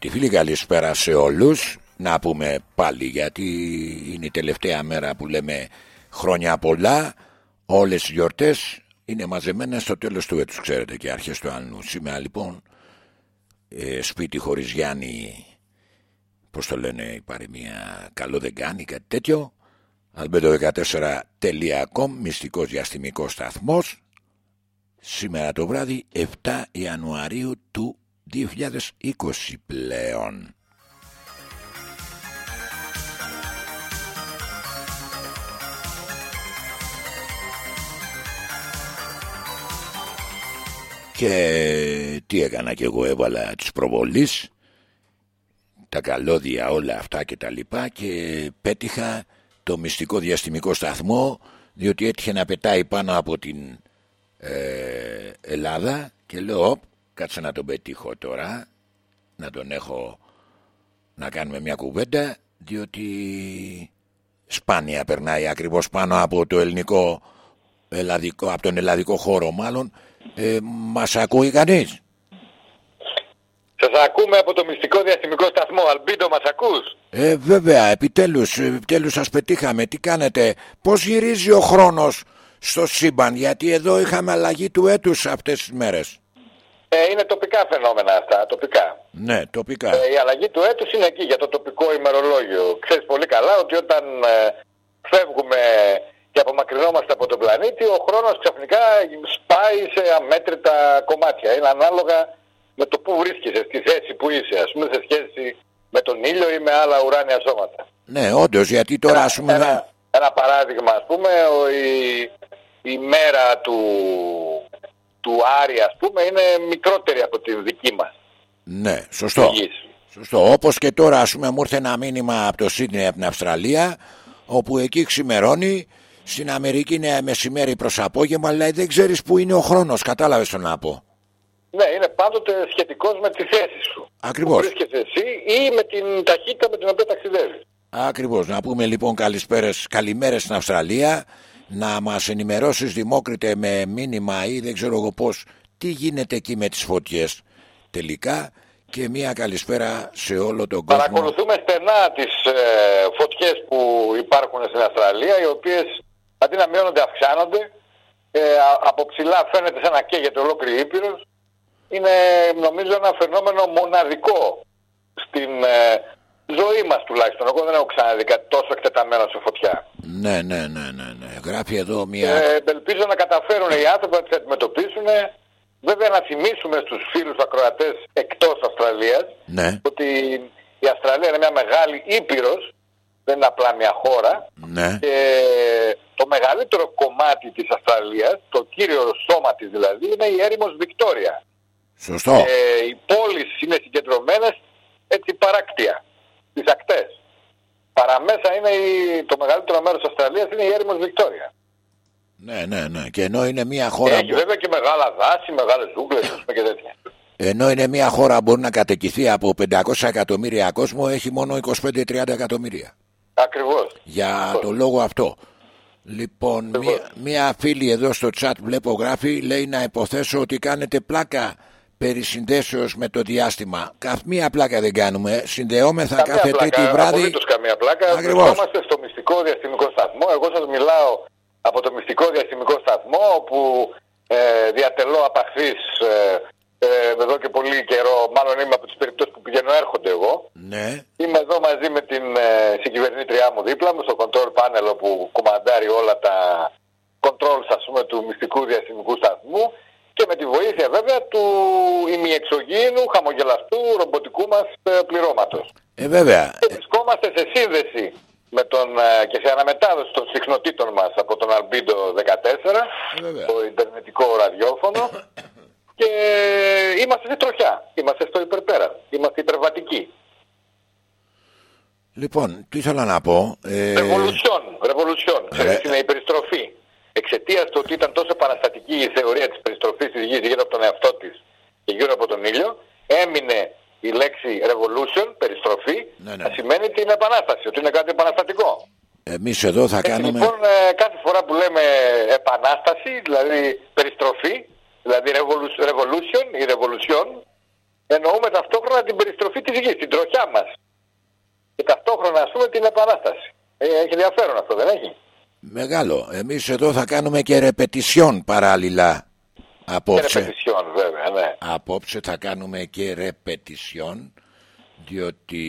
Αγαπητοί φίλοι, καλησπέρα σε όλους. Να πούμε πάλι γιατί είναι η τελευταία μέρα που λέμε χρόνια πολλά. Όλες οι γιορτές είναι μαζεμένες στο τέλος του έτους, ξέρετε, και αρχές του άλλου. Σήμερα λοιπόν, ε, σπίτι χωρίς Γιάννη, πώς το λένε, η παροιμία, καλό δεν κάνει, κάτι τέτοιο. albedo14.com, μυστικός διαστημικός σταθμός. Σήμερα το βράδυ, 7 Ιανουαρίου του 2020 πλέον. Και τι έκανα και εγώ έβαλα τις προβολής τα καλώδια όλα αυτά και τα λοιπά και πέτυχα το μυστικό διαστημικό σταθμό διότι έτυχε να πετάει πάνω από την ε, Ελλάδα και λέω κάτσε να τον πετύχω τώρα να τον έχω να κάνουμε μια κουβέντα διότι σπάνια περνάει ακριβώς πάνω από το ελληνικό ελλαδικό, από τον ελλαδικό χώρο μάλλον. Ε, μας ακούει κανείς; Σας ακούμε από το μυστικό διαστημικό σταθμό. Αλμπίντο μας ακούς; Ε βέβαια επιτέλους, επιτέλους σας πετύχαμε. Τι κάνετε; Πως γυρίζει ο χρόνος στο σύμπαν; Γιατί εδώ είχαμε αλλαγή του έτους αυτές τις μέρες ε, είναι τοπικά φαινόμενα αυτά, τοπικά. Ναι, τοπικά. Ε, η αλλαγή του έτους είναι εκεί για το τοπικό ημερολόγιο. Ξέρεις πολύ καλά ότι όταν ε, φεύγουμε και απομακρυνόμαστε από τον πλανήτη, ο χρόνος ξαφνικά σπάει σε αμέτρητα κομμάτια. Είναι ανάλογα με το που βρίσκεσαι, στη θέση που είσαι, ας πούμε, σε σχέση με τον ήλιο ή με άλλα ουράνια σώματα. Ναι, όντως, γιατί τώρα ένα, πούμε... Ένα, ένα παράδειγμα, ας πούμε, η, η μέρα του του Άρη ας πούμε είναι μικρότερη από τη δική μας. Ναι, σωστό. Σωστό. Όπως και τώρα ας πούμε μου ήρθε ένα μήνυμα από το Σίδνεϊ από την Αυστραλία όπου εκεί ξημερώνει στην Αμερική είναι μεσημέρι προς απόγευμα αλλά δεν ξέρεις που είναι ο χρόνος, κατάλαβες το να πω. Ναι, είναι πάντοτε σχετικός με τη θέση σου. Ακριβώς. Που βρίσκεσαι εσύ ή με την ταχύτητα με την οποία ταξιδεύεις. Ακριβώς. Να πούμε λοιπόν καλησπέρες, καλημέρες στην Αυστραλία να μας ενημερώσεις Δημόκριτε με μήνυμα ή δεν ξέρω εγώ πώς τι γίνεται εκεί με τις φωτιές. Τελικά και μια καλησπέρα σε όλο τον κόσμο. Παρακολουθούμε στενά τις ε, φωτιές που υπάρχουν στην Αυστραλία οι οποίες αντί να μειώνονται αυξάνονται. Ε, από ψηλά φαίνεται σαν να καίγεται ολόκληρη Ήπειρος. Είναι νομίζω ένα φαινόμενο μοναδικό στην ε, ζωή μας τουλάχιστον. Εγώ δεν έχω ξαναδεί κάτι τόσο εκτεταμένο σε φωτιά. Ναι, ναι, ναι, ναι. ναι. Γράφει εδώ μια... Ε, ελπίζω να καταφέρουν οι άνθρωποι να τις αντιμετωπίσουν. Βέβαια να θυμίσουμε στους φίλους ακροατές εκτός Αυστραλίας ναι. ότι η Αυστραλία είναι μια μεγάλη ήπειρος, δεν είναι απλά μια χώρα. Ναι. Και το μεγαλύτερο κομμάτι της Αυστραλίας, το κύριο σώμα της δηλαδή, είναι η έρημος Βικτόρια. Σωστό. Ε, οι πόλεις είναι συγκεντρωμένες έτσι παράκτια τις ακτές. Παραμέσα είναι η, το μεγαλύτερο μέρος της Αυστραλίας είναι η έρημος Βικτόρια. Ναι, ναι, ναι. Και ενώ είναι μια χώρα... Έχει βέβαια και μεγάλα δάση, μεγάλες ζούγκλες και τέτοια. Ενώ είναι μια χώρα που μπορεί να κατοικηθεί από 500 εκατομμύρια κόσμο, έχει μόνο 25-30 εκατομμύρια. Ακριβώς. Για Ακριβώς. το λόγο αυτό. Λοιπόν, μια, μια φίλη εδώ στο chat βλέπω γράφει, λέει να υποθέσω ότι κάνετε πλάκα περί συνδέσεως με το διάστημα. Καμία πλάκα δεν κάνουμε. Συνδεόμεθα καμία κάθε πλάκα, τρίτη βράδυ. Απολύτως καμία πλάκα. Ακριβώς. Βρισκόμαστε στο μυστικό διαστημικό σταθμό. Εγώ σας μιλάω από το μυστικό διαστημικό σταθμό όπου ε, διατελώ απαχθής ε, ε, εδώ και πολύ καιρό. Μάλλον είμαι από τις περιπτώσεις που πηγαίνω έρχονται εγώ. Ναι. Είμαι εδώ μαζί με την ε, συγκυβερνήτριά μου δίπλα μου στο control panel που κουμαντάρει όλα τα controls ας πούμε του μυστικού διαστημικού σταθμού και με τη βοήθεια βέβαια του ημιεξωγήινου χαμογελαστού ρομποτικού μας ε, πληρώματος. Ε, βέβαια. Και βρισκόμαστε σε σύνδεση με τον, ε, και σε αναμετάδοση των συχνοτήτων μας από τον Albedo 14, βέβαια. το ιντερνετικό ραδιόφωνο και είμαστε σε τροχιά, είμαστε στο υπερπέρα, είμαστε υπερβατικοί. Λοιπόν, τι ήθελα να πω. Ε, Ρεβολουσιόν, ρεβολουσιόν. Ρε. Ξέρεις, είναι η περιστροφή. Εξαιτίας του ότι ήταν τόσο επαναστατική η θεωρία της περιστροφής της γης γύρω από τον εαυτό της και γύρω από τον ήλιο, έμεινε η λέξη revolution, περιστροφή, Ναι, ναι. να σημαίνει την επανάσταση, ότι είναι κάτι επαναστατικό. εμείς εδώ θα Έτσι, κάνουμε... λοιπόν, ε, κάθε φορά που λέμε επανάσταση, δηλαδή περιστροφή, δηλαδή revolu- revolution ή revolution, εννοούμε ταυτόχρονα την περιστροφή της γης, την τροχιά μας. Και ταυτόχρονα ας πούμε την επανάσταση. Ε, έχει ενδιαφέρον αυτό δεν έχει; Μεγάλο. Εμείς εδώ θα κάνουμε και ρεπετησιόν παράλληλα. Απόψε. Ρεπετησιόν βέβαια, ναι. Απόψε θα κάνουμε και ρεπετησιόν διότι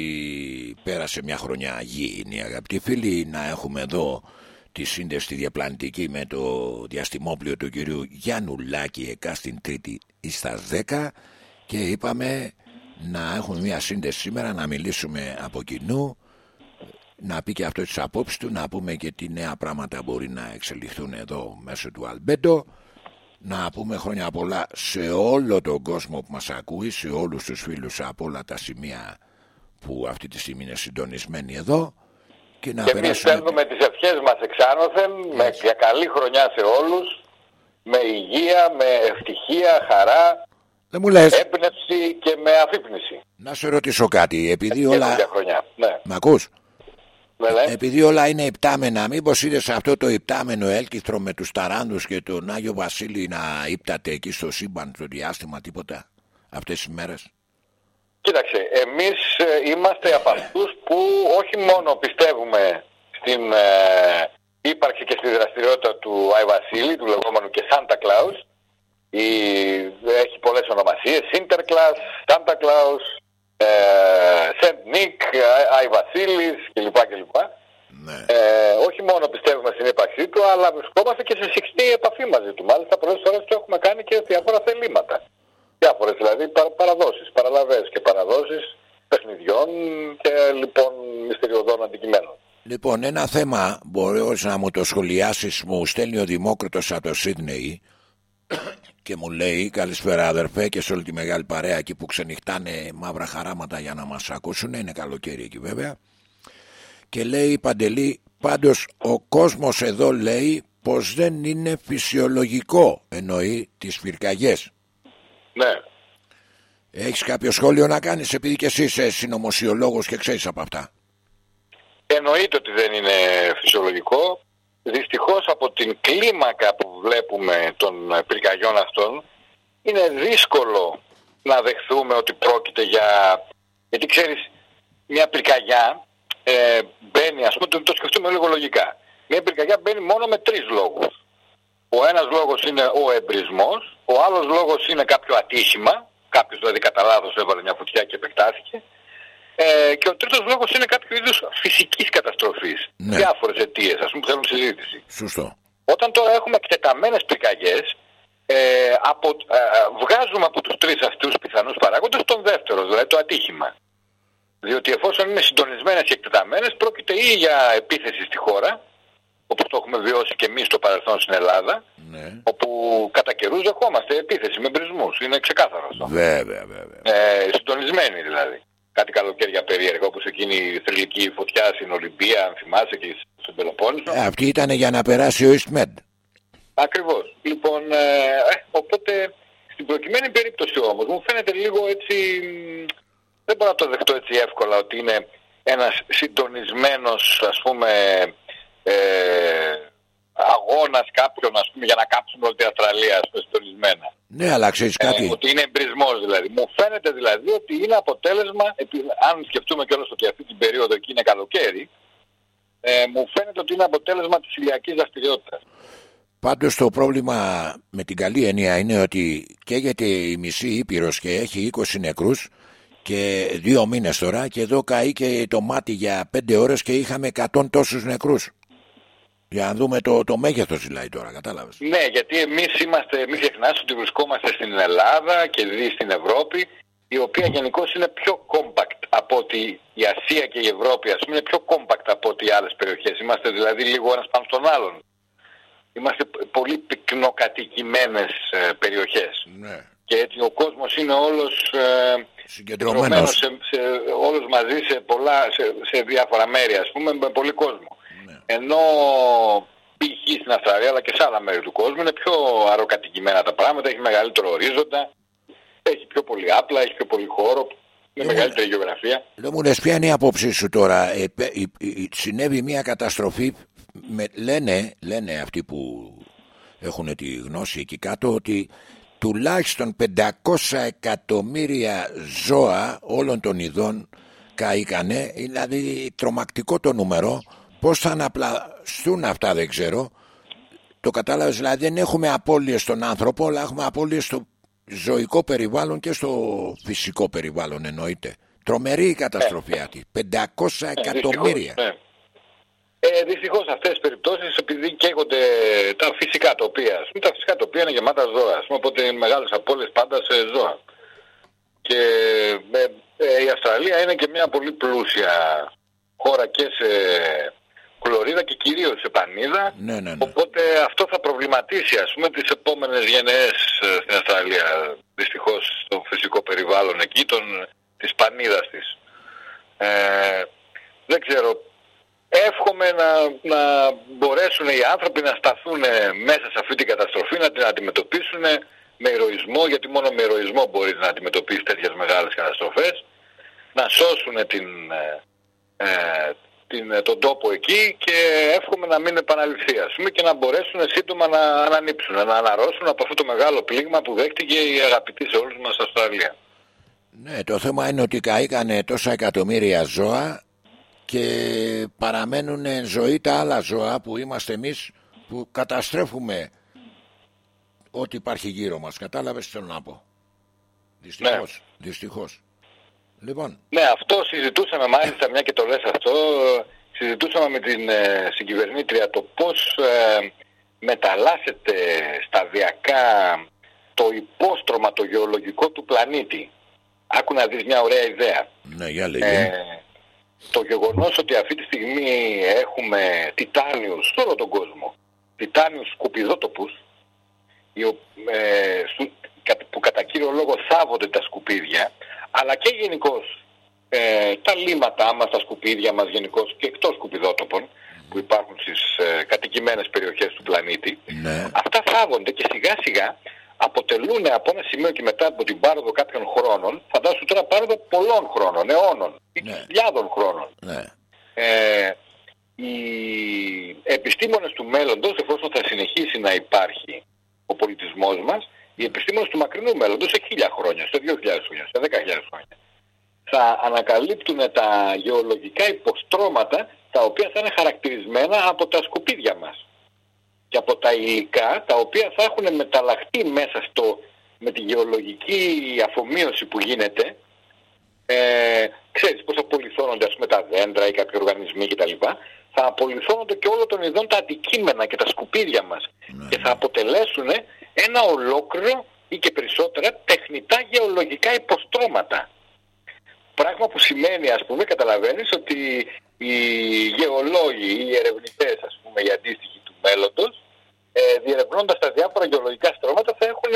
πέρασε μια χρονιά γήινη αγαπητοί φίλοι να έχουμε εδώ τη σύνδεση διαπλανητική με το διαστημόπλιο του κυρίου Γιάννουλάκη εκά στην Τρίτη στα 10 και είπαμε να έχουμε μια σύνδεση σήμερα να μιλήσουμε από κοινού να πει και αυτό τις απόψεις του να πούμε και τι νέα πράγματα μπορεί να εξελιχθούν εδώ μέσω του Αλμπέντο να πούμε χρόνια πολλά σε όλο τον κόσμο που μας ακούει σε όλους τους φίλους από όλα τα σημεία που αυτή τη στιγμή είναι συντονισμένοι εδώ και να και εμείς στέλνουμε τις ευχές μας εξάνωθεν με, για καλή χρονιά σε όλους με υγεία, με ευτυχία, χαρά δεν μου λες. έμπνευση και με αφύπνιση να σε ρωτήσω κάτι επειδή όλα... Χρονιά. Ναι. Μ' ακούς; Επειδή όλα είναι υπτάμενα, μήπως είδε αυτό το υπτάμενο έλκυθρο με τους ταράνδου και τον Άγιο Βασίλη να ύπταται εκεί στο σύμπαν, στο διάστημα, τίποτα αυτές τις μέρες; Κοίταξε, εμείς ε, είμαστε από αυτούς που όχι μόνο πιστεύουμε στην ε, ύπαρξη και στη δραστηριότητα του Άι Βασίλη, του λεγόμενου και Santa Claus. Η, έχει πολλές ονομασίες, Sinterklaas, Santa Claus, Σεντ Νίκ, Άι Βασίλης κλπ. κλπ. Ναι. Ε, όχι μόνο πιστεύουμε στην ύπαρξή του, αλλά βρισκόμαστε και σε συχνή επαφή μαζί του. Μάλιστα, πολλές φορές το έχουμε κάνει και διάφορα θελήματα. Διάφορες δηλαδή παραδόσεις, παραλαβές και παραδόσεις παιχνιδιών και λοιπόν μυστηριωδών αντικειμένων. Λοιπόν, ένα θέμα μπορείς να μου το σχολιάσεις, μου στέλνει ο Δημόκριτος από το Σίδνεϊ και μου λέει καλησπέρα αδερφέ και σε όλη τη μεγάλη παρέα εκεί που ξενυχτάνε μαύρα χαράματα για να μας ακούσουν. Είναι καλοκαίρι εκεί βέβαια και λέει Παντελή πάντως ο κόσμος εδώ λέει πως δεν είναι φυσιολογικό εννοεί τις πυρκαγιές ναι. Έχεις κάποιο σχόλιο να κάνεις επειδή και εσύ είσαι συνωμοσιολόγος και ξέρεις από αυτά; Εννοείται ότι δεν είναι φυσιολογικό δυστυχώς από την κλίμακα που βλέπουμε των πυρκαγιών αυτών είναι δύσκολο να δεχθούμε ότι πρόκειται για... Γιατί ξέρεις, μια πυρκαγιά ε, μπαίνει, ας πούμε, το, το σκεφτούμε λίγο λογικά. Μια πυρκαγιά μπαίνει μόνο με τρεις λόγους. Ο ένας λόγος είναι ο εμπρισμός, ο άλλος λόγος είναι κάποιο ατύχημα, κάποιος δηλαδή κατά λάθος έβαλε μια φωτιά και επεκτάθηκε, ε, και ο τρίτος λόγος είναι κάποιο είδους φυσικής καταστροφής. Ναι. Διάφορες αιτίες, ας πούμε, που θέλουν συζήτηση. Σωστό. Όταν τώρα έχουμε εκτεταμένες πυρκαγιές, ε, από, ε, βγάζουμε από τους τρεις αυτούς πιθανούς παράγοντες τον δεύτερο, δηλαδή το ατύχημα. Διότι εφόσον είναι συντονισμένες και εκτεταμένες, πρόκειται ή για επίθεση στη χώρα, όπως το έχουμε βιώσει και εμείς στο παρελθόν στην Ελλάδα, ναι. όπου κατά καιρούς δεχόμαστε επίθεση με μπρισμούς. Είναι ξεκάθαρο αυτό. Βέβαια, βέβαια. Ε, συντονισμένοι δηλαδή κάτι καλοκαίρια περίεργα όπως εκείνη η θρηλυκή φωτιά στην Ολυμπία, αν θυμάσαι και στον Πελοπόννησο. Ε, αυτή ήταν για να περάσει ο EastMed. Ακριβώς. Λοιπόν, ε, ε, οπότε στην προκειμένη περίπτωση όμως μου φαίνεται λίγο έτσι, δεν μπορώ να το δεχτώ έτσι εύκολα ότι είναι ένας συντονισμένος ας πούμε ε, αγώνας κάποιον ας πούμε, για να κάψουν όλη την Αυστραλία στολισμένα. Ναι, αλλά ξέρεις ε, κάτι. ότι είναι εμπρισμός δηλαδή. Μου φαίνεται δηλαδή ότι είναι αποτέλεσμα, αν σκεφτούμε κιόλας ότι αυτή την περίοδο εκεί είναι καλοκαίρι, ε, μου φαίνεται ότι είναι αποτέλεσμα της ηλιακής δραστηριότητας. Πάντως το πρόβλημα με την καλή έννοια είναι ότι καίγεται η μισή Ήπειρος και έχει 20 νεκρούς και δύο μήνες τώρα και εδώ καεί και το μάτι για πέντε ώρες και είχαμε 100 τόσους νεκρούς. Για να δούμε το, το μέγεθος δηλαδή τώρα, κατάλαβες. Ναι, γιατί εμείς είμαστε, μην ξεχνάς ότι βρισκόμαστε στην Ελλάδα και δει στην Ευρώπη, η οποία γενικώ είναι πιο compact από ότι η Ασία και η Ευρώπη, ας πούμε, είναι πιο compact από ότι οι άλλες περιοχές. Είμαστε δηλαδή λίγο ένας πάνω στον άλλον. Είμαστε πολύ πυκνοκατοικημένες ε, περιοχές. Ναι. Και έτσι ο κόσμος είναι όλος ε, συγκεντρωμένος. Όλος μαζί σε, πολλά, σε, σε διάφορα μέρη, ας πούμε, με πολύ κόσμο. Ενώ π.χ. στην Αυστραλία αλλά και σε άλλα μέρη του κόσμου είναι πιο αεροκατοικημένα τα πράγματα, έχει μεγαλύτερο ορίζοντα, έχει πιο πολύ άπλα, έχει πιο πολύ χώρο, με μεγαλύτερη γεωγραφία. Δεν μου λες ποια είναι η απόψη σου τώρα, ε, ε, ε, συνέβη μια καταστροφή, με, λένε, λένε αυτοί που έχουν τη γνώση εκεί κάτω ότι τουλάχιστον 500 εκατομμύρια ζώα όλων των ειδών καήκανε δηλαδή τρομακτικό το νούμερο πως θα αναπλαστούν αυτά δεν ξέρω το κατάλαβες δηλαδή δεν έχουμε απώλειες στον άνθρωπο αλλά έχουμε απώλειες στο ζωικό περιβάλλον και στο φυσικό περιβάλλον εννοείται τρομερή η καταστροφή ναι. αυτή 500 ε, εκατομμύρια ναι. Ε, Δυστυχώς αυτές τις περιπτώσεις, επειδή καίγονται τα φυσικά τοπία, τα φυσικά τοπία είναι γεμάτα ζώα, οπότε είναι μεγάλες απώλειες πάντα σε ζώα. Και ε, ε, η Αυστραλία είναι και μια πολύ πλούσια χώρα και σε χλωρίδα και κυρίως σε πανίδα. Ναι, ναι, ναι. Οπότε αυτό θα προβληματίσει ας πούμε τις επόμενες γενναίες ε, στην Αυστραλία. Δυστυχώς στο φυσικό περιβάλλον εκεί, τη της πανίδας της. Ε, δεν ξέρω, Εύχομαι να, να μπορέσουν οι άνθρωποι να σταθούν μέσα σε αυτή την καταστροφή, να την αντιμετωπίσουν με ηρωισμό, γιατί μόνο με ηρωισμό μπορεί να αντιμετωπίσει τέτοιες μεγάλες καταστροφές, να σώσουν την, ε, ε, την, τον τόπο εκεί και εύχομαι να μην επαναληφθεί ας πούμε, και να μπορέσουν σύντομα να ανανύψουν, να αναρρώσουν από αυτό το μεγάλο πλήγμα που δέχτηκε η αγαπητή σε όλους μας Αυστραλία. Ναι, το θέμα είναι ότι καήκανε τόσα εκατομμύρια ζώα και παραμένουν ζωή τα άλλα ζώα που είμαστε εμείς που καταστρέφουμε ό,τι υπάρχει γύρω μας. Κατάλαβες τι θέλω να πω; Δυστυχώς. Ναι. Δυστυχώς. Λοιπόν. Ναι, αυτό συζητούσαμε μάλιστα μια και το λες αυτό. Συζητούσαμε με την ε, συγκυβερνήτρια το πώς ε, μεταλλάσσεται σταδιακά το υπόστρωμα το γεωλογικό του πλανήτη. Άκου να δεις μια ωραία ιδέα. Ναι, για λέγε. Ε, το γεγονός ότι αυτή τη στιγμή έχουμε τιτάνιους σε όλο τον κόσμο, τιτάνιους σκουπιδότοπους, ε, που κατά κύριο λόγο θάβονται τα σκουπίδια, αλλά και γενικώς ε, τα λίματά μας, τα σκουπίδια μας γενικώς και εκτός σκουπιδότοπων που υπάρχουν στις ε, κατοικημένες περιοχές του πλανήτη, ναι. αυτά θάβονται και σιγά σιγά αποτελούν από ένα σημείο και μετά από την πάροδο κάποιων χρόνων, φαντάσου τώρα πάροδο πολλών χρόνων, αιώνων, ναι. χιλιάδων χρόνων. Ναι. Ε, οι επιστήμονες του μέλλοντος, εφόσον θα συνεχίσει να υπάρχει ο πολιτισμός μας, οι επιστήμονες του μακρινού μέλλοντος σε χίλια χρόνια, σε δύο χιλιάδες χρόνια, σε δέκα χιλιάδες χρόνια, θα ανακαλύπτουν τα γεωλογικά υποστρώματα τα οποία θα είναι χαρακτηρισμένα από τα σκουπίδια μας και από τα υλικά τα οποία θα έχουν μεταλλαχτεί μέσα στο, με τη γεωλογική αφομοίωση που γίνεται. Ε, ξέρεις πώς απολυθώνονται ας πούμε τα δέντρα ή κάποιοι οργανισμοί κτλ θα απολυθώνονται και όλο των ειδών τα αντικείμενα και τα σκουπίδια μας. Ναι. και θα αποτελέσουν ένα ολόκληρο ή και περισσότερα τεχνητά γεωλογικά υποστρώματα. Πράγμα που σημαίνει ας πούμε καταλαβαίνεις ότι οι γεωλόγοι, οι ερευνητές ας πούμε οι αντίστοιχοι μέλλοντος, ε, διερευνώντας τα διάφορα γεωλογικά στρώματα, θα έχουν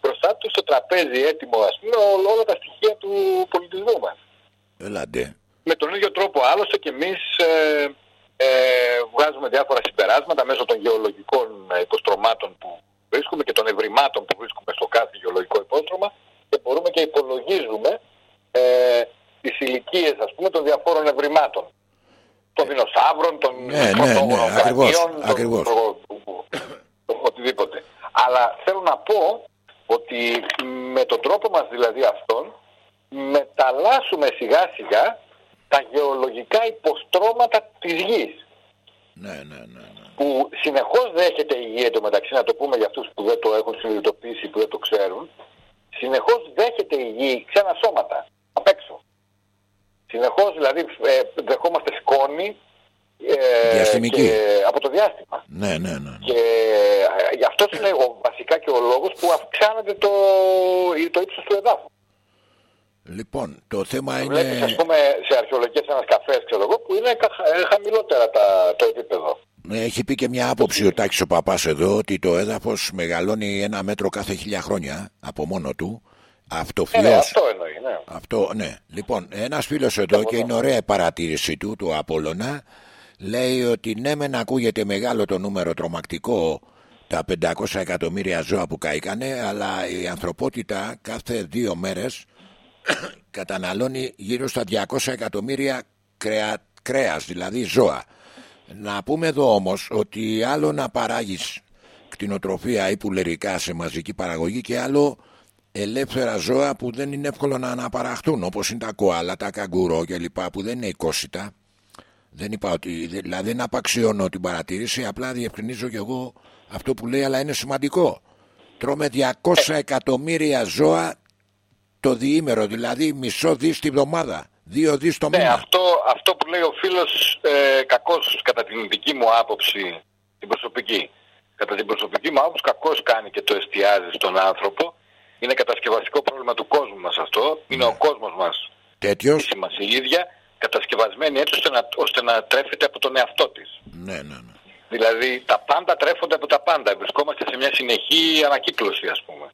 μπροστά τους στο τραπέζι έτοιμο, ας πούμε, όλα τα στοιχεία του πολιτισμού μας. Ελάτε. Με τον ίδιο τρόπο άλλωστε και εμείς ε, ε, βγάζουμε διάφορα συμπεράσματα μέσω των γεωλογικών υποστρωμάτων που βρίσκουμε και των ευρημάτων που βρίσκουμε στο κάθε γεωλογικό υπόστρωμα και μπορούμε και υπολογίζουμε ε, τις ηλικίες ας πούμε των διαφόρων ευρημάτων των δεινοσαύρων, των ναι, ναι, ναι, ακριβώς, ακριβώς. οτιδήποτε. Αλλά θέλω να πω ότι με τον τρόπο μας δηλαδή αυτόν μεταλλάσσουμε σιγά σιγά τα γεωλογικά υποστρώματα της γης. Ναι, ναι, ναι, ναι. Που συνεχώς δέχεται η γη εντωμεταξύ, να το πούμε για αυτούς που δεν το έχουν συνειδητοποιήσει, που δεν το ξέρουν, συνεχώς δέχεται η γη ξένα σώματα απ' έξω. Συνεχώς δηλαδή ε, δεχόμαστε σκόνη ε, και, από το διάστημα. Ναι, ναι, ναι. Και ε, γι' αυτό είναι ο, βασικά και ο λόγος που αυξάνεται το, το ύψος του εδάφους. Λοιπόν, το θέμα Βλέπεις, είναι... ας πούμε σε αρχαιολογικές ανασκαφές ξέρω εγώ που είναι ε, χαμηλότερα τα, το επίπεδο. Ναι, έχει πει και μια άποψη ο Τάκης ο Παπάς εδώ ότι το έδαφος μεγαλώνει ένα μέτρο κάθε χίλια χρόνια από μόνο του Αυτοφιλός. Ε, ναι, αυτό εννοεί, ναι. Αυτό, ναι. Λοιπόν, ένας φίλος εδώ και είναι ωραία παρατήρηση του, του Απόλλωνα, λέει ότι ναι μεν ακούγεται μεγάλο το νούμερο τρομακτικό τα 500 εκατομμύρια ζώα που καήκανε, αλλά η ανθρωπότητα κάθε δύο μέρες καταναλώνει γύρω στα 200 εκατομμύρια κρέα, κρέας, δηλαδή ζώα. Να πούμε εδώ όμως ότι άλλο να παράγεις κτηνοτροφία ή πουλερικά σε μαζική παραγωγή και άλλο ελεύθερα ζώα που δεν είναι εύκολο να αναπαραχτούν όπως είναι τα κοάλα, τα καγκουρό κλπ που δεν είναι οικόσιτα δεν είπα ότι, δηλαδή δεν απαξιώνω την παρατήρηση απλά διευκρινίζω και εγώ αυτό που λέει αλλά είναι σημαντικό τρώμε 200 εκατομμύρια ζώα το διήμερο δηλαδή μισό δις τη βδομάδα δύο δις το ναι, μήνα αυτό, αυτό που λέει ο φίλος ε, κακός κατά την δική μου άποψη την προσωπική κατά την προσωπική μου άποψη κακός κάνει και το εστιάζει στον άνθρωπο είναι κατασκευαστικό πρόβλημα του κόσμου μας αυτό. Είναι ναι. ο κόσμος μας Τέτοιος. η μας η ίδια κατασκευασμένη έτσι ώστε να, ώστε να τρέφεται από τον εαυτό της. Ναι, ναι, ναι. Δηλαδή τα πάντα τρέφονται από τα πάντα. Βρισκόμαστε σε μια συνεχή ανακύκλωση ας πούμε.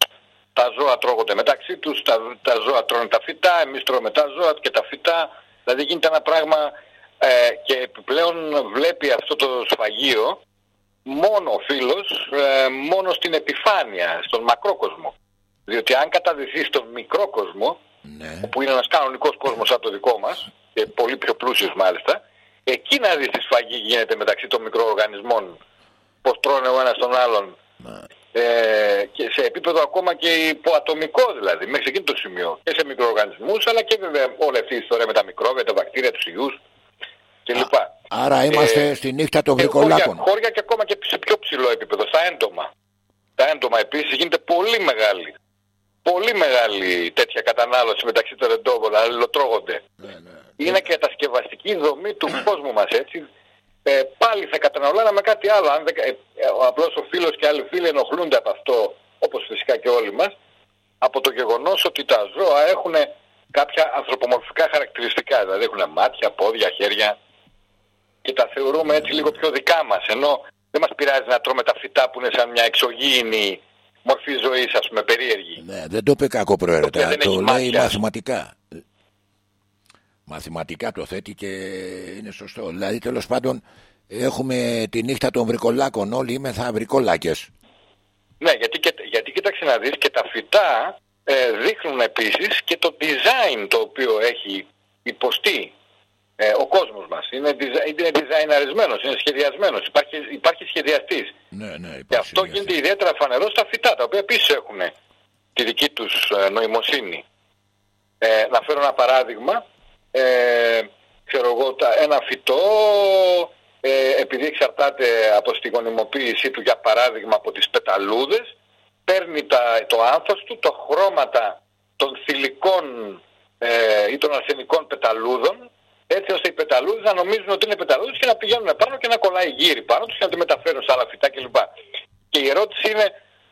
Τα ζώα τρώγονται μεταξύ τους, τα, τα ζώα τρώνε τα φυτά, εμείς τρώμε τα ζώα και τα φυτά. Δηλαδή γίνεται ένα πράγμα ε, και επιπλέον βλέπει αυτό το σφαγείο μόνο ο φίλος, ε, μόνο στην επιφάνεια, στον μακρόκοσμο. Διότι αν καταδυθεί στον μικρό κόσμο, ναι. που είναι ένας κανονικός κόσμος σαν το δικό μας, και πολύ πιο πλούσιος μάλιστα, εκεί να δεις τη σφαγή γίνεται μεταξύ των μικροοργανισμών, πώς τρώνε ο ένας τον άλλον, Ναι. Ε, και σε επίπεδο ακόμα και υποατομικό δηλαδή, μέχρι εκείνο το σημείο, και σε μικροοργανισμούς, αλλά και βέβαια όλη αυτή η ιστορία με τα μικρόβια, τα βακτήρια, τους ιούς κλπ. Άρα είμαστε Ε, στη νύχτα των Και χώρια, βρικολάκων χώρια και ακόμα και σε πιο ψηλό επίπεδο, στα έντομα. Τα έντομα επίσης γίνεται πολύ μεγάλη. Πολύ μεγάλη τέτοια κατανάλωση μεταξύ των εντόμων, αλληλοτρώγονται. ναι, ναι. Είναι κατασκευαστική δομή του κόσμου μας έτσι. Ε, πάλι θα καταναλώναμε με κάτι άλλο. Αν δεν, κα- ε, ε, ο απλός ο φίλος και άλλοι φίλοι ενοχλούνται από αυτό, όπως φυσικά και όλοι μας, από το γεγονός ότι τα ζώα έχουν κάποια ανθρωπομορφικά χαρακτηριστικά. Δηλαδή έχουν μάτια, πόδια, χέρια και τα θεωρούμε έτσι λίγο πιο δικά μας. Ενώ δεν μας πειράζει να τρώμε τα φυτά που είναι σαν μια εξωγήινη μορφή ζωής, ας πούμε, περίεργη. Ναι, δεν το είπε κακό Το προαίρετα. οποίο δεν Το έχει λέει μάτια. μαθηματικά. Μαθηματικά το θέτει και είναι σωστό. Δηλαδή τέλος πάντων έχουμε τη νύχτα των βρικολάκων. Όλοι είμαστε βρικολάκες. Ναι, γιατί, και, γιατί κοίταξε να δεις και τα φυτά ε, δείχνουν επίσης και το design το οποίο έχει υποστεί ε, ο κόσμος μας. Είναι, design- είναι designaρισμένος, είναι σχεδιασμένος, υπάρχει, υπάρχει σχεδιαστής. Ναι, ναι, Και υπάρχει αυτό μια γίνεται ιδιαίτερα φανερό στα φυτά, τα οποία επίσης έχουν τη δική τους ε, νοημοσύνη. Ε, να φέρω ένα παράδειγμα. Ε, ξέρω εγώ, τα, ένα φυτό, ε, επειδή εξαρτάται από στη γονιμοποίησή του, για παράδειγμα, από τις πεταλούδες, παίρνει τα, το άνθος του, το χρώματα των θηλυκών ε, ή των αρσενικών πεταλούδων, έτσι ώστε οι πεταλούδες να νομίζουν ότι είναι πεταλούδες και να πηγαίνουν πάνω και να κολλάει γύρι πάνω τους και να τη μεταφέρουν σε άλλα φυτά κλπ. Και η ερώτηση είναι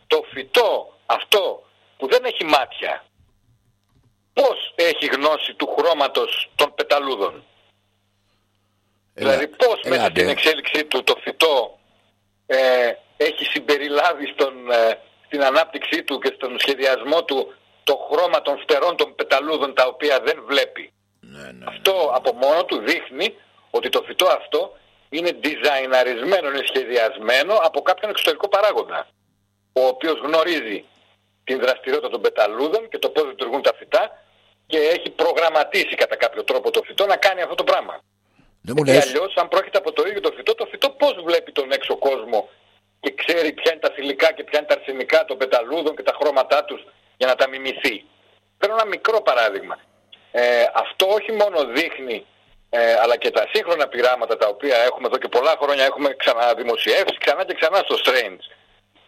το φυτό αυτό που δεν έχει μάτια, πώς έχει γνώση του χρώματος των πεταλούδων. Έλα, δηλαδή πώς έλα, μέσα ντε. στην εξέλιξή του το φυτό ε, έχει συμπεριλάβει στον, ε, στην ανάπτυξή του και στον σχεδιασμό του το χρώμα των φτερών των πεταλούδων τα οποία δεν βλέπει. Ναι, ναι. Αυτό από μόνο του δείχνει ότι το φυτό αυτό είναι designaρισμένο, είναι σχεδιασμένο από κάποιον εξωτερικό παράγοντα ο οποίος γνωρίζει την δραστηριότητα των πεταλούδων και το πώς λειτουργούν τα φυτά και έχει προγραμματίσει κατά κάποιο τρόπο το φυτό να κάνει αυτό το πράγμα. Δεν μου Και λες, αλλιώς αν πρόκειται από το ίδιο το φυτό, το φυτό πώς βλέπει τον έξω κόσμο και ξέρει ποια είναι τα θηλυκά και ποια είναι τα αρσενικά των πεταλούδων και τα χρώματά τους για να τα μιμηθεί. Παίρνω ένα μικρό παράδειγμα. Ε, αυτό όχι μόνο δείχνει ε, αλλά και τα σύγχρονα πειράματα τα οποία έχουμε εδώ και πολλά χρόνια έχουμε ξαναδημοσιεύσει ξανά και ξανά στο Strange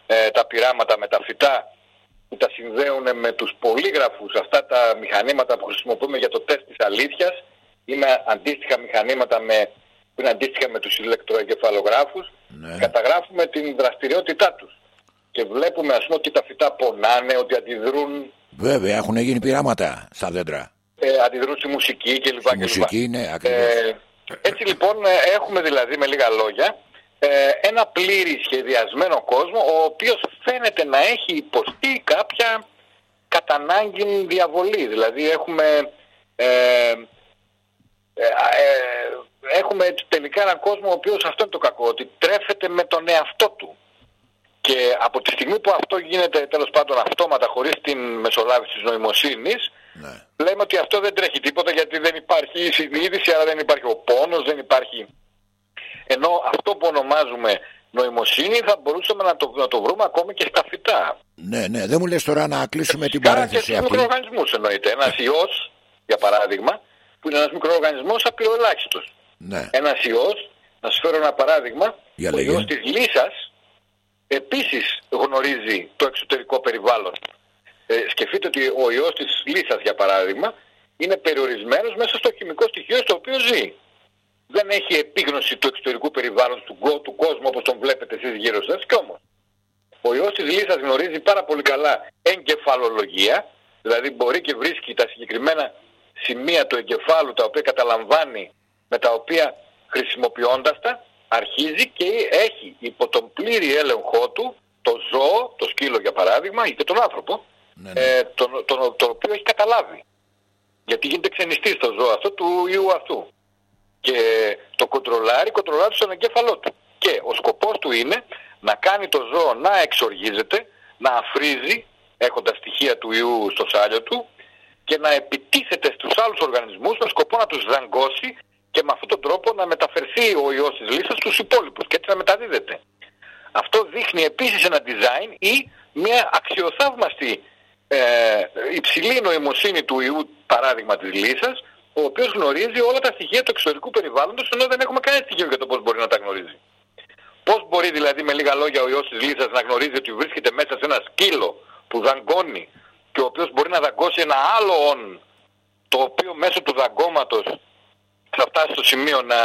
ε, τα πειράματα με τα φυτά που τα συνδέουν με τους πολύγραφους αυτά τα μηχανήματα που χρησιμοποιούμε για το τεστ της αλήθειας ή με αντίστοιχα μηχανήματα με, που είναι αντίστοιχα με τους ηλεκτροεγκεφαλογράφους Ναι. καταγράφουμε την δραστηριότητά τους και βλέπουμε ας πούμε ότι τα φυτά πονάνε, ότι αντιδρούν, βέβαια έχουν γίνει πειράματα στα δέντρα. ε, αντιδρούν στη μουσική κλπ. Στη κλπ. μουσική, ναι, ακριβώς. Ε, έτσι λοιπόν ε, έχουμε δηλαδή με λίγα λόγια ε, ένα πλήρη σχεδιασμένο κόσμο ο οποίος φαίνεται να έχει υποστεί κάποια κατά ανάγκη διαβολή. Δηλαδή έχουμε, ε, ε, ε, έχουμε τελικά έναν κόσμο ο οποίος αυτό είναι το κακό, ότι τρέφεται με τον εαυτό του. Και από τη στιγμή που αυτό γίνεται τέλος πάντων αυτόματα χωρίς την μεσολάβηση της νοημοσύνης Ναι. λέμε ότι αυτό δεν τρέχει τίποτα γιατί δεν υπάρχει η συνείδηση, άρα δεν υπάρχει ο πόνος, δεν υπάρχει... Ενώ αυτό που ονομάζουμε νοημοσύνη θα μπορούσαμε να το, να το βρούμε ακόμη και στα φυτά. Ναι, ναι, δεν μου λες τώρα να κλείσουμε την παρένθεση αυτή. Και στους μικροοργανισμούς εννοείται. Ένας ιός, για παράδειγμα, που είναι ένας μικροοργανισμός απειροελάχιστος. Ναι. Ένας ιός, να σου φέρω ένα παράδειγμα, για ο ιός της λύσας επίσης γνωρίζει το εξωτερικό περιβάλλον. Ε, σκεφτείτε ότι ο ιός της λύσας, για παράδειγμα, είναι περιορισμένος μέσα στο χημικό στοιχείο στο οποίο ζει δεν έχει επίγνωση του εξωτερικού περιβάλλοντος του, του κόσμου όπως τον βλέπετε εσείς γύρω σας. Και όμως ο ιός της λύσας γνωρίζει πάρα πολύ καλά εγκεφαλολογία. Δηλαδή μπορεί και βρίσκει τα συγκεκριμένα σημεία του εγκεφάλου τα οποία καταλαμβάνει με τα οποία χρησιμοποιώντας τα αρχίζει και έχει υπό τον πλήρη έλεγχό του το ζώο, το σκύλο για παράδειγμα ή και τον άνθρωπο ναι, ναι. Ε, τον, τον, τον, οποίο έχει καταλάβει. Γιατί γίνεται ξενιστής στο ζώο αυτό του ιού αυτού και το κοντρολάρει, κοντρολάρει στον εγκέφαλό του. Και ο σκοπός του είναι να κάνει το ζώο να εξοργίζεται, να αφρίζει έχοντας στοιχεία του ιού στο σάλιο του και να επιτίθεται στους άλλους οργανισμούς με σκοπό να τους δαγκώσει και με αυτόν τον τρόπο να μεταφερθεί ο ιός της λύσας στους υπόλοιπους και έτσι να μεταδίδεται. Αυτό δείχνει επίσης ένα design ή μια αξιοθαύμαστη ε, υψηλή νοημοσύνη του ιού παράδειγμα της λύσας ο οποίος γνωρίζει όλα τα στοιχεία του εξωτερικού περιβάλλοντος, ενώ δεν έχουμε κανένα στοιχείο για το πώς μπορεί να τα γνωρίζει. Πώς μπορεί δηλαδή με λίγα λόγια ο ιός της λύσα να γνωρίζει ότι βρίσκεται μέσα σε ένα σκύλο που δαγκώνει και ο οποίος μπορεί να δαγκώσει ένα άλλο όν το οποίο μέσω του δαγκώματος θα φτάσει στο σημείο να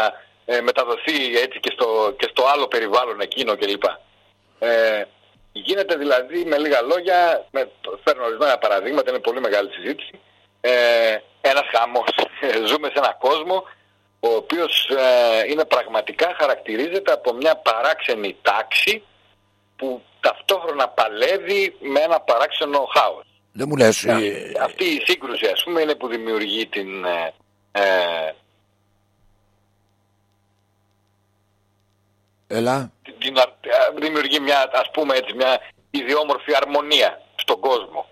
ε, μεταδοθεί έτσι και στο, και στο άλλο περιβάλλον εκείνο κλπ. Ε, γίνεται δηλαδή με λίγα λόγια, με, φέρνω ορισμένα παραδείγματα, είναι πολύ μεγάλη συζήτηση, ε, ένας χαμός. Ζούμε σε έναν κόσμο ο οποίος ε, είναι πραγματικά χαρακτηρίζεται από μια παράξενη τάξη που ταυτόχρονα παλεύει με ένα παράξενο χάος. Δεν μου λες... Ε, αυτή η σύγκρουση ας πούμε είναι που δημιουργεί την... Ε, ε Έλα. Την, ε, δημιουργεί μια ας πούμε έτσι μια ιδιόμορφη αρμονία στον κόσμο.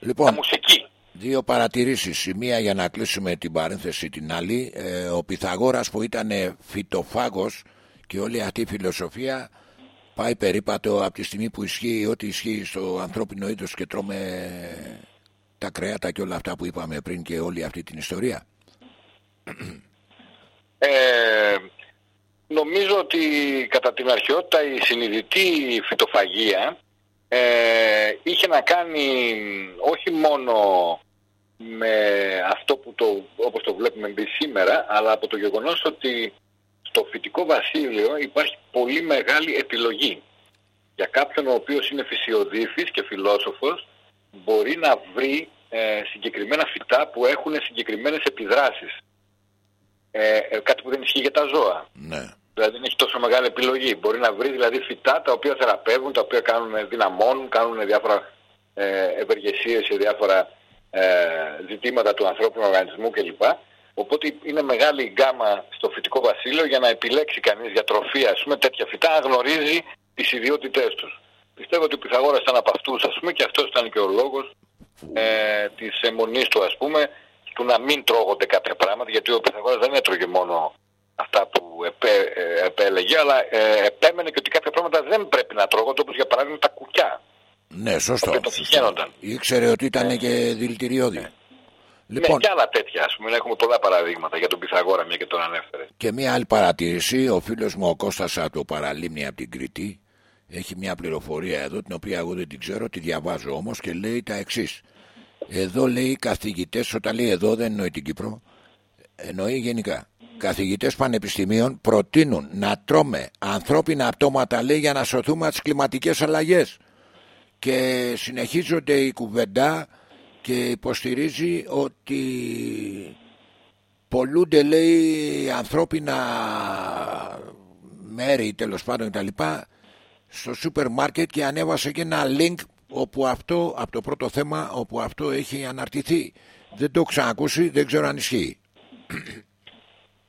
Λοιπόν, μουσική. Δύο παρατηρήσεις. Η μία για να κλείσουμε την παρένθεση την άλλη. Ε, ο Πυθαγόρας που ήταν φυτοφάγος και όλη αυτή η φιλοσοφία πάει περίπατο από τη στιγμή που ισχύει ό,τι ισχύει στο ανθρώπινο είδος και τρώμε τα κρέατα και όλα αυτά που είπαμε πριν και όλη αυτή την ιστορία. Ε, νομίζω ότι κατά την αρχαιότητα η συνειδητή φυτοφαγία ε, είχε να κάνει όχι μόνο με αυτό που το, όπως το βλέπουμε εμείς σήμερα, αλλά από το γεγονός ότι στο φυτικό βασίλειο υπάρχει πολύ μεγάλη επιλογή. Για κάποιον ο οποίος είναι φυσιοδίφης και φιλόσοφος μπορεί να βρει ε, συγκεκριμένα φυτά που έχουν συγκεκριμένες επιδράσεις. Ε, ε, κάτι που δεν ισχύει για τα ζώα. Ναι. Δηλαδή δεν έχει τόσο μεγάλη επιλογή. Μπορεί να βρει δηλαδή φυτά τα οποία θεραπεύουν, τα οποία κάνουν δυναμώνουν, κάνουν διάφορα ε, ευεργεσίες σε διάφορα ε, ζητήματα του ανθρώπινου οργανισμού κλπ. Οπότε είναι μεγάλη η γκάμα στο φυτικό βασίλειο για να επιλέξει κανείς για τροφή ας πούμε, τέτοια φυτά να γνωρίζει τις ιδιότητές τους. Πιστεύω ότι ο Πυθαγόρας ήταν από αυτούς ας πούμε και αυτός ήταν και ο λόγος ε, της αιμονής του ας πούμε του να μην τρώγονται κάποια πράγματα γιατί ο Πυθαγόρας δεν έτρωγε μόνο αυτά που επέ, ε, επέλεγε αλλά ε, επέμενε και ότι κάποια πράγματα δεν πρέπει να τρώγονται όπως για παράδειγμα τα κουκιά. Ναι, σωστό. Ήξερε ότι ήταν ε, και δηλητηριώδη. Ναι. Λοιπόν, ναι, και άλλα τέτοια, ας πούμε. Έχουμε πολλά παραδείγματα για τον Πυθαγόρα, μια και τον ανέφερε. Και μια άλλη παρατήρηση. Ο φίλος μου ο Κώστας από το παραλίμνη από την Κρήτη έχει μια πληροφορία εδώ, την οποία εγώ δεν την ξέρω, τη διαβάζω όμως και λέει τα εξής. Εδώ λέει οι καθηγητές, όταν λέει εδώ δεν εννοεί την Κύπρο, εννοεί γενικά. Καθηγητές πανεπιστημίων προτείνουν να τρώμε ανθρώπινα πτώματα λέει για να σωθούμε από τις κλιματικές αλλαγές και συνεχίζονται η κουβεντά και υποστηρίζει ότι πολλούνται λέει ανθρώπινα μέρη τέλος πάντων τα λοιπά στο σούπερ μάρκετ και ανέβασε και ένα link όπου αυτό, από το πρώτο θέμα όπου αυτό έχει αναρτηθεί. Δεν το έχω ξανακούσει, δεν ξέρω αν ισχύει.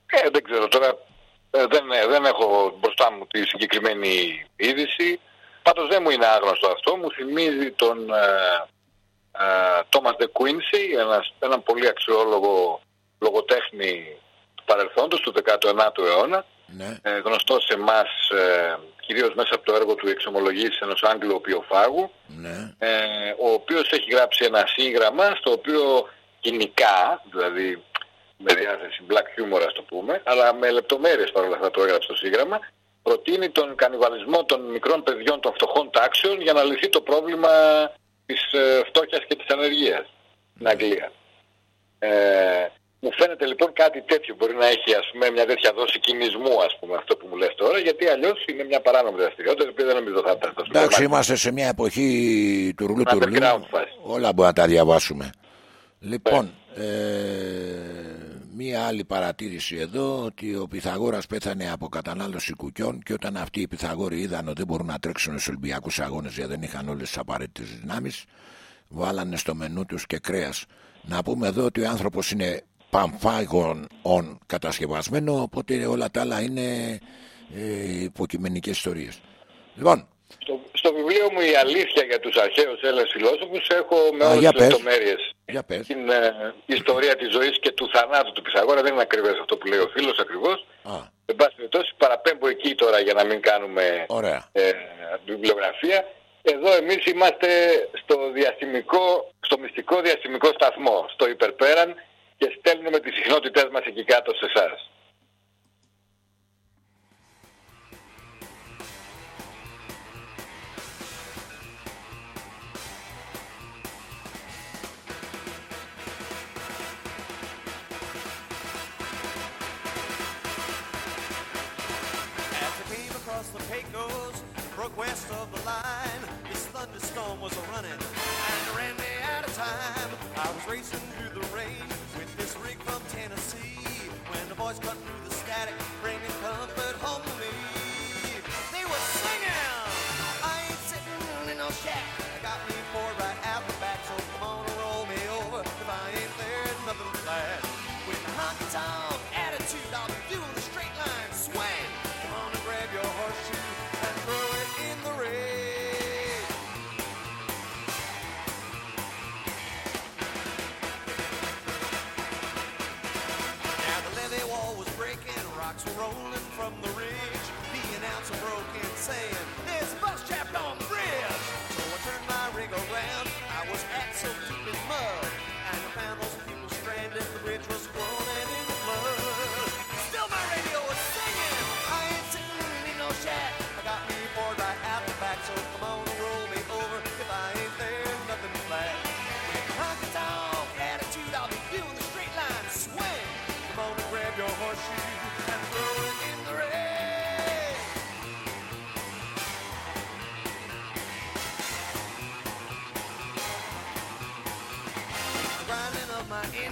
Ε, δεν ξέρω τώρα. Ε, δεν, ε, δεν έχω μπροστά μου τη συγκεκριμένη είδηση Πάντως δεν μου είναι άγνωστο αυτό, μου θυμίζει τον Τόμας Δε Κουίνσι, έναν πολύ αξιόλογο λογοτέχνη του παρελθόντος, του 19ου αιώνα, ναι. ε, γνωστός σε εμάς ε, κυρίως μέσα από το έργο του εξομολογής ενός Άγγλου οπιοφάγου, ναι. ε, ο οποίος έχει γράψει ένα σύγγραμμα στο οποίο κοινικά, δηλαδή με διάθεση black humor ας το πούμε, αλλά με λεπτομέρειες παρόλα αυτά το έγραψε το σύγγραμμα, προτείνει τον κανιβαλισμό των μικρών παιδιών των φτωχών τάξεων για να λυθεί το πρόβλημα της ε, φτώχειας και της ανεργίας στην Αγγλία. Ε, μου φαίνεται λοιπόν κάτι τέτοιο μπορεί να έχει ας πούμε μια τέτοια δόση κινησμού ας πούμε αυτό που μου λες τώρα γιατί αλλιώς είναι μια παράνομη δραστηριότητα η δεν νομίζω θα φτάσει. Εντάξει είμαστε σε μια εποχή του ρουλού του ρουλού όλα μπορούμε να τα διαβάσουμε. Λοιπόν, ε, μία άλλη παρατήρηση εδώ ότι ο Πυθαγόρας πέθανε από κατανάλωση κουκιών και όταν αυτοί οι Πυθαγόροι είδαν ότι δεν μπορούν να τρέξουν στους Ολυμπιακούς αγώνες γιατί δεν είχαν όλες τις απαραίτητες δυνάμεις βάλανε στο μενού τους και κρέας. Να πούμε εδώ ότι ο άνθρωπος είναι παμφάγων on κατασκευασμένο οπότε όλα τα άλλα είναι ε, υποκειμενικές ιστορίες. Λοιπόν, στο, στο βιβλίο μου η αλήθεια για τους αρχαίους Έλληνες φιλόσοφους έχω με όλες τις λεπτομέρειες για πες. την ε, ιστορία της ζωής και του θανάτου του Πυθαγόρα δεν είναι ακριβές αυτό που λέει ο φίλος ακριβώς. Α. Εν πάση περιπτώσει παραπέμπω εκεί τώρα για να μην κάνουμε ε, βιβλιογραφία. Εδώ εμείς είμαστε στο, διαστημικό, στο μυστικό διαστημικό σταθμό, στο υπερπέραν και στέλνουμε τις συχνότητές μας εκεί κάτω σε εσάς. West of the line. This thunderstorm was a running and ran me out of time. I was racing through the rain with this rig from Tennessee. When the voice cut through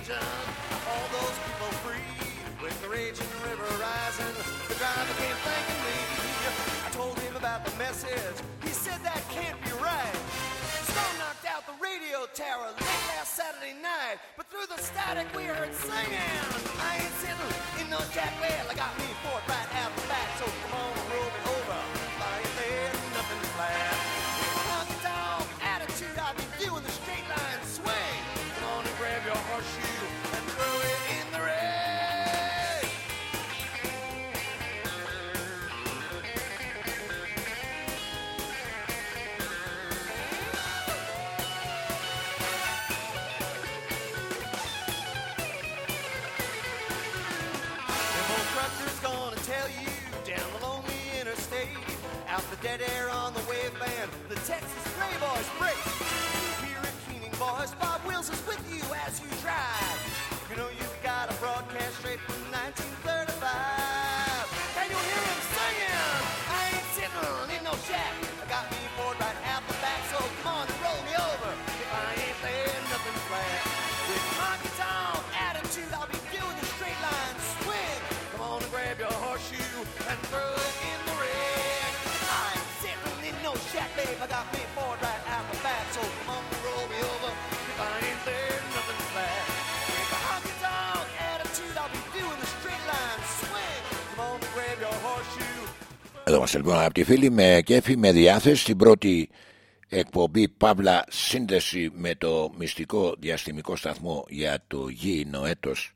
of all those people free. With the raging river rising, the driver came thanking me. I told him about the message. He said that can't be right. Storm knocked out the radio tower late last Saturday night, but through the static we heard singing. I ain't sitting in no jack well. I got me fought right out the back, so come on with you as you Εδώ είμαστε λοιπόν αγαπητοί φίλοι με κέφι, με διάθεση στην πρώτη εκπομπή Παύλα σύνδεση με το μυστικό διαστημικό σταθμό για το γήινο έτος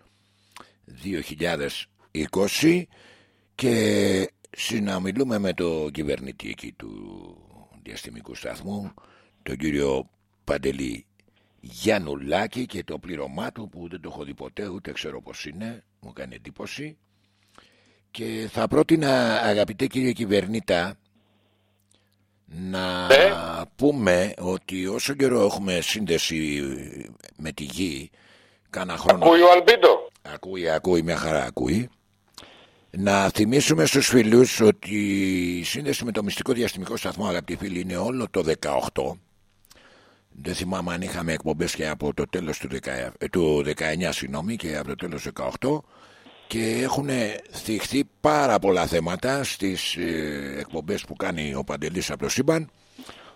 2020 και συναμιλούμε με το κυβερνητή εκεί του διαστημικού σταθμού τον κύριο Παντελή Γιαννουλάκη και το πλήρωμά του που δεν το έχω δει ποτέ ούτε ξέρω πως είναι μου κάνει εντύπωση και θα πρότεινα αγαπητέ κύριε κυβερνήτα να ναι. πούμε ότι όσο καιρό έχουμε σύνδεση με τη γη κάνα χρόνο Ακούει ο Αλμπίντο. Ακούει, ακούει, μια χαρά ακούει. Να θυμίσουμε στους φίλους ότι η σύνδεση με το μυστικό διαστημικό σταθμό αγαπητοί φίλοι είναι όλο το 18 δεν θυμάμαι αν είχαμε εκπομπές και από το τέλος του, 19, ε, του 19 συγγνώμη, και από το τέλος του 18 και έχουν θυχθεί πάρα πολλά θέματα στις ε, εκπομπές που κάνει ο Παντελής από το σύμπαν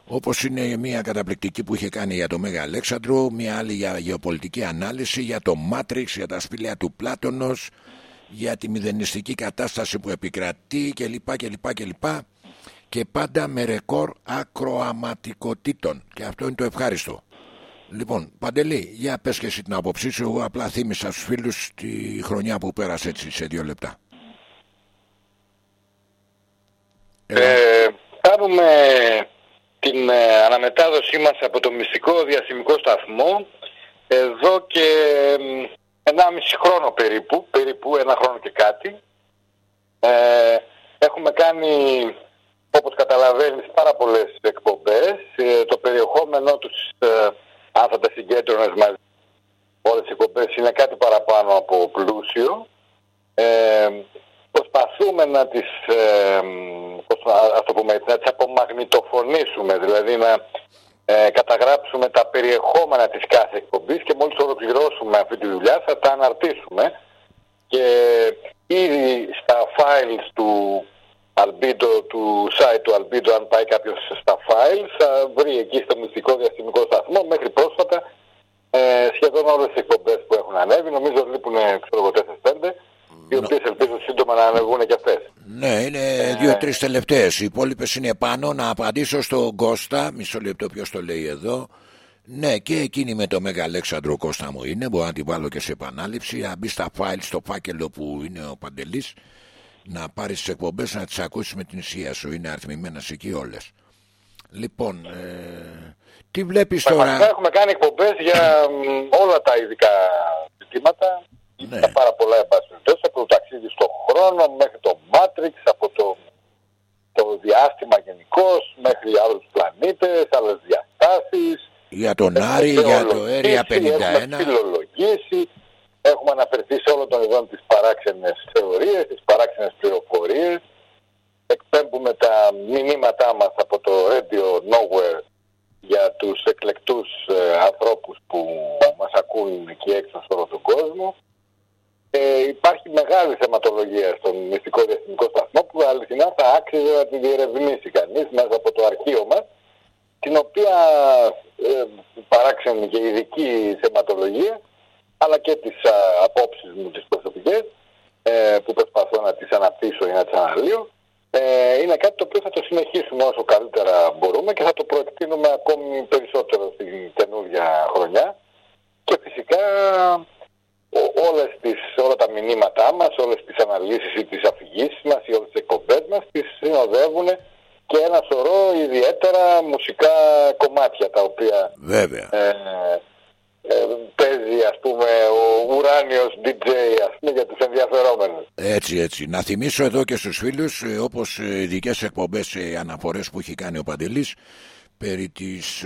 όπως είναι μια καταπληκτική που είχε κάνει για το Μέγα Αλέξανδρο μια άλλη για γεωπολιτική ανάλυση για το Μάτριξ, για τα σπήλαια του Πλάτωνος για τη μηδενιστική κατάσταση που επικρατεί κλπ. κλπ, κλπ. Και πάντα με ρεκόρ ακροαματικοτήτων. Και αυτό είναι το ευχάριστο. Λοιπόν, Παντελή, για πες και εσύ την άποψή σου. Εγώ απλά θύμισα στους φίλους τη χρονιά που πέρασε έτσι σε δύο λεπτά. Ε, κάνουμε την ε, αναμετάδοσή μας από το μυστικό διαστημικό σταθμό εδώ και μισή χρόνο περίπου, περίπου ένα χρόνο και κάτι. Ε, έχουμε κάνει, όπως καταλαβαίνεις, πάρα πολλές εκπομπές. Ε, το περιεχόμενό τους, ε, αν θα τα συγκέντρωνες μαζί, όλες οι εκπομπές είναι κάτι παραπάνω από πλούσιο. Ε, προσπαθούμε να τις, ε, ας το πούμε, να τις απομαγνητοφωνήσουμε, δηλαδή να ε, καταγράψουμε τα περιεχόμενα της κάθε εκπομπής και μόλις ολοκληρώσουμε αυτή τη δουλειά θα τα αναρτήσουμε και ήδη στα files του Albedo, του site του Albedo, αν πάει κάποιος στα files, θα βρει εκεί στο μυστικό διαστημικό σταθμό μέχρι πρόσφατα ε, σχεδόν όλες τις εκπομπές που έχουν ανέβει. Νομίζω λείπουν, ξέρω εγώ, 4-5 οι οποίες ελπίζω σύντομα να ανεβούν και αυτές. Ναι, είναι ε, δύο-τρεις τελευταίες. Οι υπόλοιπες είναι πάνω. Να απαντήσω στον Κώστα, μισό λεπτό ποιος το λέει εδώ. Ναι, και εκείνη με το Μέγα Αλέξανδρο Κώστα μου είναι. Μπορώ να την βάλω και σε επανάληψη. Να μπει στα file στο φάκελο που είναι ο Παντελής. Να πάρεις τις εκπομπές να τις ακούσεις με την ησυχία σου. Είναι αριθμημένε εκεί όλες. Λοιπόν, ε, τι βλέπεις τώρα; Έχουμε κάνει εκπομπές για όλα τα ειδικά ζητήματα. Ναι. πάρα πολλά εμπασχευτές από το ταξίδι στον χρόνο μέχρι το Matrix, από το, το διάστημα γενικώ μέχρι άλλους πλανήτες, άλλες διαστάσεις. Για τον Άρη, για το Area 51. Έχουμε φιλολογήσει, έχουμε αναφερθεί σε όλων των ειδών τις παράξενες θεωρίες, τις παράξενες πληροφορίες. Εκπέμπουμε τα μηνύματά μας από το Radio Nowhere για τους εκλεκτούς ε, ανθρώπους που μας ακούν εκεί έξω σε όλο τον κόσμο. Ε, υπάρχει μεγάλη θεματολογία στον μυστικό διαστημικό σταθμό που αληθινά θα άξιζε να την διερευνήσει κανείς μέσα από το αρχείο μας την οποία ε, παράξενη και ειδική θεματολογία αλλά και τις α, απόψεις μου τις προσωπικές ε, που προσπαθώ να τις αναπτύσσω ή να τις αναλύω ε, είναι κάτι το οποίο θα το συνεχίσουμε όσο καλύτερα μπορούμε και θα το προεκτείνουμε ακόμη περισσότερο στην καινούργια χρονιά και φυσικά όλες τις, όλα τα μηνύματά μας, όλες τις αναλύσεις ή τις αφηγήσεις μας ή όλες τις εκπομπές μας τις συνοδεύουν και ένα σωρό ιδιαίτερα μουσικά κομμάτια τα οποία Βέβαια. Ε, ε, παίζει ας πούμε ο ουράνιος DJ ας πούμε για τους ενδιαφερόμενους. Έτσι έτσι. Να θυμίσω εδώ και στους φίλους ε, όπως ε, ειδικές εκπομπές ε, αναφορές που έχει κάνει ο Παντελής περί της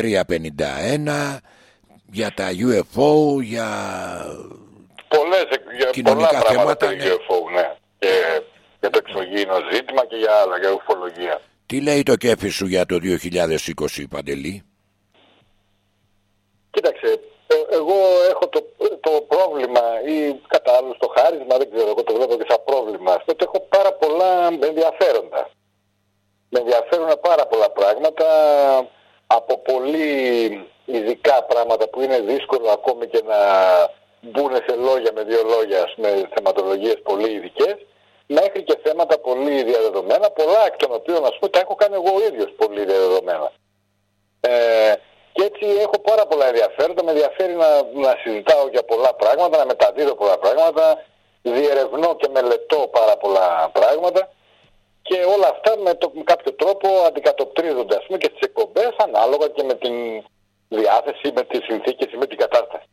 Area 51 για τα UFO, για Πολλές, για κοινωνικά πολλά θέματα ναι. UFO, ναι. Και για το εξωγήινο ζήτημα και για άλλα, για ουφολογία. Τι λέει το κέφι σου για το 2020, Παντελή; Κοίταξε, ε, εγώ έχω το, το πρόβλημα ή κατά άλλους το χάρισμα, δεν ξέρω, εγώ το βλέπω και σαν πρόβλημα, αυτό ότι έχω πάρα πολλά ενδιαφέροντα. Με ενδιαφέρουν πάρα πολλά πράγματα από πολύ ειδικά πράγματα που είναι δύσκολο ακόμη και να μπουν σε λόγια με δύο λόγια με θεματολογίες πολύ ειδικές, μέχρι και θέματα πολύ διαδεδομένα, πολλά εκ των οποίων ας πούμε τα έχω κάνει εγώ ο ίδιος πολύ διαδεδομένα. Ε, και έτσι έχω πάρα πολλά ενδιαφέροντα, με ενδιαφέρει να, να συζητάω για πολλά πράγματα, να μεταδίδω πολλά πράγματα, διερευνώ και μελετώ πάρα πολλά πράγματα και όλα αυτά με, το, με κάποιο τρόπο αντικατοπτρίζονται ας πούμε και στις εκπομπές ανάλογα και με την διάθεση, με τις συνθήκες ή με την κατάσταση.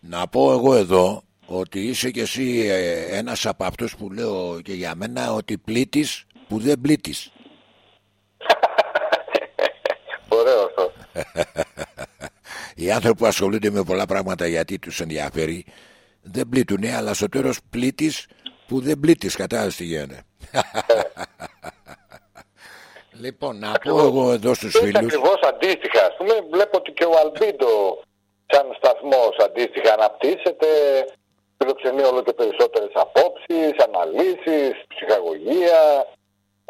Να πω εγώ εδώ ότι είσαι και εσύ ε, ένας από αυτούς που λέω και για μένα ότι πλήτης που δεν πλήτης. Ωραίο αυτό. Οι άνθρωποι που ασχολούνται με πολλά πράγματα γιατί τους ενδιαφέρει δεν πλήττουν, αλλά στο τέλος πλήτης που δεν πλήττεις, κατάλαβες τι γίνεται. λοιπόν, να πω εγώ εδώ στους φίλους... Είναι ακριβώς αντίστοιχα, ας πούμε, βλέπω ότι και ο Αλμπίντο σαν σταθμός αντίστοιχα αναπτύσσεται, φιλοξενεί όλο και περισσότερες απόψεις, αναλύσεις, ψυχαγωγία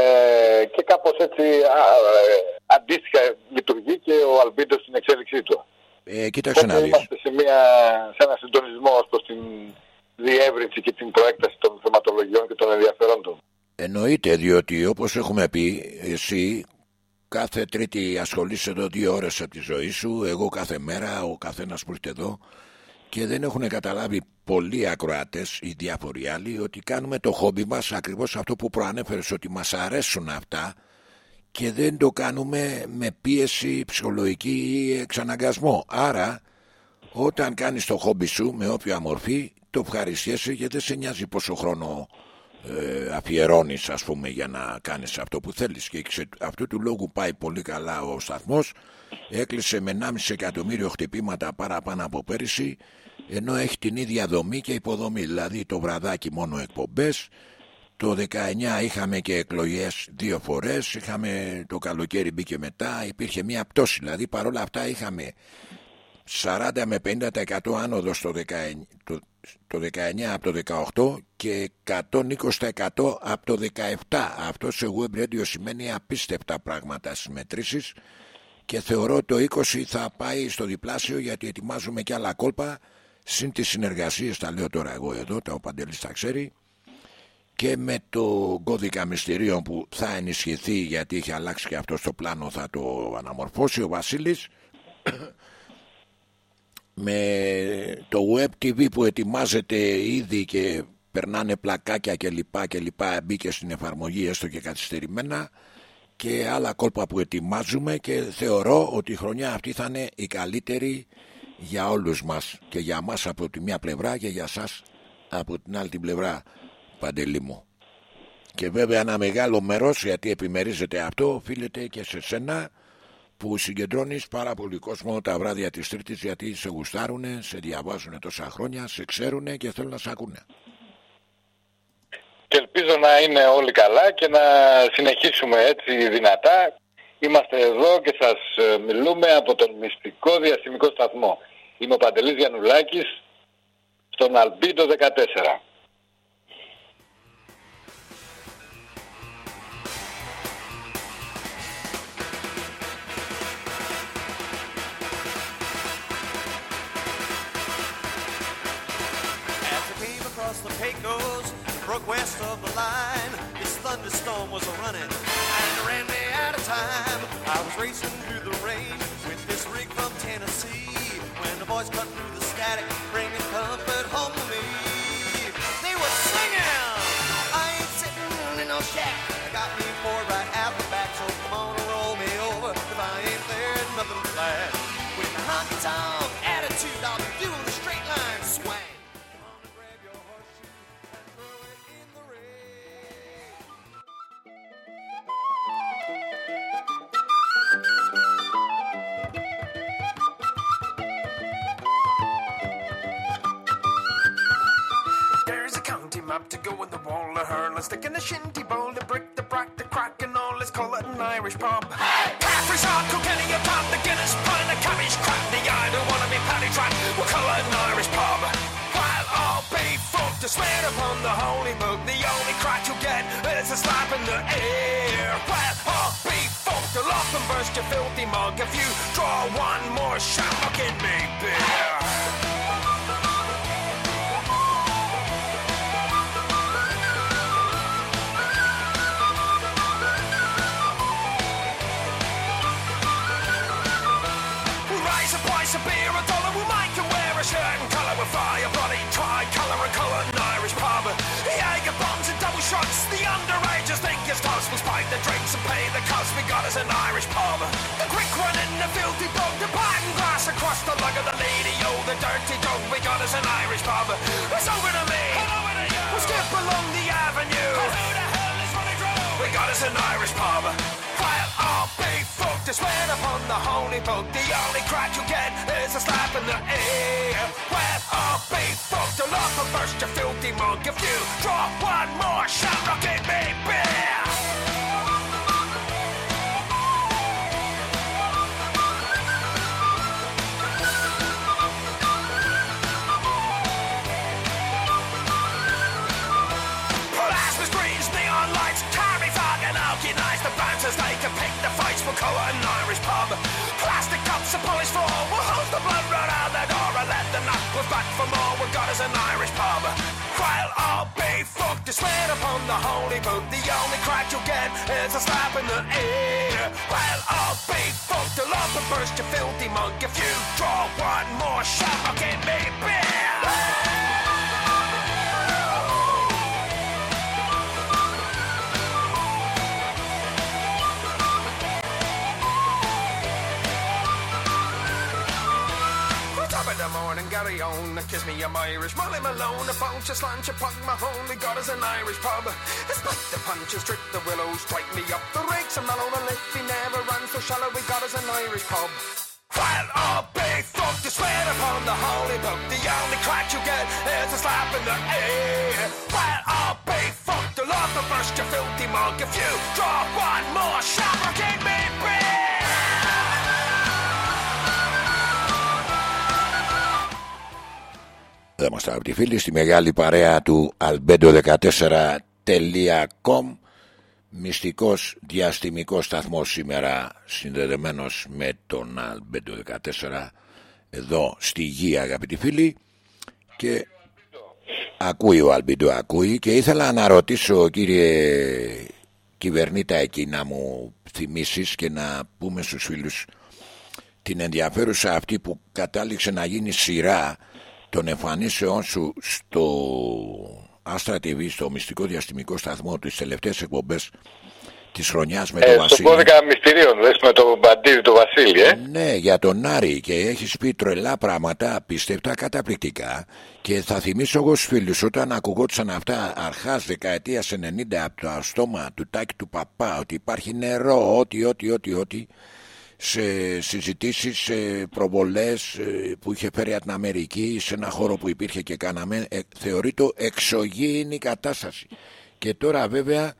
ε, και κάπως έτσι α, ε, αντίστοιχα λειτουργεί και ο Αλμπίντο στην εξέλιξή του. Ε, κοίταξε να δεις. Είμαστε σε, μια, σε ένα συντονισμό ως προς την διεύρυνση και την προέκταση των θεματολογιών και των ενδιαφερόντων. Εννοείται, διότι όπως έχουμε πει, εσύ κάθε τρίτη ασχολείσαι εδώ δύο ώρες από τη ζωή σου, εγώ κάθε μέρα, ο καθένας που ήρθε εδώ και δεν έχουν καταλάβει πολλοί ακροατές ή διάφοροι άλλοι ότι κάνουμε το χόμπι μας ακριβώς αυτό που προανέφερες ότι μας αρέσουν αυτά και δεν το κάνουμε με πίεση ψυχολογική ή εξαναγκασμό. Άρα όταν κάνεις το χόμπι σου με όποια μορφή το ευχαριστιέσαι γιατί δεν σε νοιάζει πόσο χρόνο ε, αφιερώνεις ας πούμε για να κάνεις αυτό που θέλεις και αυτού του λόγου πάει πολύ καλά ο σταθμός έκλεισε με 1,5 εκατομμύριο χτυπήματα παραπάνω από πέρυσι ενώ έχει την ίδια δομή και υποδομή δηλαδή το βραδάκι μόνο εκπομπές το 19 είχαμε και εκλογές δύο φορές είχαμε το καλοκαίρι μπήκε μετά υπήρχε μια πτώση δηλαδή παρόλα αυτά είχαμε 40 με 50% άνοδο στο 19, το, το 19 από το 18 και 120% από το 17. Αυτό σε web radio σημαίνει απίστευτα πράγματα στις μετρήσεις και θεωρώ το 20 θα πάει στο διπλάσιο γιατί ετοιμάζουμε και άλλα κόλπα. Συν τις συνεργασίες, τα λέω τώρα εγώ εδώ, τα ο Παντελής τα ξέρει. Και με το κώδικα μυστηρίων που θα ενισχυθεί γιατί έχει αλλάξει και αυτό στο πλάνο θα το αναμορφώσει ο Βασίλης. Με το web TV που ετοιμάζεται ήδη και περνάνε πλακάκια και λοιπά και λοιπά μπήκε στην εφαρμογή έστω και καθυστερημένα και άλλα κόλπα που ετοιμάζουμε και θεωρώ ότι η χρονιά αυτή θα είναι η καλύτερη για όλους μας και για μας από τη μία πλευρά και για σας από την άλλη την πλευρά Παντελή μου. Και βέβαια ένα μεγάλο μέρος γιατί επιμερίζεται αυτό οφείλεται και σε σένα που συγκεντρώνεις πάρα πολύ κόσμο τα βράδια της Τρίτης γιατί σε γουστάρουνε, σε διαβάζουν τόσα χρόνια, σε ξέρουνε και θέλουν να σε ακούνε. Και ελπίζω να είναι όλοι καλά και να συνεχίσουμε έτσι δυνατά. Είμαστε εδώ και σας ε, μιλούμε από τον μυστικό διαστημικό σταθμό. Είμαι ο Παντελής Γιαννουλάκης στον Αλμπίντο 14. West of the line. This thunderstorm was a running and ran me out of time. I was racing through the rain with this rig from Tennessee. When the boys cut through the static, bringing comfort home to me. They were singing, I ain't sitting in no shack. The wall of her. Let's stick in the shinty bowl, the brick, the brack, the crack, and all. Let's call it an Irish pub. Hey! Caffrey's hard, Kilkenny, a pub, the Guinness, pint, the cabbage, crap, the I don't wanna be paddy track. We'll call it an Irish pub. While I'll be fucked to swear upon the holy book, the only crack you'll get is a slap in the air. While I'll be fucked, I'll off and burst your filthy mug if you draw one more shot, I'll get me beer. Toss. The drinks and pay the cost. We got us an Irish pub. The quick one in the filthy bug. The parting glass across the lug of the lady. Oh, the dirty dog. We got us an Irish pub. It's over to me. We'll skip along the avenue. who the hell is running through? We got us an Irish pub. While all be fucked to swear upon the holy book. The only crack you get is a slap in the ear. Well, all be fucked. I'll off and burst filthy mug. If you draw one more shot, I'll give me beer. The fights for Coa and Irish pub. Plastic cups are polished for. We'll hose the blood right out the door and let the knuckles back for more. We've got us an Irish pub. While all be fucked to swear upon the holy book. The only crack you'll get is a slap in the ear. While all be fucked, I'll up and burst your filthy mug. If you draw one more shot, I'll give me beer. What's Gary on? Kiss me, I'm Irish. Molly Malone, a bunch of you pug Mahone. We got us an Irish pub. Split the punches, trick the willows, strike me up the rakes. And Malone, if he never ran so shallow, we got us an Irish pub. While all big fuck to swear upon the holy book, the only crack you get is a slap in the ear. While all big fuck to love the burst your filthy mug. If you draw one more shot, I'll give me Εδώ είμαστε από τη φίλη στη μεγάλη παρέα του albedo14.com Μυστικός διαστημικός σταθμός σήμερα συνδεδεμένος με τον Albedo14 εδώ στη γη αγαπητοί φίλοι. Και ακούει ο Αλμπίντο ακούει. Και ήθελα να ρωτήσω κύριε κυβερνήτα εκεί να μου θυμίσεις και να πούμε στους φίλους την ενδιαφέρουσα αυτή που κατάληξε να γίνει σειρά των εμφανίσεών σου στο Άστρα TV, στο μυστικό διαστημικό σταθμό τις τελευταίες εκπομπές της χρονιάς με τον Ε, στον Βασίλη. κώδικα μυστηρίων, δες με τον μπαντήρι του Βασίλη, ε; Ναι, για τον Άρη και έχεις πει τρελά πράγματα, απίστευτα, καταπληκτικά και θα θυμίσω εγώ στους φίλους όταν ακουγόντουσαν αυτά αρχάς δεκαετίας 90 από το στόμα του Τάκη του Παπά ότι υπάρχει νερό, ό,τι, ό,τι, ό,τι, ό,τι σε συζητήσεις, σε προβολές ε, που είχε φέρει από την Αμερική σε ένα χώρο που υπήρχε και κάναμε ε, θεωρείται εξωγήινη κατάσταση. Και τώρα βέβαια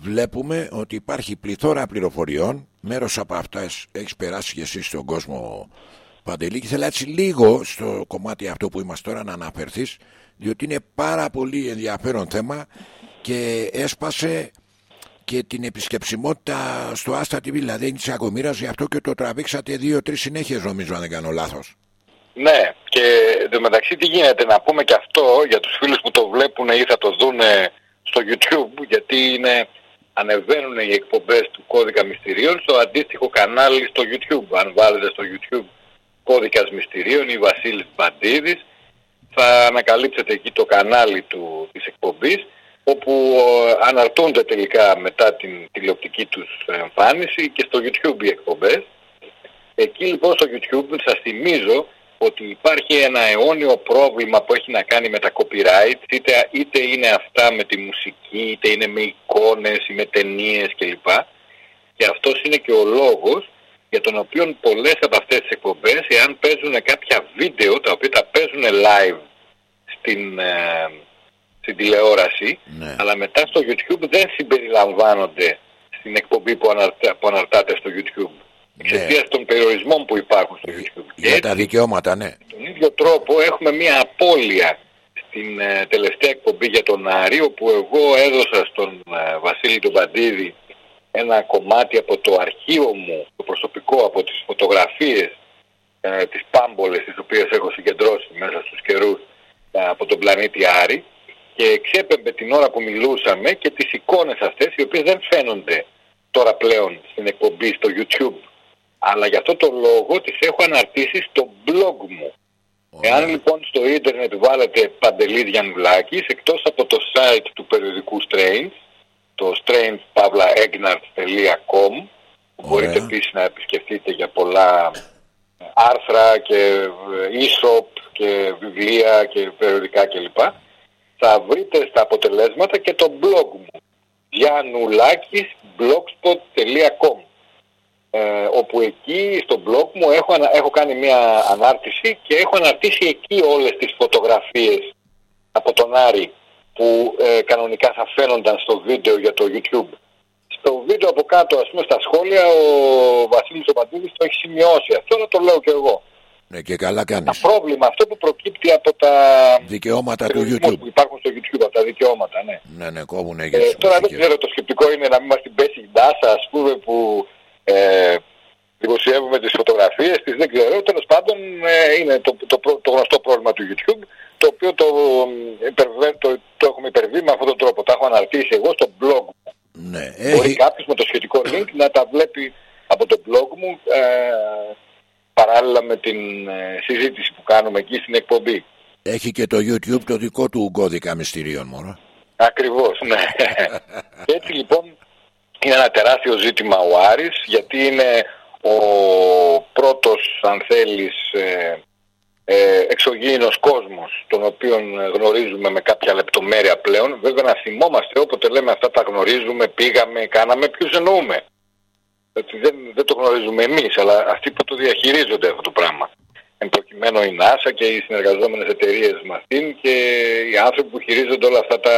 βλέπουμε ότι υπάρχει πληθώρα πληροφοριών μέρος από αυτές έχεις περάσει και εσύ στον κόσμο Παντελή και θέλω έτσι λίγο στο κομμάτι αυτό που είμαστε τώρα να αναφερθείς διότι είναι πάρα πολύ ενδιαφέρον θέμα και έσπασε και την επισκεψιμότητα στο Άστα TV δηλαδή είναι της Ακομήρας γι' αυτό και το τραβήξατε δύο-τρεις συνέχειες νομίζω αν δεν κάνω λάθος. Ναι, και εντωμεταξύ τι γίνεται, να πούμε και αυτό για τους φίλους που το βλέπουν ή θα το δουν στο YouTube, γιατί είναι, ανεβαίνουν οι εκπομπές του κώδικα μυστηρίων στο αντίστοιχο κανάλι στο YouTube. Αν βάλετε στο YouTube κώδικας μυστηρίων ή Βασίλης Μπαντίδης, θα ανακαλύψετε εκεί το κανάλι του, της εκπομπής, όπου ε, αναρτούνται τελικά μετά την τηλεοπτική τους εμφάνιση και στο YouTube οι εκπομπές. Εκεί λοιπόν στο YouTube σας θυμίζω ότι υπάρχει ένα αιώνιο πρόβλημα που έχει να κάνει με τα copyright, είτε, είτε είναι αυτά με τη μουσική, είτε είναι με εικόνες ή με ταινίες κλπ. Και αυτός είναι και ο λόγος για τον οποίο πολλές από αυτές τις εκπομπές, εάν παίζουν κάποια βίντεο, τα οποία τα παίζουν live στην, ε, στην τηλεόραση, Ναι. αλλά μετά στο YouTube δεν συμπεριλαμβάνονται στην εκπομπή που, αναρτά, που αναρτάται στο YouTube. Εξαιτίας των περιορισμών που υπάρχουν στο YouTube. Και για τα δικαιώματα ναι τον ίδιο τρόπο έχουμε μια απώλεια στην ε, τελευταία εκπομπή για τον Άρη όπου εγώ έδωσα στον ε, Βασίλη τον Παντίδη ένα κομμάτι από το αρχείο μου, το προσωπικό, από τις φωτογραφίες ε, τις πάμπολες τις οποίες έχω συγκεντρώσει μέσα στους καιρούς ε, από τον πλανήτη Άρη και ξέπεμπε την ώρα που μιλούσαμε και τις εικόνες αυτές οι οποίες δεν φαίνονται τώρα πλέον στην εκπομπή στο YouTube αλλά για αυτό το λόγο τις έχω αναρτήσει στο blog μου. Εάν λοιπόν στο ίντερνετ βάλετε Παντελή Διανουλάκης, εκτός από το site του περιοδικού Strange, το strengthpavlaegnart.com που μπορείτε Ωραία. επίσης να επισκεφτείτε για πολλά άρθρα και ε, e-shop και βιβλία και περιοδικά κλπ. Θα βρείτε στα αποτελέσματα και το blog μου giannoulakis.blogspot.com ε, όπου εκεί στο blog μου έχω, ανα- έχω κάνει μια ανάρτηση και έχω αναρτήσει εκεί όλες τις φωτογραφίες από τον Άρη που ε, κανονικά θα φαίνονταν στο βίντεο για το YouTube. Στο βίντεο από κάτω, ας πούμε, στα σχόλια, ο Βασίλης Οπαντίδης το έχει σημειώσει. Αυτό να το λέω και εγώ. Ναι, και καλά Το κάνεις. πρόβλημα αυτό που προκύπτει από τα Δικαιώματα του περιορισμούς YouTube. που υπάρχουν στο YouTube, από τα δικαιώματα, ναι. Ναι, ναι, κόβουνε για Ε, τις τώρα δεν μουσικές. ξέρω, το σκεπτικό είναι να μην μας την πέσει η NASA, ας πούμε, που ε, δημοσιεύουμε τις φωτογραφίες της, δεν ξέρω. Τέλος πάντων, ε, είναι το, το, προ- το γνωστό πρόβλημα του YouTube, το οποίο το, ε, υπερβε- το, το έχουμε υπερβεί με αυτόν τον τρόπο. Τα έχω αναρτήσει εγώ στο blog μου. Ναι, Μπορεί έχει, κάποιος με το σχετικό link να τα βλέπει από το blog μου ε, παράλληλα με την ε, συζήτηση που κάνουμε εκεί στην εκπομπή. έχει και το YouTube το δικό του κώδικα μυστηρίων, μωρό. Ακριβώς, ναι. Και έτσι λοιπόν είναι ένα τεράστιο ζήτημα ο Άρης γιατί είναι ο πρώτος αν θέλεις ε, ε, εξωγήινος κόσμος τον οποίο γνωρίζουμε με κάποια λεπτομέρεια πλέον. Βέβαια να θυμόμαστε όποτε λέμε αυτά τα γνωρίζουμε, πήγαμε, κάναμε, ποιους εννοούμε. Ότι δεν, δεν το γνωρίζουμε εμείς, αλλά αυτοί που το διαχειρίζονται αυτό το πράγμα. Εν προκειμένου η NASA και οι συνεργαζόμενες εταιρείες με αυτήν και οι άνθρωποι που χειρίζονται όλα αυτά τα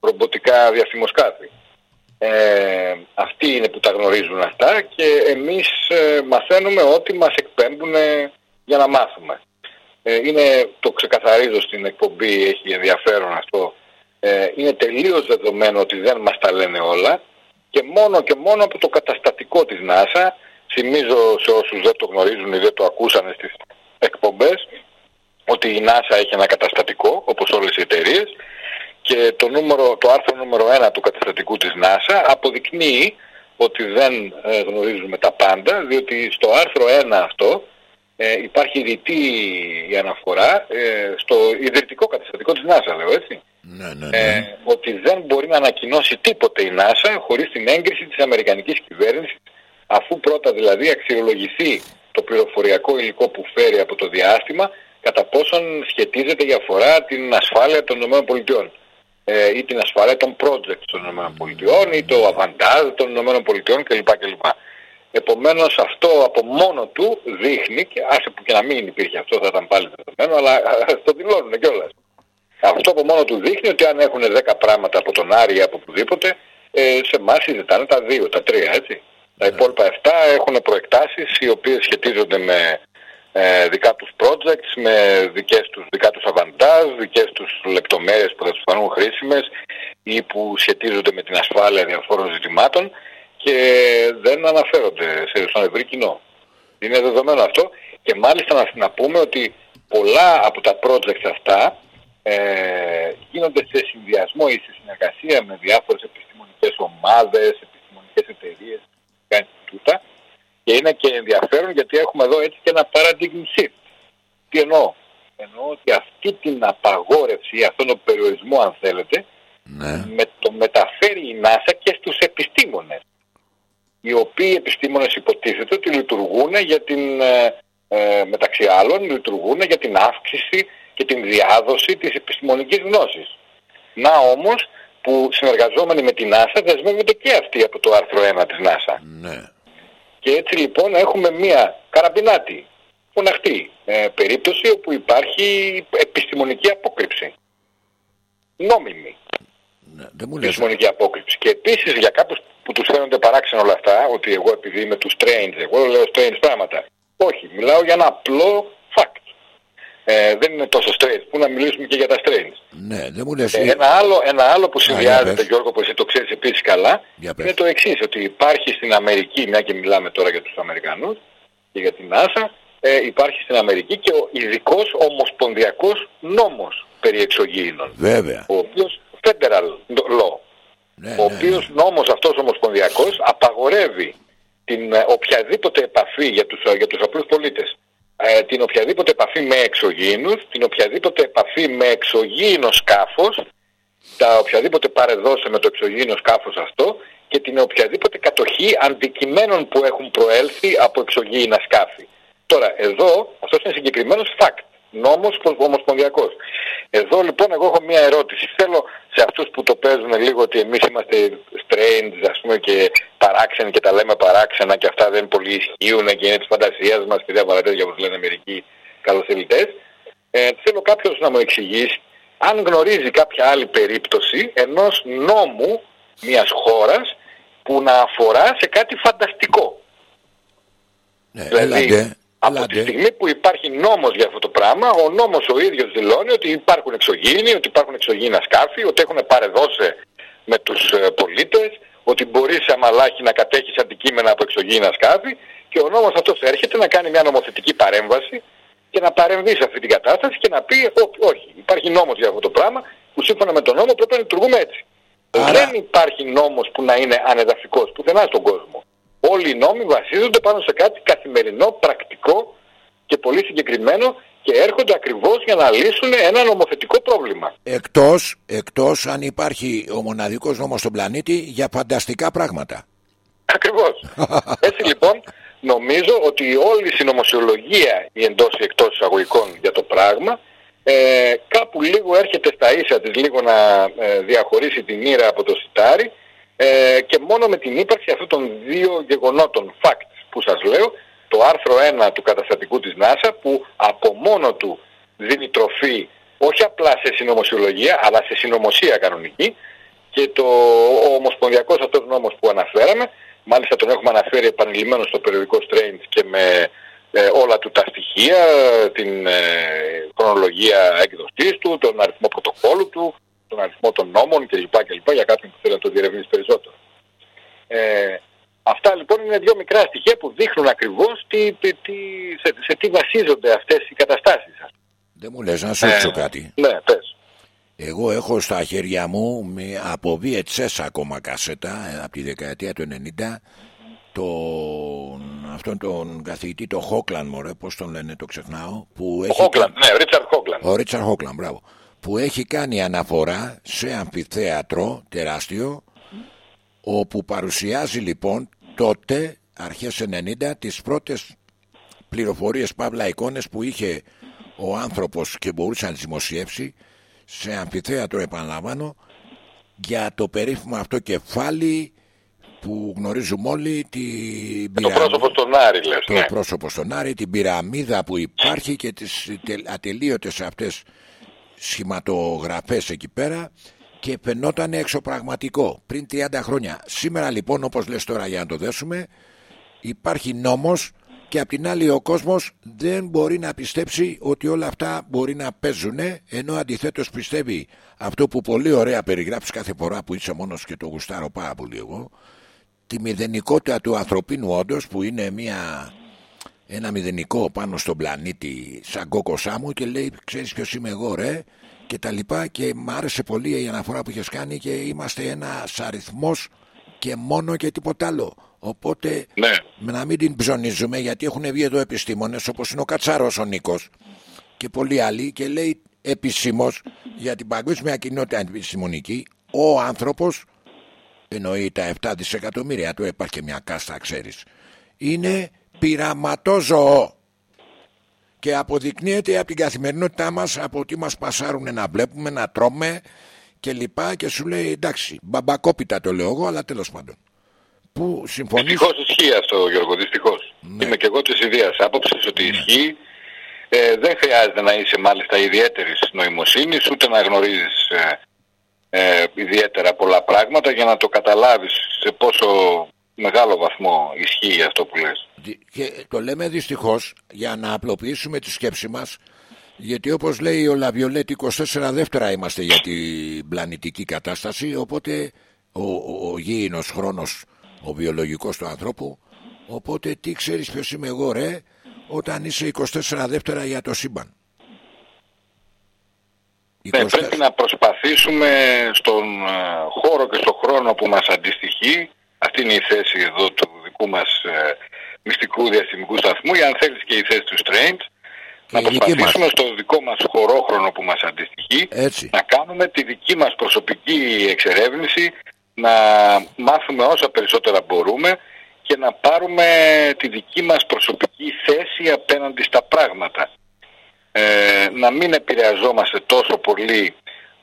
ρομποτικά διαστημοσκάφη. Ε, αυτοί είναι που τα γνωρίζουν αυτά και εμείς ε, μαθαίνουμε ότι μας εκπέμπουν ε, για να μάθουμε. Ε, είναι, το ξεκαθαρίζω στην εκπομπή, έχει ενδιαφέρον αυτό, ε, είναι τελείως δεδομένο ότι δεν μας τα λένε όλα και μόνο και μόνο από το καταστατικό της NASA, θυμίζω σε όσους δεν το γνωρίζουν ή δεν το ακούσανε στις εκπομπές, ότι η NASA έχει ένα καταστατικό, όπως όλες οι εταιρείες, και το, νούμερο, το άρθρο νούμερο 1 του καταστατικού της NASA αποδεικνύει ότι δεν ε, γνωρίζουμε τα πάντα, διότι στο άρθρο 1 αυτό ε, υπάρχει ρητή η αναφορά ε, στο ιδρυτικό καταστατικό της NASA, λέω έτσι. Ναι, ναι, ναι. Ε, ότι δεν μπορεί να ανακοινώσει τίποτε η NASA χωρίς την έγκριση της Αμερικανικής κυβέρνησης αφού πρώτα δηλαδή αξιολογηθεί το πληροφοριακό υλικό που φέρει από το διάστημα κατά πόσον σχετίζεται για αφορά την ασφάλεια των ΗΠΑ ε, ή την ασφάλεια των projects των ΗΠΑ ή το avantage των ΗΠΑ κλπ. κλπ. Επομένως αυτό από μόνο του δείχνει, και άσε που και να μην υπήρχε αυτό θα ήταν πάλι δεδομένο, αλλά ας το δηλώνουν κιόλας. Αυτό από μόνο του δείχνει ότι αν έχουν 10 πράγματα από τον Άρη ή από οπουδήποτε, ε, σε εμάς συζητάνε τα 2, τα 3, έτσι. Τα υπόλοιπα 7 έχουν προεκτάσεις οι οποίες σχετίζονται με ε, δικά τους projects, με δικές τους, δικά τους avantage, δικές τους λεπτομέρειες που θα τους φανούν χρήσιμες ή που σχετίζονται με την ασφάλεια διαφόρων ζητημάτων και δεν αναφέρονται σε, στον ευρύ κοινό. Είναι δεδομένο αυτό και μάλιστα να, να πούμε ότι πολλά από τα projects αυτά ε, γίνονται σε συνδυασμό ή σε συνεργασία με διάφορες επιστημονικές ομάδες, επιστημονικές εταιρείες, κάνει τούτα και είναι και ενδιαφέρον γιατί έχουμε εδώ έτσι και ένα paradigm shift. Τι εννοώ; Εννοώ ότι αυτή την απαγόρευση ή αυτόν τον περιορισμό αν θέλετε ναι. με το μεταφέρει η NASA και στους επιστήμονες οι οποίοι επιστήμονες υποτίθεται ότι λειτουργούν για την, ε, ε, μεταξύ άλλων, λειτουργούν για την αύξηση και την διάδοση της επιστημονικής γνώσης. Να όμως που συνεργαζόμενοι με την NASA δεσμεύονται και αυτοί από το άρθρο 1 της NASA. ναι. Και έτσι λοιπόν έχουμε μία καραμπινάτη, φωναχτή ε, περίπτωση όπου υπάρχει επιστημονική απόκρυψη. Νόμιμη ναι. Δεν μου λες. επιστημονική απόκρυψη. Και επίσης για κάποιους που τους φαίνονται παράξενο όλα αυτά, ότι εγώ επειδή είμαι τους strange, εγώ λέω strange πράγματα. Όχι, μιλάω για ένα απλό fact. Ε, δεν είναι τόσο strange, που να μιλήσουμε και για τα strange. Ναι, δεν μου λες. Ε, ένα, άλλο, ένα άλλο που για συνδυάζεται, πες. Γιώργο, που εσύ το ξέρεις επίσης καλά, Για πες. είναι το εξής, ότι υπάρχει στην Αμερική, μια και μιλάμε τώρα για τους Αμερικανούς και για την NASA, ε, υπάρχει στην Αμερική και ο ειδικός ομοσπονδιακός νόμος περί εξωγήινων, Βέβαια. ο οποίος federal law, Ναι, ο ναι, οποίος νόμος αυτός ομοσπονδιακός απαγορεύει την ε, οποιαδήποτε επαφή για τους, ε, για τους απλούς πολίτες, ε, την οποιαδήποτε επαφή με εξωγήινους, την οποιαδήποτε επαφή με εξωγήινο σκάφος τα οποιαδήποτε παρεδώσε με το εξωγήινο σκάφος αυτό και την οποιαδήποτε κατοχή αντικειμένων που έχουν προέλθει από εξωγήινα σκάφη. Τώρα, εδώ, αυτός είναι συγκεκριμένος fact, νόμος ομοσπονδιακός. Εδώ λοιπόν εγώ έχω μία ερώτηση. Θέλω σε αυτούς που το παίζουν λίγο ότι εμείς είμαστε strange ας πούμε και παράξενοι και τα λέμε παράξενα και αυτά δεν πολύ ισχύουν και είναι της φαντασίας μας και διαβαρατές για όπως λένε μερικοί καλοθελητές. Ε, θέλω κάποιος να μου εξηγήσει αν γνωρίζει κάποια άλλη περίπτωση ενός νόμου μιας χώρας που να αφορά σε κάτι φανταστικό. Ναι, Δηλαδή, έλατε, από έλατε. τη στιγμή που υπάρχει νόμος για αυτό το πράγμα, ο νόμος ο ίδιος δηλώνει ότι υπάρχουν εξωγήινοι, ότι υπάρχουν εξωγήινα σκάφη, ότι έχουν παρεδώσει με τους ε, πολίτες, ότι μπορείς αμαλάχη να κατέχεις αντικείμενα από εξωγήινα σκάφη και ο νόμος αυτός έρχεται να κάνει μια νομοθετική παρέμβαση και να παρεμβεί σε αυτή την κατάσταση και να πει «Ω- όχι, υπάρχει νόμος για αυτό το πράγμα που σύμφωνα με τον νόμο πρέπει να λειτουργούμε έτσι. Άρα- Δεν υπάρχει νόμος που να είναι ανεδαφικός, πουθενά στον κόσμο. Όλοι οι νόμοι βασίζονται πάνω σε κάτι καθημερινό, πρακτικό και πολύ συγκεκριμένο και έρχονται ακριβώς για να λύσουν ένα νομοθετικό πρόβλημα. Εκτός, εκτός αν υπάρχει ο μοναδικός νόμος στον πλανήτη για φανταστικά πράγματα. Ακριβώς. Έτσι λοιπόν νομίζω ότι όλη η συνωμοσιολογία η εντός ή εκτός εισαγωγικών για το πράγμα ε, κάπου λίγο έρχεται στα ίσα της λίγο να ε, διαχωρίσει την ήρα από το σιτάρι ε, και μόνο με την ύπαρξη αυτών των δύο γεγονότων facts που σας λέω το άρθρο 1 του καταστατικού της NASA που από μόνο του δίνει τροφή όχι απλά σε συνωμοσιολογία αλλά σε συνωμοσία κανονική και το, ο ομοσπονδιακός αυτός νόμος που αναφέραμε, μάλιστα τον έχουμε αναφέρει επανειλημμένο στο περιοδικό Strange και με ε, όλα του τα στοιχεία, την ε, χρονολογία έκδοσής του, τον αριθμό πρωτοκόλλου του, τον αριθμό των νόμων κλπ. κλπ για κάποιον που θέλει να το διερευνήσει περισσότερο. Ε, αυτά λοιπόν είναι δύο μικρά στοιχεία που δείχνουν ακριβώς τι, τι, τι, σε, σε τι βασίζονται αυτές οι καταστάσεις. Δεν μου λες να σου ρωτήσω κάτι. Ναι, πες. Εγώ έχω στα χέρια μου με, από VHS ακόμα κασέτα ε, από τη δεκαετία του 90 τον, αυτόν τον καθηγητή το Χόκλαν μωρέ πώς τον λένε το ξεχνάω που Ο έχει Χόκλαντ, ναι, Ρίτσαρντ Χόκλαντ. Ο Ρίτσαρ Χόκλαν, μπράβο. Που έχει κάνει αναφορά σε αμφιθέατρο τεράστιο όπου παρουσιάζει λοιπόν τότε αρχές 90 τις πρώτες πληροφορίες παύλα εικόνες που είχε ο άνθρωπος και μπορούσε να τις δημοσιεύσει σε αμφιθέατρο επαναλαμβάνω για το περίφημο αυτό κεφάλι που γνωρίζουμε όλοι την Το πυραμίδα- πρόσωπο στον Άρη λες, το ναι. πρόσωπο στον Άρη, την πυραμίδα που υπάρχει και τις τε- ατελείωτες αυτές σχηματογραφές εκεί πέρα και φαινόταν εξωπραγματικό πριν 30 χρόνια. Σήμερα λοιπόν όπως λες τώρα για να το δέσουμε υπάρχει νόμος και απ' την άλλη ο κόσμος δεν μπορεί να πιστέψει ότι όλα αυτά μπορεί να παίζουν ενώ αντιθέτως πιστεύει αυτό που πολύ ωραία περιγράφεις κάθε φορά που είσαι μόνος και το γουστάρω πάρα πολύ εγώ τη μηδενικότητα του ανθρωπίνου όντως που είναι μια, ένα μηδενικό πάνω στον πλανήτη σαν κόκο σάμου και λέει ξέρεις ποιος είμαι εγώ ρε και τα λοιπά και μ' άρεσε πολύ η αναφορά που έχεις κάνει και είμαστε ένας αριθμός και μόνο και τίποτα άλλο οπότε Ναι. με να μην την ψωνίζουμε γιατί έχουν βγει εδώ επιστήμονες όπως είναι ο Κατσάρος ο Νίκος και πολλοί άλλοι και λέει επισήμως για την παγκόσμια κοινότητα επιστημονική ο άνθρωπος εννοεί τα 7 δισεκατομμύρια του υπάρχει και μια κάστα ξέρεις είναι πειραματόζωο και αποδεικνύεται από την καθημερινότητά μας από ότι μας πασάρουν να βλέπουμε, να τρώμε και λοιπά και σου λέει εντάξει μπαμπακόπιτα το λέω εγώ αλλά τέλος πάντων που συμφωνείς; Δυστυχώς ισχύει αυτό Γιώργο, δυστυχώς. Ναι. Είμαι και εγώ της ιδέας άποψης ότι ισχύει. Ε, δεν χρειάζεται να είσαι μάλιστα ιδιαίτερης νοημοσύνης ούτε να γνωρίζεις ε, ε, ιδιαίτερα πολλά πράγματα για να το καταλάβεις σε πόσο μεγάλο βαθμό ισχύει αυτό που λες. Δι- Και το λέμε δυστυχώς για να απλοποιήσουμε τη σκέψη μας γιατί όπως λέει ο Λαβιολέτη 24 δεύτερα είμαστε για την πλανητική κατάσταση οπότε ο, ο, ο γήινος χρόνος ο βιολογικός του ανθρώπου οπότε τι ξέρεις ποιος είμαι εγώ ρε όταν είσαι 24 δεύτερα για το σύμπαν Ναι, 24 πρέπει να προσπαθήσουμε στον ε, χώρο και στον χρόνο που μας αντιστοιχεί, αυτή είναι η θέση εδώ του δικού μας ε, μυστικού διαστημικού σταθμού, ή αν θέλεις και η θέση του Strange, να η δική προσπαθήσουμε στο δικό μας χωρόχρονο που μας αντιστοιχεί Έτσι. να κάνουμε τη δική μας προσωπική εξερεύνηση, να μάθουμε όσα περισσότερα μπορούμε και να πάρουμε τη δική μας προσωπική θέση απέναντι στα πράγματα. Ε, να μην επηρεαζόμαστε τόσο πολύ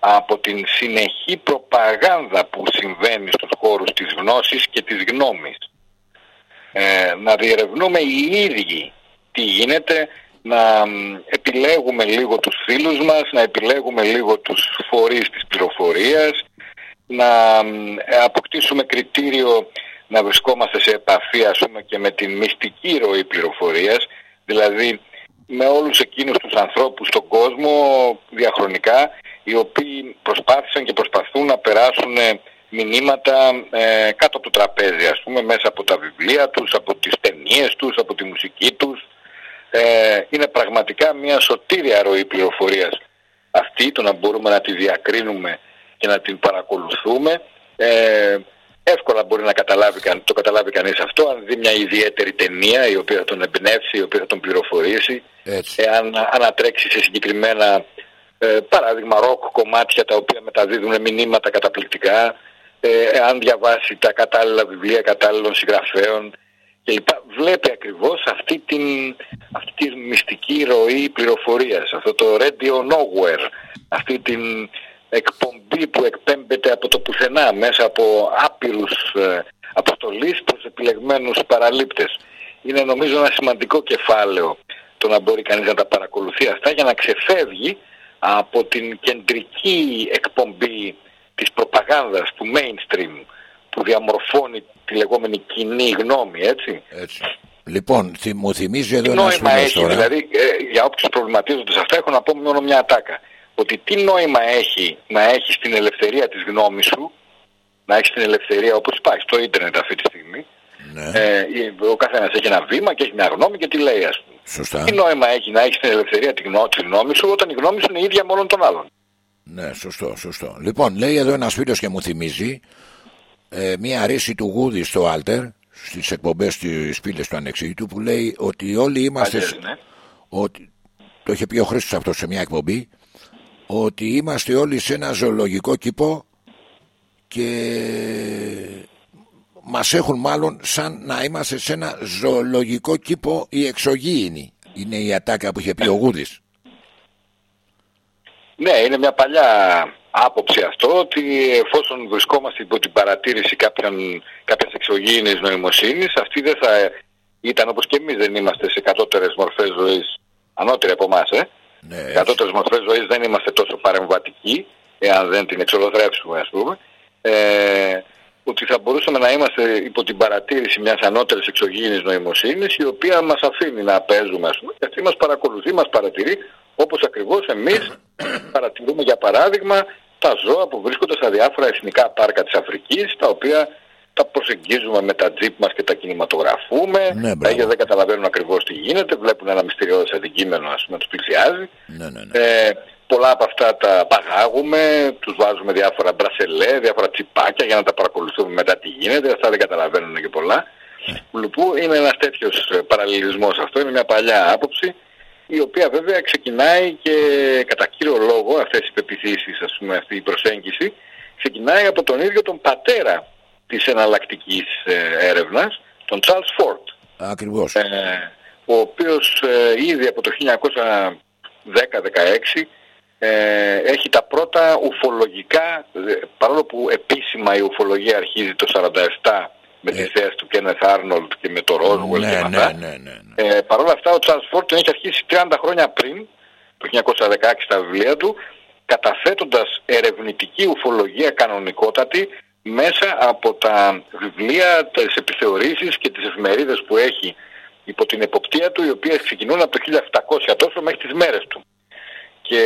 από την συνεχή προπαγάνδα που συμβαίνει στους χώρους της γνώσης και της γνώμης. Ε, να διερευνούμε οι ίδιοι τι γίνεται, να μ, επιλέγουμε λίγο τους φίλους μας, να επιλέγουμε λίγο τους φορείς της πληροφορίας, να μ, ε, αποκτήσουμε κριτήριο να βρισκόμαστε σε επαφή ας πούμε και με την μυστική ροή πληροφορίας, δηλαδή με όλους εκείνους τους ανθρώπους στον κόσμο διαχρονικά οι οποίοι προσπάθησαν και προσπαθούν να περάσουν ε, μηνύματα ε, κάτω από το τραπέζι ας πούμε μέσα από τα βιβλία τους, από τις ταινίες τους, από τη μουσική τους ε, είναι πραγματικά μια σωτήρια ροή πληροφορίας αυτή το να μπορούμε να τη διακρίνουμε και να την παρακολουθούμε ε, εύκολα μπορεί να καταλάβει, καν- το καταλάβει κανείς αυτό αν δει μια ιδιαίτερη ταινία η οποία θα τον εμπνεύσει, η οποία θα τον πληροφορήσει Έτσι. εάν ανατρέξει σε συγκεκριμένα ε, παράδειγμα ροκ κομμάτια τα οποία μεταδίδουν μηνύματα καταπληκτικά ε, εάν διαβάσει τα κατάλληλα βιβλία κατάλληλων συγγραφέων κλπ. Βλέπει ακριβώς αυτή την αυτή τη μυστική ροή πληροφορίας, αυτό το radio nowhere, αυτή την εκπομπή που εκπέμπεται από το πουθενά μέσα από άπειρους ε, αποστολείς προς επιλεγμένους παραλήπτες. Είναι νομίζω ένα σημαντικό κεφάλαιο το να μπορεί κανείς να τα παρακολουθεί αυτά για να ξεφεύγει από την κεντρική εκπομπή της προπαγάνδας του mainstream που διαμορφώνει τη λεγόμενη κοινή γνώμη, έτσι. Έτσι. Λοιπόν, θυ- μου θυμίζει εδώ Τι ένας νόημα φίλος έχει, τώρα. δηλαδή, ε, για όποιους προβληματίζονται σε αυτά, έχω να πω μόνο μια ατάκα. Ότι τι νόημα έχει να έχεις την ελευθερία της γνώμης σου, να έχεις την ελευθερία όπως υπάρχει στο ίντερνετ αυτή τη στιγμή, Ναι, ε, ο καθένας έχει ένα βήμα και έχει μια γνώμη και τι λέει ας πούμε. σωστά. Τι νόημα έχει να έχεις την ελευθερία της γνώ- της γνώμης σου όταν η γνώμη σου είναι η ίδια με όλων των άλλων. Ναι, σωστό, σωστό. Λοιπόν, λέει εδώ ένας φίλος και μου θυμίζει ε, μία ρίση του Γούδη στο Άλτερ στις εκπομπές της πύλες του Ανεξίτου που λέει ότι όλοι είμαστε... Παλιές, ναι. ότι, το είχε πει ο Χρήστος αυτό σε μια εκπομπή ότι είμαστε όλοι σε ένα ζωολογικό κήπο και μας έχουν μάλλον σαν να είμαστε σε ένα ζωολογικό κήπο οι εξωγήινοι. Είναι η ατάκα που είχε πει ο Γούδης. Ναι, είναι μια παλιά άποψη αυτό ότι εφόσον βρισκόμαστε υπό την παρατήρηση κάποιων, κάποιας εξωγήινης νοημοσύνης αυτή δεν θα ήταν όπως και εμείς δεν είμαστε σε κατώτερες μορφές ζωής ανώτεροι από εμάς, ε. Ναι, Σε κατώτερες μορφές ζωής δεν είμαστε τόσο παρεμβατικοί εάν δεν την εξολοθρεύσουμε ας πούμε ε, ότι θα μπορούσαμε να είμαστε υπό την παρατήρηση μιας ανώτερης εξωγήινης νοημοσύνης η οποία μας αφήνει να παίζουμε ας πούμε και αυτή μας παρακολουθεί, μας παρατηρεί όπως ακριβώς εμείς παρατηρούμε για παράδειγμα τα ζώα που βρίσκονται στα διάφορα εθνικά πάρκα της Αφρικής τα οποία τα προσεγγίζουμε με τα τζιπ μας και τα κινηματογραφούμε Ναι, τα μπράβο. ίδια δεν καταλαβαίνουν ακριβώς τι γίνεται βλέπουν ένα μυστηριώδες αντικείμενο ας πούμε τους πλησιάζει ναι, ναι, ναι. ε, πολλά από αυτά τα παγάγουμε, τους βάζουμε διάφορα μπρασελέ, διάφορα τσιπάκια για να τα παρακολουθούμε μετά τι γίνεται. Αυτά δεν καταλαβαίνουν και πολλά. Λοιπόν, είναι ένας τέτοιος ε, παραλληλισμός αυτό, είναι μια παλιά άποψη η οποία βέβαια ξεκινάει και κατά κύριο λόγο αυτές οι πεπιθήσεις, ας πούμε, αυτή η προσέγγιση ξεκινάει από τον ίδιο τον πατέρα της εναλλακτικής ε, έρευνας, τον Charles Ford Ακριβώς. ε, ο οποίος ε, ήδη από το 1910-16 ε, έχει τα πρώτα ουφολογικά, ε, παρόλο που επίσημα η ουφολογία αρχίζει το 47 με τις Ε. θέσεις του Kenneth Arnold και με το Roswell ναι, και με ναι, αυτά. ναι, ναι, ναι. Ε, Παρ' όλα αυτά ο Charles Ford τον έχει αρχίσει 30 χρόνια πριν, το 1916 στα βιβλία του, καταθέτοντας ερευνητική ουφολογία κανονικότατη μέσα από τα βιβλία, τις επιθεωρήσεις και τις εφημερίδες που έχει υπό την εποπτεία του, οι οποίες ξεκινούν από το 1700 τόσο μέχρι τις μέρες του. Και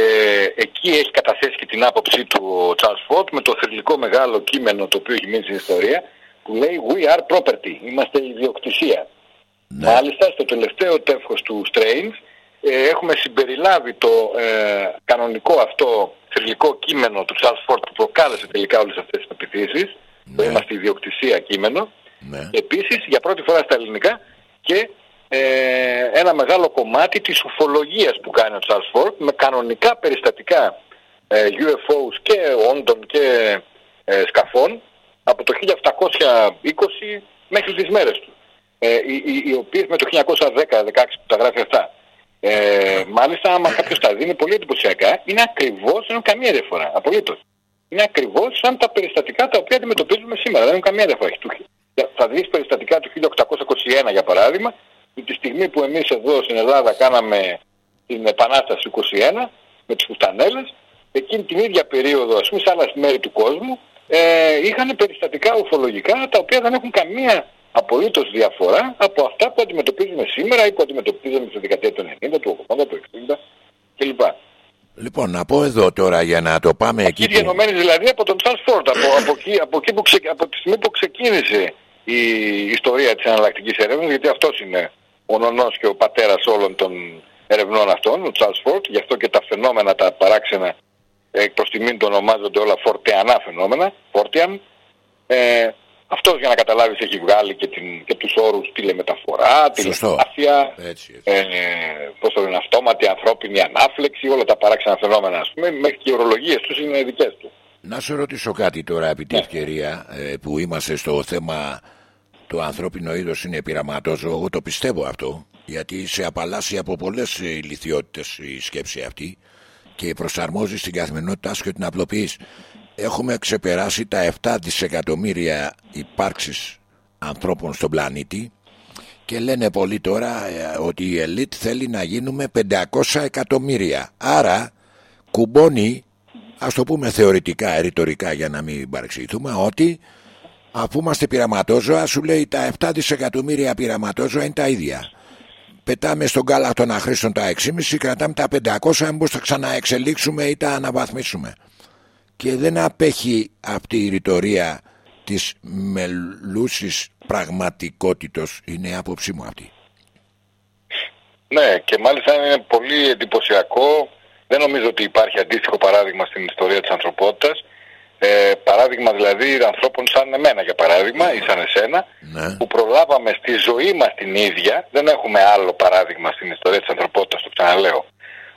εκεί έχει καταθέσει και την άποψή του ο Charles Ford με το θρηλυκό μεγάλο κείμενο το οποίο έχει μείνει στην ιστορία που λέει We are property, είμαστε ιδιοκτησία. Ναι. Μάλιστα στο τελευταίο τεύχος του Strange ε, έχουμε συμπεριλάβει το ε, κανονικό αυτό θρηλυκό κείμενο του Charles Ford που προκάλεσε τελικά όλες αυτές τις πεπιθήσεις το Ναι. είμαστε ιδιοκτησία κείμενο ναι. Επίσης για πρώτη φορά στα ελληνικά και ε, ένα μεγάλο κομμάτι της ουφολογίας που κάνει ο Charles Ford με κανονικά περιστατικά ε, UFOs και όντων και ε, σκαφών από το 1720 μέχρι τις μέρες του. Ε, οι, οι, οι οποίες με το 1910-16 που τα γράφει αυτά ε, μάλιστα, άμα κάποιος τα δίνει πολύ εντυπωσιακά, είναι ακριβώς, δεν έχουν καμία διαφορά. Απολύτως. Είναι ακριβώς σαν τα περιστατικά τα οποία αντιμετωπίζουμε σήμερα. Δεν έχουν καμία διαφορά. Θα δεις περιστατικά του 1821 για παράδειγμα, τη στιγμή που εμείς εδώ στην Ελλάδα κάναμε την Επανάσταση 21 με τις φουστανέλε, εκείνη την ίδια περίοδο, ας πούμε, σε άλλα μέρη του κόσμου, ε, είχαν περιστατικά ουφολογικά τα οποία δεν έχουν καμία απολύτως διαφορά από αυτά που αντιμετωπίζουμε σήμερα ή που αντιμετωπίζαμε στη δεκαετία του 90, του 80, του 60 κλπ. Λοιπόν, να πω εδώ τώρα για να το πάμε εκεί. Εκεί γενομένη δηλαδή από τον Charles Ford, από, από, εκεί, από, εκεί που ξε, από τη στιγμή που ξεκίνησε η ιστορία της εναλλακτικής έρευνας, γιατί αυτός είναι ο νονός και ο πατέρας όλων των ερευνών αυτών, ο Charles Ford, γι' αυτό και τα φαινόμενα, τα παράξενα, εκ προς τιμήν το ονομάζονται όλα φορτεανά φαινόμενα, φορτιαν, ε, αυτός για να καταλάβεις έχει βγάλει και, την, και τους όρους τηλεμεταφορά, τηλεστάθεια, ε, πώς το λένε, αυτόματη ανθρώπινη ανάφλεξη, όλα τα παράξενα φαινόμενα ας πούμε, μέχρι και οι ορολογίες τους είναι δικές τους. Να σε ρωτήσω κάτι τώρα επί τη ναι. ευκαιρία ε, που είμαστε στο θέμα το ανθρώπινο είδος είναι πειραματόζω, εγώ το πιστεύω αυτό, γιατί σε απαλλάσσει από πολλές ηλικιότητες η σκέψη αυτή και προσαρμόζεις στην καθημερινότητά σου και την απλοποιείς έχουμε ξεπεράσει τα 7 δισεκατομμύρια υπάρξεις ανθρώπων στον πλανήτη και λένε πολλοί τώρα ε, ότι η ελίτ θέλει να γίνουμε 500 εκατομμύρια. Άρα κουμπώνει, ας το πούμε θεωρητικά, ρητορικά για να μην παρεξηγηθούμε, ότι αφού είμαστε πειραματόζωα σου λέει τα 7 δισεκατομμύρια πειραματόζωα είναι τα ίδια. Πετάμε στον κάλα των αχρήστων τα 6,5, κρατάμε τα 500, μήπως θα ξαναεξελίξουμε ή τα αναβαθμίσουμε και δεν απέχει αυτή η ρητορία της μελούσης πραγματικότητος είναι η άποψή μου αυτή. Ναι και μάλιστα είναι πολύ εντυπωσιακό. Δεν νομίζω ότι υπάρχει αντίστοιχο παράδειγμα στην ιστορία της ανθρωπότητας. Ε, παράδειγμα δηλαδή ανθρώπων σαν εμένα για παράδειγμα ή σαν εσένα ναι. που προλάβαμε στη ζωή μας την ίδια. Δεν έχουμε άλλο παράδειγμα στην ιστορία της ανθρωπότητας το ξαναλέω.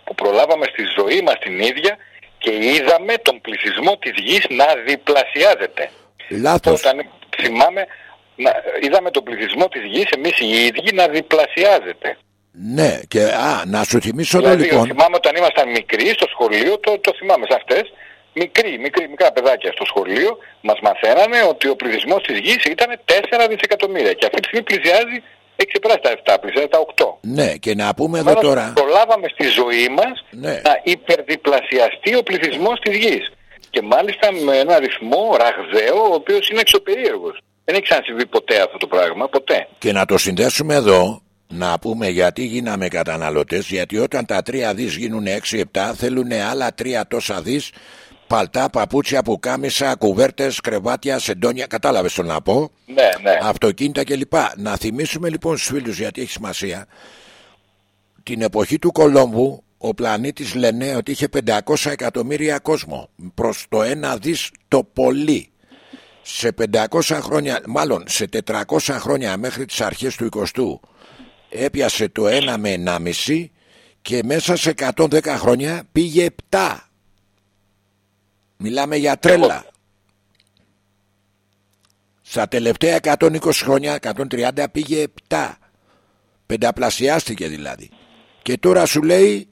Που προλάβαμε στη ζωή μας την ίδια και είδαμε τον πληθυσμό της γης να διπλασιάζεται. Λάθος. Όταν θυμάμαι, να, είδαμε τον πληθυσμό της γης εμείς οι ίδιοι να διπλασιάζεται. Ναι, και α, να σου θυμίσω δηλαδή, λοιπόν. Θυμάμαι όταν ήμασταν μικροί στο σχολείο, το, το θυμάμαι σε αυτές, μικροί, μικροί, μικρά παιδάκια στο σχολείο, μας μαθαίνανε ότι ο πληθυσμός της γης ήταν 4 δισεκατομμύρια και αυτή τη στιγμή πλησιάζει έχει ξεπεράσει τα 7, πλησιάζει τα 8. Ναι, και να πούμε εδώ τώρα. Προλάβαμε στη ζωή μας ναι. να υπερδιπλασιαστεί ο πληθυσμός της γης. Και μάλιστα με ένα ρυθμό ραγδαίο, ο οποίος είναι εξωπερίεργος. Δεν έχει ξανασυμβεί ποτέ αυτό το πράγμα, ποτέ. Και να το συνδέσουμε εδώ, να πούμε γιατί γίναμε καταναλωτές, γιατί όταν τα 3 δις γίνουν 6-7, θέλουν άλλα 3 τόσα δις παλτά, παπούτσια, πουκάμισα, κουβέρτες, κρεβάτια, σεντόνια. Κατάλαβες το να πω. Ναι, ναι. Αυτοκίνητα κλπ. Να θυμίσουμε λοιπόν στους φίλους, γιατί έχει σημασία, την εποχή του Κολόμβου ο πλανήτης λένε ότι είχε 500 εκατομμύρια κόσμο προς το ένα δις το πολύ σε 500 χρόνια μάλλον σε 400 χρόνια μέχρι τις αρχές του 20ου έπιασε το 1 με 1,5 και μέσα σε 110 χρόνια πήγε 7 Μιλάμε για τρέλα. Στα τελευταία 120 χρόνια, 130 πήγε 7. Πενταπλασιάστηκε δηλαδή. Και τώρα σου λέει,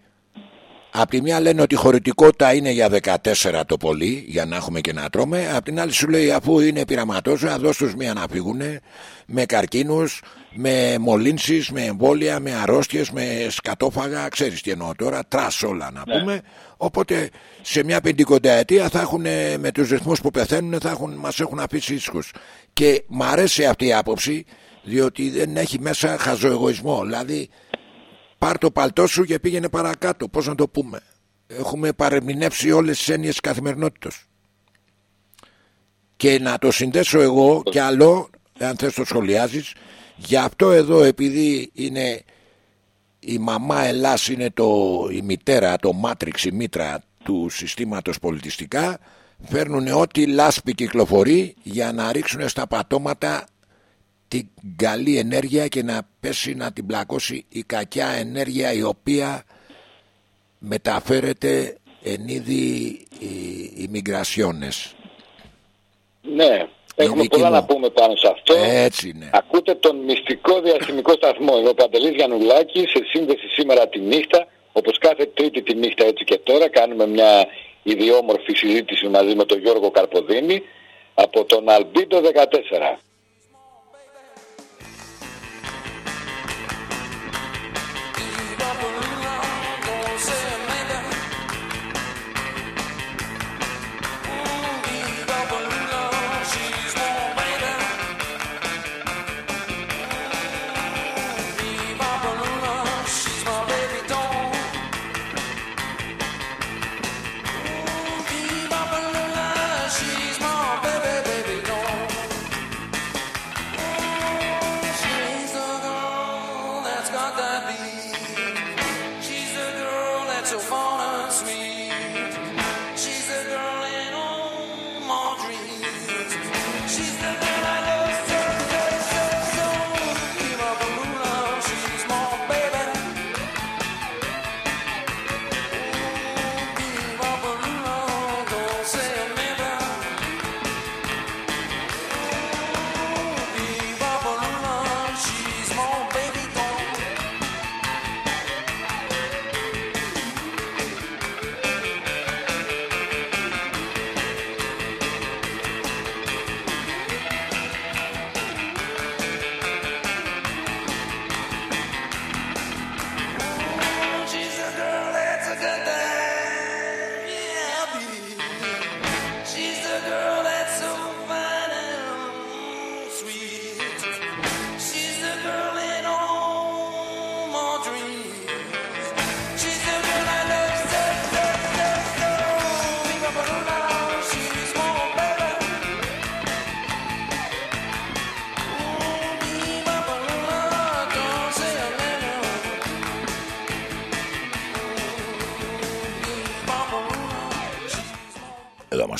απ' τη μια λένε ότι η χωρητικότητα είναι για 14 το πολύ, για να έχουμε και να τρώμε. Απ' την άλλη σου λέει, αφού είναι πειραματόζωα, δώσ' τους μία να φύγουν με καρκίνους, με μολύνσεις, με εμβόλια, με αρρώστιες, με σκατόφαγα. Ξέρεις τι εννοώ τώρα, trash όλα να ναι. πούμε. Οπότε σε μια πεντηκονταετία θα έχουν με τους ρυθμούς που πεθαίνουν θα έχουν, μας έχουν αφήσει ήσυχους. Και μ' αρέσει αυτή η άποψη διότι δεν έχει μέσα χαζοεγωισμό. Δηλαδή πάρ το παλτό σου και πήγαινε παρακάτω. Πώς να το πούμε. Έχουμε παρεμηνεύσει όλες τις έννοιες καθημερινότητας. Και να το συνδέσω εγώ κι άλλο, αν θες το σχολιάζεις, γι' αυτό εδώ επειδή είναι η μαμά Ελλάς είναι το, η μητέρα, το μάτριξ, η μήτρα του συστήματος πολιτιστικά φέρνουν ό,τι λάσπη κυκλοφορεί για να ρίξουν στα πατώματα την καλή ενέργεια και να πέσει να την πλακώσει η κακιά ενέργεια η οποία μεταφέρεται εν είδη οι, μιγκρασιόνες. Ναι, έχουμε πολλά να πούμε πάνω σε αυτό. Έτσι είναι. Ακούτε τον μυστικό διαστημικό σταθμό. Εδώ ο Παντελής Γιαννουλάκης σε σύνδεση σήμερα τη νύχτα. Όπως κάθε τρίτη τη νύχτα έτσι και τώρα κάνουμε μια ιδιόμορφη συζήτηση μαζί με τον Γιώργο Καρποδίνη από τον Αλμπίντο 14.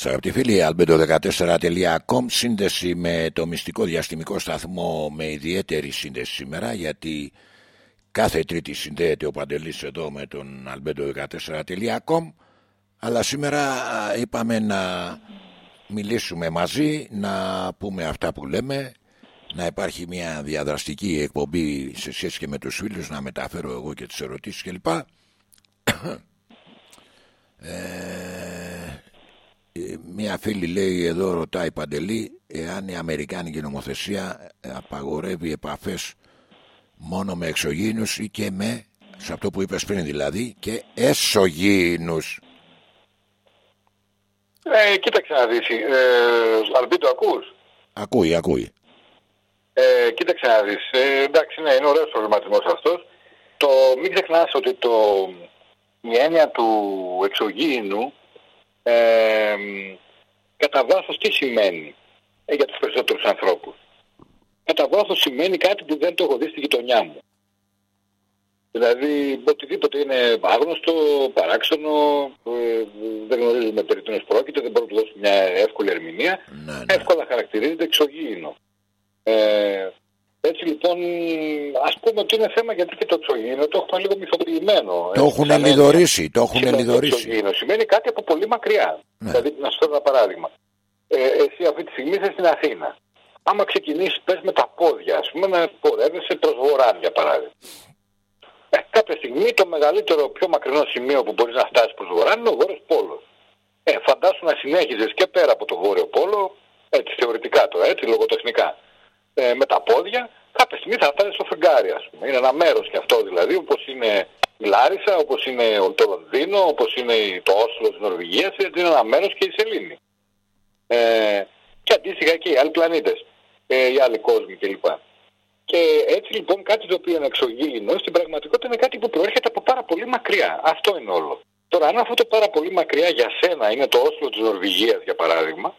Αγαπητοί φίλοι, albedo14.com σύνδεση με το μυστικό διαστημικό σταθμό με ιδιαίτερη σύνδεση σήμερα γιατί κάθε τρίτη συνδέεται ο Παντελής εδώ με τον albedo14.com αλλά σήμερα είπαμε να μιλήσουμε μαζί, να πούμε αυτά που λέμε να υπάρχει μια διαδραστική εκπομπή σε σχέση και με τους φίλους να μεταφέρω εγώ και τις ερωτήσεις κλπ. Ε, ε, μία φίλη λέει εδώ ρωτάει Παντελή εάν η Αμερικάνικη νομοθεσία απαγορεύει επαφές μόνο με εξωγήινους ή και με σε αυτό που είπες πριν δηλαδή και εσωγήινους. Ε, κοίταξε να δεις ε, Αλμπίτο ακούς; Ακούει, ακούει. Ε, Κοίταξε να δεις ε, εντάξει ναι, είναι ωραίος προβληματισμός αυτός. Το, μην ξεχνάς ότι το, η έννοια του εξωγήινου ε, κατά βάθος τι σημαίνει ε, για τους περισσότερους ανθρώπους; Κατά βάθος σημαίνει κάτι που δεν το έχω δει στη γειτονιά μου. Δηλαδή οτιδήποτε είναι άγνωστο, παράξενο, ε, δεν γνωρίζουμε περί τίνος πρόκειται, δεν μπορούμε να του δώσουμε μια εύκολη ερμηνεία, ναι, ναι. εύκολα χαρακτηρίζεται εξωγήινο. Ε, έτσι λοιπόν, ας πούμε ότι είναι θέμα γιατί και το εξωγήινο το έχουμε λίγο μυθοποιημένο. Το έχουν λιδωρήσει, το έχουν λιδωρήσει. Το σημαίνει κάτι από πολύ μακριά. Ναι. Δηλαδή, να σου φέρω ένα παράδειγμα. Ε, εσύ αυτή τη στιγμή είσαι στην Αθήνα. Άμα ξεκινήσεις, πες με τα πόδια, ας πούμε, να πορεύεσαι προς βορρά, για παράδειγμα. Ε, κάποια στιγμή το μεγαλύτερο, πιο μακρινό σημείο που μπορείς να φτάσεις προς βορρά είναι ο Βόρειος Πόλος. Ε, φαντάσου να συνέχιζες και πέρα από το Βόρειο Πόλο, έτσι θεωρητικά τώρα, έτσι λογοτεχνικά ε, με τα πόδια, κάποια στιγμή θα φτάσει στο φεγγάρι, ας πούμε. Είναι ένα μέρος και αυτό δηλαδή, όπως είναι η Λάρισα, όπως είναι το Λονδίνο, όπως είναι το Όσλο της Νορβηγίας, είναι ένα μέρος και η Σελήνη. Ε, και αντίστοιχα και οι άλλοι πλανήτες, ε, οι άλλοι κόσμοι κλπ. Και έτσι λοιπόν κάτι το οποίο είναι εξωγήινο στην πραγματικότητα είναι κάτι που προέρχεται από πάρα πολύ μακριά. Αυτό είναι όλο. Τώρα, αν αυτό το πάρα πολύ μακριά για σένα είναι το Όσλο της Νορβηγίας, για παράδειγμα,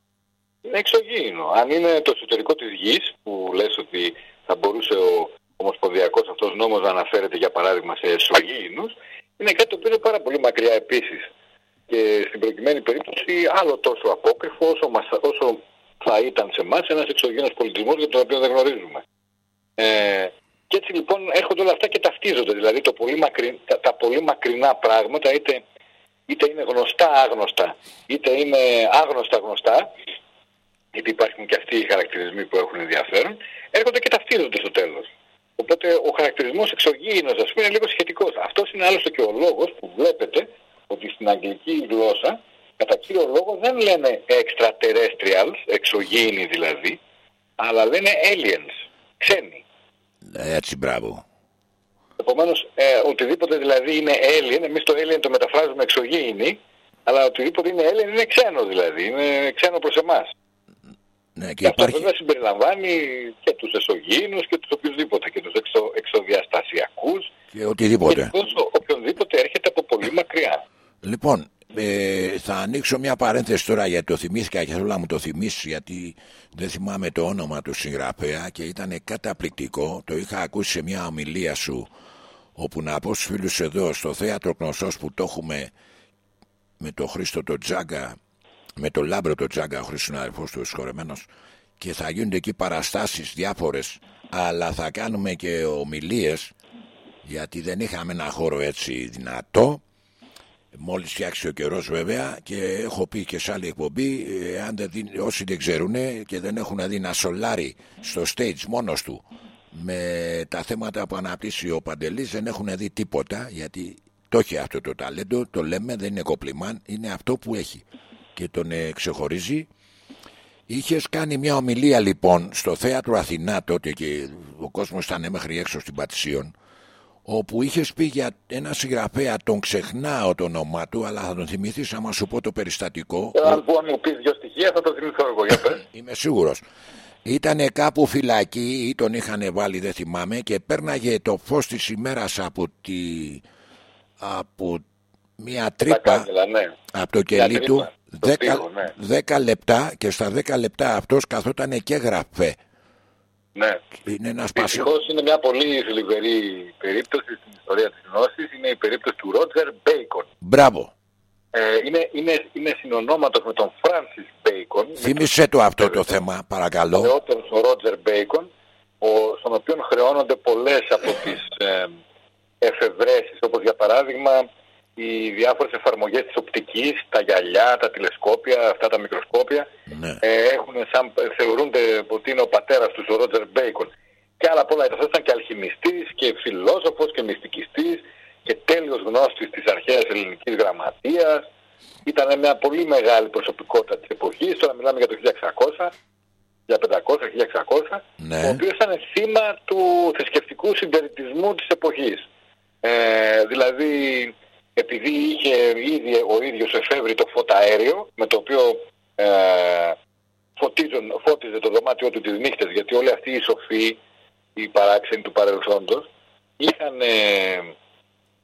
είναι εξωγήινο. Αν είναι το εσωτερικό της γης που λες ότι θα μπορούσε ο ομοσπονδιακός αυτός νόμος να αναφέρεται για παράδειγμα σε εσωγήινους, είναι κάτι που είναι πάρα πολύ μακριά επίσης. Και στην προκειμένη περίπτωση άλλο τόσο απόκριφο όσο, μας, όσο θα ήταν σε εμάς ένας εξωγήινος πολιτισμός για τον οποίο δεν γνωρίζουμε. Ε, και έτσι λοιπόν έρχονται όλα αυτά και ταυτίζονται. Δηλαδή το πολύ μακρι... τα, τα πολύ μακρινά πράγματα, είτε, είτε είναι γνωστά άγνωστα, είτε είναι άγνωστα γνωστά, γιατί υπάρχουν και αυτοί οι χαρακτηρισμοί που έχουν ενδιαφέρον, έρχονται και ταυτίζονται στο τέλος. Οπότε ο χαρακτηρισμός εξωγήινος, ας πούμε, είναι λίγο σχετικός. Αυτός είναι άλλωστε και ο λόγος που βλέπετε ότι στην αγγλική γλώσσα, κατά κύριο λόγο, δεν λένε extraterrestrials, εξωγήινοι δηλαδή, αλλά λένε aliens, ξένοι. Έτσι, μπράβο. Επομένως, ε, οτιδήποτε δηλαδή είναι alien, εμείς το alien το μεταφράζουμε εξωγήινη, αλλά οτιδήποτε είναι alien είναι ξένο δηλαδή, είναι ξένο προς εμάς. Ναι, και Και αυτό υπάρχει... βέβαια συμπεριλαμβάνει και τους εσωγήινους και τους οποιουσδήποτε, και τους εξω, εξωδιαστασιακούς και και οτιδήποτε. τους οποιονδήποτε έρχεται από πολύ μακριά. Λοιπόν, ε, θα ανοίξω μια παρένθεση τώρα γιατί το θυμήθηκα και θέλω να μου το θυμίσει γιατί δεν θυμάμαι το όνομα του συγγραφέα και ήταν καταπληκτικό. Το είχα ακούσει σε μια ομιλία σου όπου να πω στους φίλους εδώ στο θέατρο Κνωσός που το έχουμε με το Χρήστο το Τζάγκα με το Λάμπρο το Τζάγκα ο Χρήστος είναι αδερφός του συγχωρεμένος. Και θα γίνονται εκεί παραστάσεις διάφορες. Αλλά θα κάνουμε και ομιλίες γιατί δεν είχαμε ένα χώρο έτσι δυνατό. Μόλις φτιάξει ο καιρός, βέβαια, και έχω πει και σε άλλη εκπομπή, ε, αν δεν δει- όσοι δεν ξέρουν και δεν έχουν δει να σολάρει στο stage μόνος του με τα θέματα που αναπτύσσει ο Παντελής δεν έχουν δει τίποτα γιατί το έχει αυτό το ταλέντο, το λέμε, δεν είναι κοπλιμάν, είναι αυτό που έχει και τον ε, ξεχωρίζει. Είχες κάνει μια ομιλία λοιπόν στο θέατρο Αθηνά τότε και ο κόσμος ήταν μέχρι έξω στην Πατησίων όπου είχες πει για ένα συγγραφέα, τον ξεχνάω το όνομά του, αλλά θα τον θυμηθείς άμα σου πω το περιστατικό. Και αν πω αν μου πεις δύο στοιχεία θα το θυμηθώ εγώ. Για πες. Είμαι σίγουρος. Ήτανε κάπου φυλακή ή τον είχαν βάλει, δεν θυμάμαι, και πέρναγε το φως της ημέρας από, τη... από μια Τα τρύπα κάγκελα, ναι. από το κελί τρύπα, του στο τοίχο, ναι. 10 λεπτά και στα 10 λεπτά αυτός καθόταν και γραφέ. ναι. Είναι ένας σπάσιο. Δυστυχώς είναι μια πολύ θλιβερή περίπτωση στην ιστορία της γνώσης. Είναι η περίπτωση του Ρότζερ Μπέικον. Μπράβο. Ε, είναι, είναι, είναι συνονόματος με τον Φράνσις Μπέικον. Θύμισε το αυτό το θέμα, παρακαλώ. Νεότερος ο Ρότζερ Μπέικον, ο, στον οποίο χρεώνονται πολλές από τις ε, εφευρέσεις, όπως για παράδειγμα οι διάφορες εφαρμογές της οπτικής, τα γυαλιά, τα τηλεσκόπια, αυτά τα μικροσκόπια, Ναι. ε, έχουν σαν, θεωρούνται ότι είναι ο πατέρας τους, ο Ρότζερ Μπέικον. Και άλλα πολλά, αυτός ήταν και αλχημιστής και φιλόσοφος και μυστικιστής και τέλειος γνώστης της αρχαίας ελληνικής γραμματείας. Ήταν μια πολύ μεγάλη προσωπικότητα της εποχής, τώρα μιλάμε για το 1600, για 500-1600, Ναι. ο οποίος ήταν θύμα του θρησκευτικού συντηρητισμού της εποχής. Ε, δηλαδή, επειδή είχε ήδη ο ίδιος εφεύρει το φωταέριο, με το οποίο ε, φωτίζον, φώτιζε το δωμάτιό του τις νύχτες, γιατί όλοι αυτοί οι σοφοί, οι παράξενοι του παρελθόντος, είχαν, ε,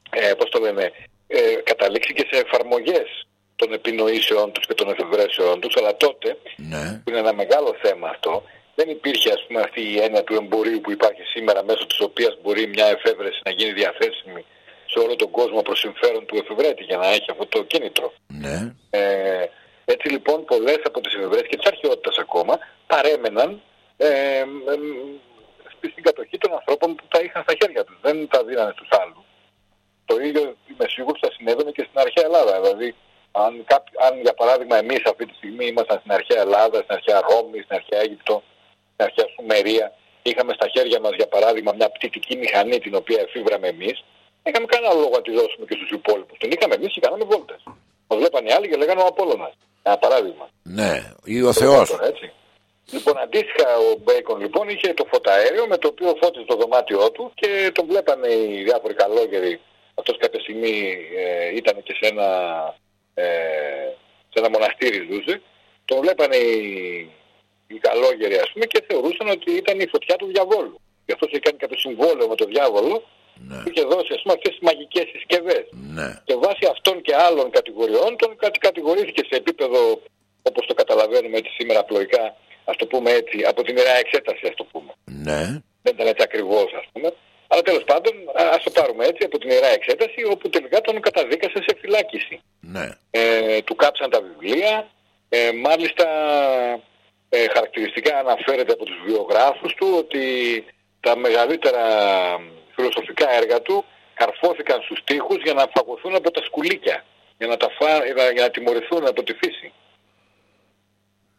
ε, πώς το λένε, ε, καταλήξει και σε εφαρμογές των επινοήσεών τους και των εφευρέσεών τους, αλλά τότε Ναι. που είναι ένα μεγάλο θέμα αυτό, δεν υπήρχε ας πούμε αυτή η έννοια του εμπορίου που υπάρχει σήμερα μέσω της οποίας μπορεί μια εφεύρεση να γίνει διαθέσιμη σε όλο τον κόσμο προς συμφέρον του εφευρέτη για να έχει αυτό το κίνητρο. Ναι. Ε, έτσι λοιπόν πολλές από τις εφευρέσεις και της αρχαιότητας ακόμα παρέμεναν ε, ε, στη- στην κατοχή των ανθρώπων που τα είχαν στα χέρια τους. Δεν τα δίνανε στους άλλους. Το ίδιο είμαι σίγουρος θα συνέβαινε και στην αρχαία Ελλάδα. Δηλαδή αν, κάποι- αν για παράδειγμα εμείς αυτή τη στιγμή ήμασταν στην αρχαία Ελλάδα, στην αρχαία Ρώμη, στην αρχαία Αίγυπτο, στην αρχαία Σουμερία, είχαμε στα χέρια μας για παράδειγμα μια πτυτική μηχανή την οποία εφήβραμε εμείς, δεν είχαμε κανένα λόγο να τη δώσουμε και στους υπόλοιπους. Την είχαμε εμείς και κάναμε βόλτες. Μας βλέπανε οι άλλοι και λέγανε ο Απόλλωνας. Ένα παράδειγμα. Ναι. Ή ο Θεός. Τώρα, έτσι. Λοιπόν, αντίστοιχα ο Μπέικον λοιπόν είχε το φωταέριο με το οποίο φώτιζε το δωμάτιό του και τον βλέπανε οι διάφοροι καλόγεροι. Αυτός κάποια στιγμή ε, ήταν και σε ένα, ε, σε ένα μοναστήρι ζούσε. Τον βλέπανε οι, οι καλόγεροι ας πούμε και θεωρούσαν ότι ήταν η φωτιά του διαβόλου. Γι' αυτό είχε κάνει κάποιο συμβόλαιο με τον διάβολο Ναι. που είχε δώσει ας πούμε αυτές τις μαγικές συσκευές. Ναι. Και βάσει αυτών και άλλων κατηγοριών τον κατη- κατηγορήθηκε σε επίπεδο, όπως το καταλαβαίνουμε έτσι σήμερα απλοϊκά, ας το πούμε έτσι, από την ιερά εξέταση ας το πούμε. Ναι. Δεν ήταν έτσι ακριβώς ας πούμε. Αλλά τέλος πάντων α- ας το πάρουμε έτσι από την ιερά εξέταση όπου τελικά τον καταδίκασε σε φυλάκιση. Ναι. Ε, του κάψαν τα βιβλία, ε, μάλιστα ε, χαρακτηριστικά αναφέρεται από τους βιογράφους του ότι τα μεγαλύτερα φιλοσοφικά έργα του καρφώθηκαν στους τοίχους για να φαγωθούν από τα σκουλίκια, για να, τα φά, για να τιμωρηθούν από τη φύση.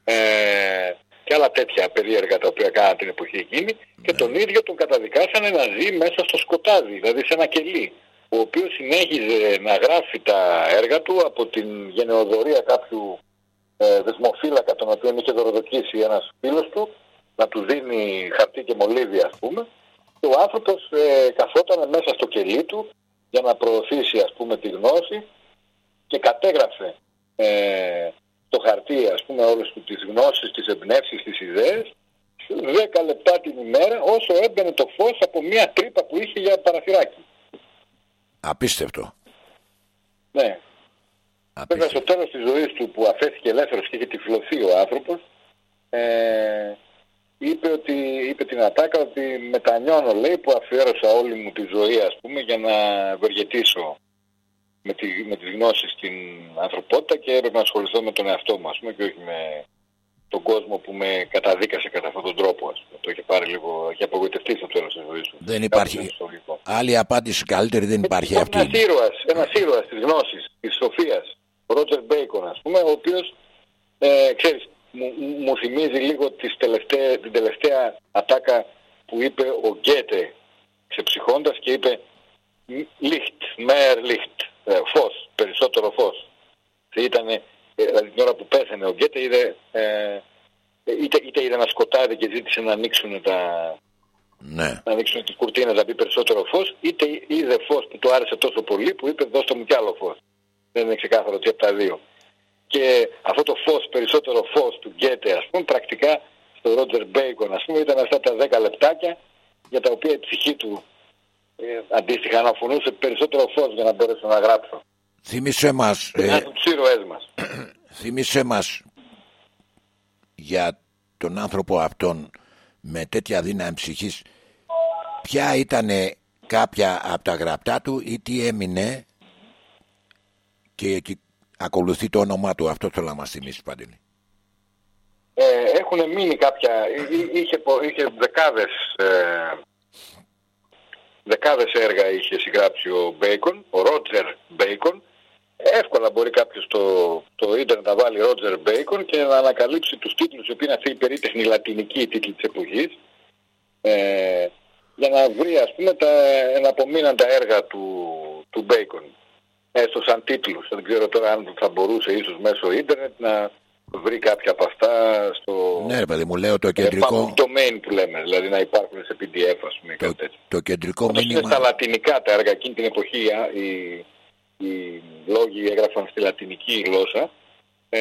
Ε, και άλλα τέτοια περίεργα τα οποία κάναν την εποχή εκείνη και τον ίδιο τον καταδικάσανε να ζει μέσα στο σκοτάδι, δηλαδή σε ένα κελί ο οποίος συνέχιζε να γράφει τα έργα του από την γενεοδορία κάποιου ε, δεσμοφύλακα τον οποίο είχε δωροδοκίσει ένας φίλος του να του δίνει χαρτί και μολύβι ας πούμε και ο άνθρωπος ε, καθόταν μέσα στο κελί του για να προωθήσει ας πούμε τη γνώση και κατέγραφε ε, το χαρτί ας πούμε όλες του τις γνώσεις, τις εμπνεύσεις, τις ιδέες 10 λεπτά την ημέρα όσο έμπαινε το φως από μια τρύπα που είχε για παραθυράκι. Απίστευτο. Ναι. Βέβαια Απίστευτο. στο τέλος της ζωής του που αφέθηκε ελεύθερος και είχε τυφλωθεί ο άνθρωπος ε, είπε, ότι, είπε την ατάκα ότι μετανιώνω λέει που αφιέρωσα όλη μου τη ζωή ας πούμε για να ευεργετήσω με, τη, με τις γνώσεις στην ανθρωπότητα και έπρεπε να ασχοληθώ με τον εαυτό μου ας πούμε και όχι με τον κόσμο που με καταδίκασε κατά αυτόν τον τρόπο ας πούμε. Το είχε πάρει λίγο, είχε απογοητευτεί στο τέλος της ζωής του. Δεν υπάρχει. Κάποιος ιστορικό. Άλλη απάντηση καλύτερη δεν υπάρχει Υπάρχει αυτή. Ένας ήρωας, ένας ήρωας της γνώσης, της σοφίας, ο Ρότζερ Μπέικον ας πούμε, ο οποίος, ε, ξέρεις, μου, μου θυμίζει λίγο τις τελευταία, την τελευταία ατάκα που είπε ο Γκέτε ξεψυχώντας και είπε «Licht, mehr Licht», ε, φως, περισσότερο φως. Και ήτανε, ε, δηλαδή την ώρα που πέθανε ο Γκέτε είδε, ε, είτε, είτε είδε ένα σκοτάδι και ζήτησε να ανοίξουν τα, Ναι. να ανοίξουν τις κουρτίνες να μπει περισσότερο φως, είτε είδε φως που του άρεσε τόσο πολύ που είπε δώστε μου κι άλλο φως. Δεν είναι ξεκάθαρο τι από τα δύο. Και αυτό το φως, περισσότερο φως του Γκέτε ας πούμε, πρακτικά στο Ρότζερ Μπέικον ας πούμε ήταν αυτά τα 10 λεπτάκια για τα οποία η ψυχή του ε, αντίστοιχα αναφωνούσε περισσότερο φως για να μπορέσω να γράψω. Θύμισε μας, Ε, ε, Ένα από τους ήρωές μας. θύμισε μας για τον άνθρωπο αυτόν με τέτοια δύναμη ψυχής ποια ήταν κάποια από τα γραπτά του ή τι έμεινε και εκεί ακολουθεί το όνομά του. Αυτό θέλω να μας θυμίσει Παντελή. Ε, έχουν μείνει κάποια, εί- εί- είχε, πο- είχε δεκάδες, ε, δεκάδες έργα είχε συγγράψει ο Μπέικον, ο Ρότζερ Μπέικον. Εύκολα μπορεί κάποιος στο το ίντερνετ να βάλει Ρότζερ Μπέικον και να ανακαλύψει τους τίτλους, οι οποίοι είναι αυτή η περίτεχνη λατινική τίτλοι της εποχής, ε, για να βρει ας πούμε τα εναπομείναντα έργα του, του Μπέικον. Έστω σαν τίτλους. Δεν ξέρω τώρα αν θα μπορούσε ίσως μέσω ίντερνετ να βρει κάποια από αυτά στο Ναι ρε παιδί μου λέω το ε, κεντρικό, public domain που λέμε, δηλαδή να υπάρχουν σε PDF ας πούμε ή το, κάτι τέτοιο. το κεντρικό Όπως είναι στα μήνυμα λατινικά τα έργα εκείνη την εποχή, α, οι, οι λόγοι έγραφαν στη λατινική γλώσσα. Ε,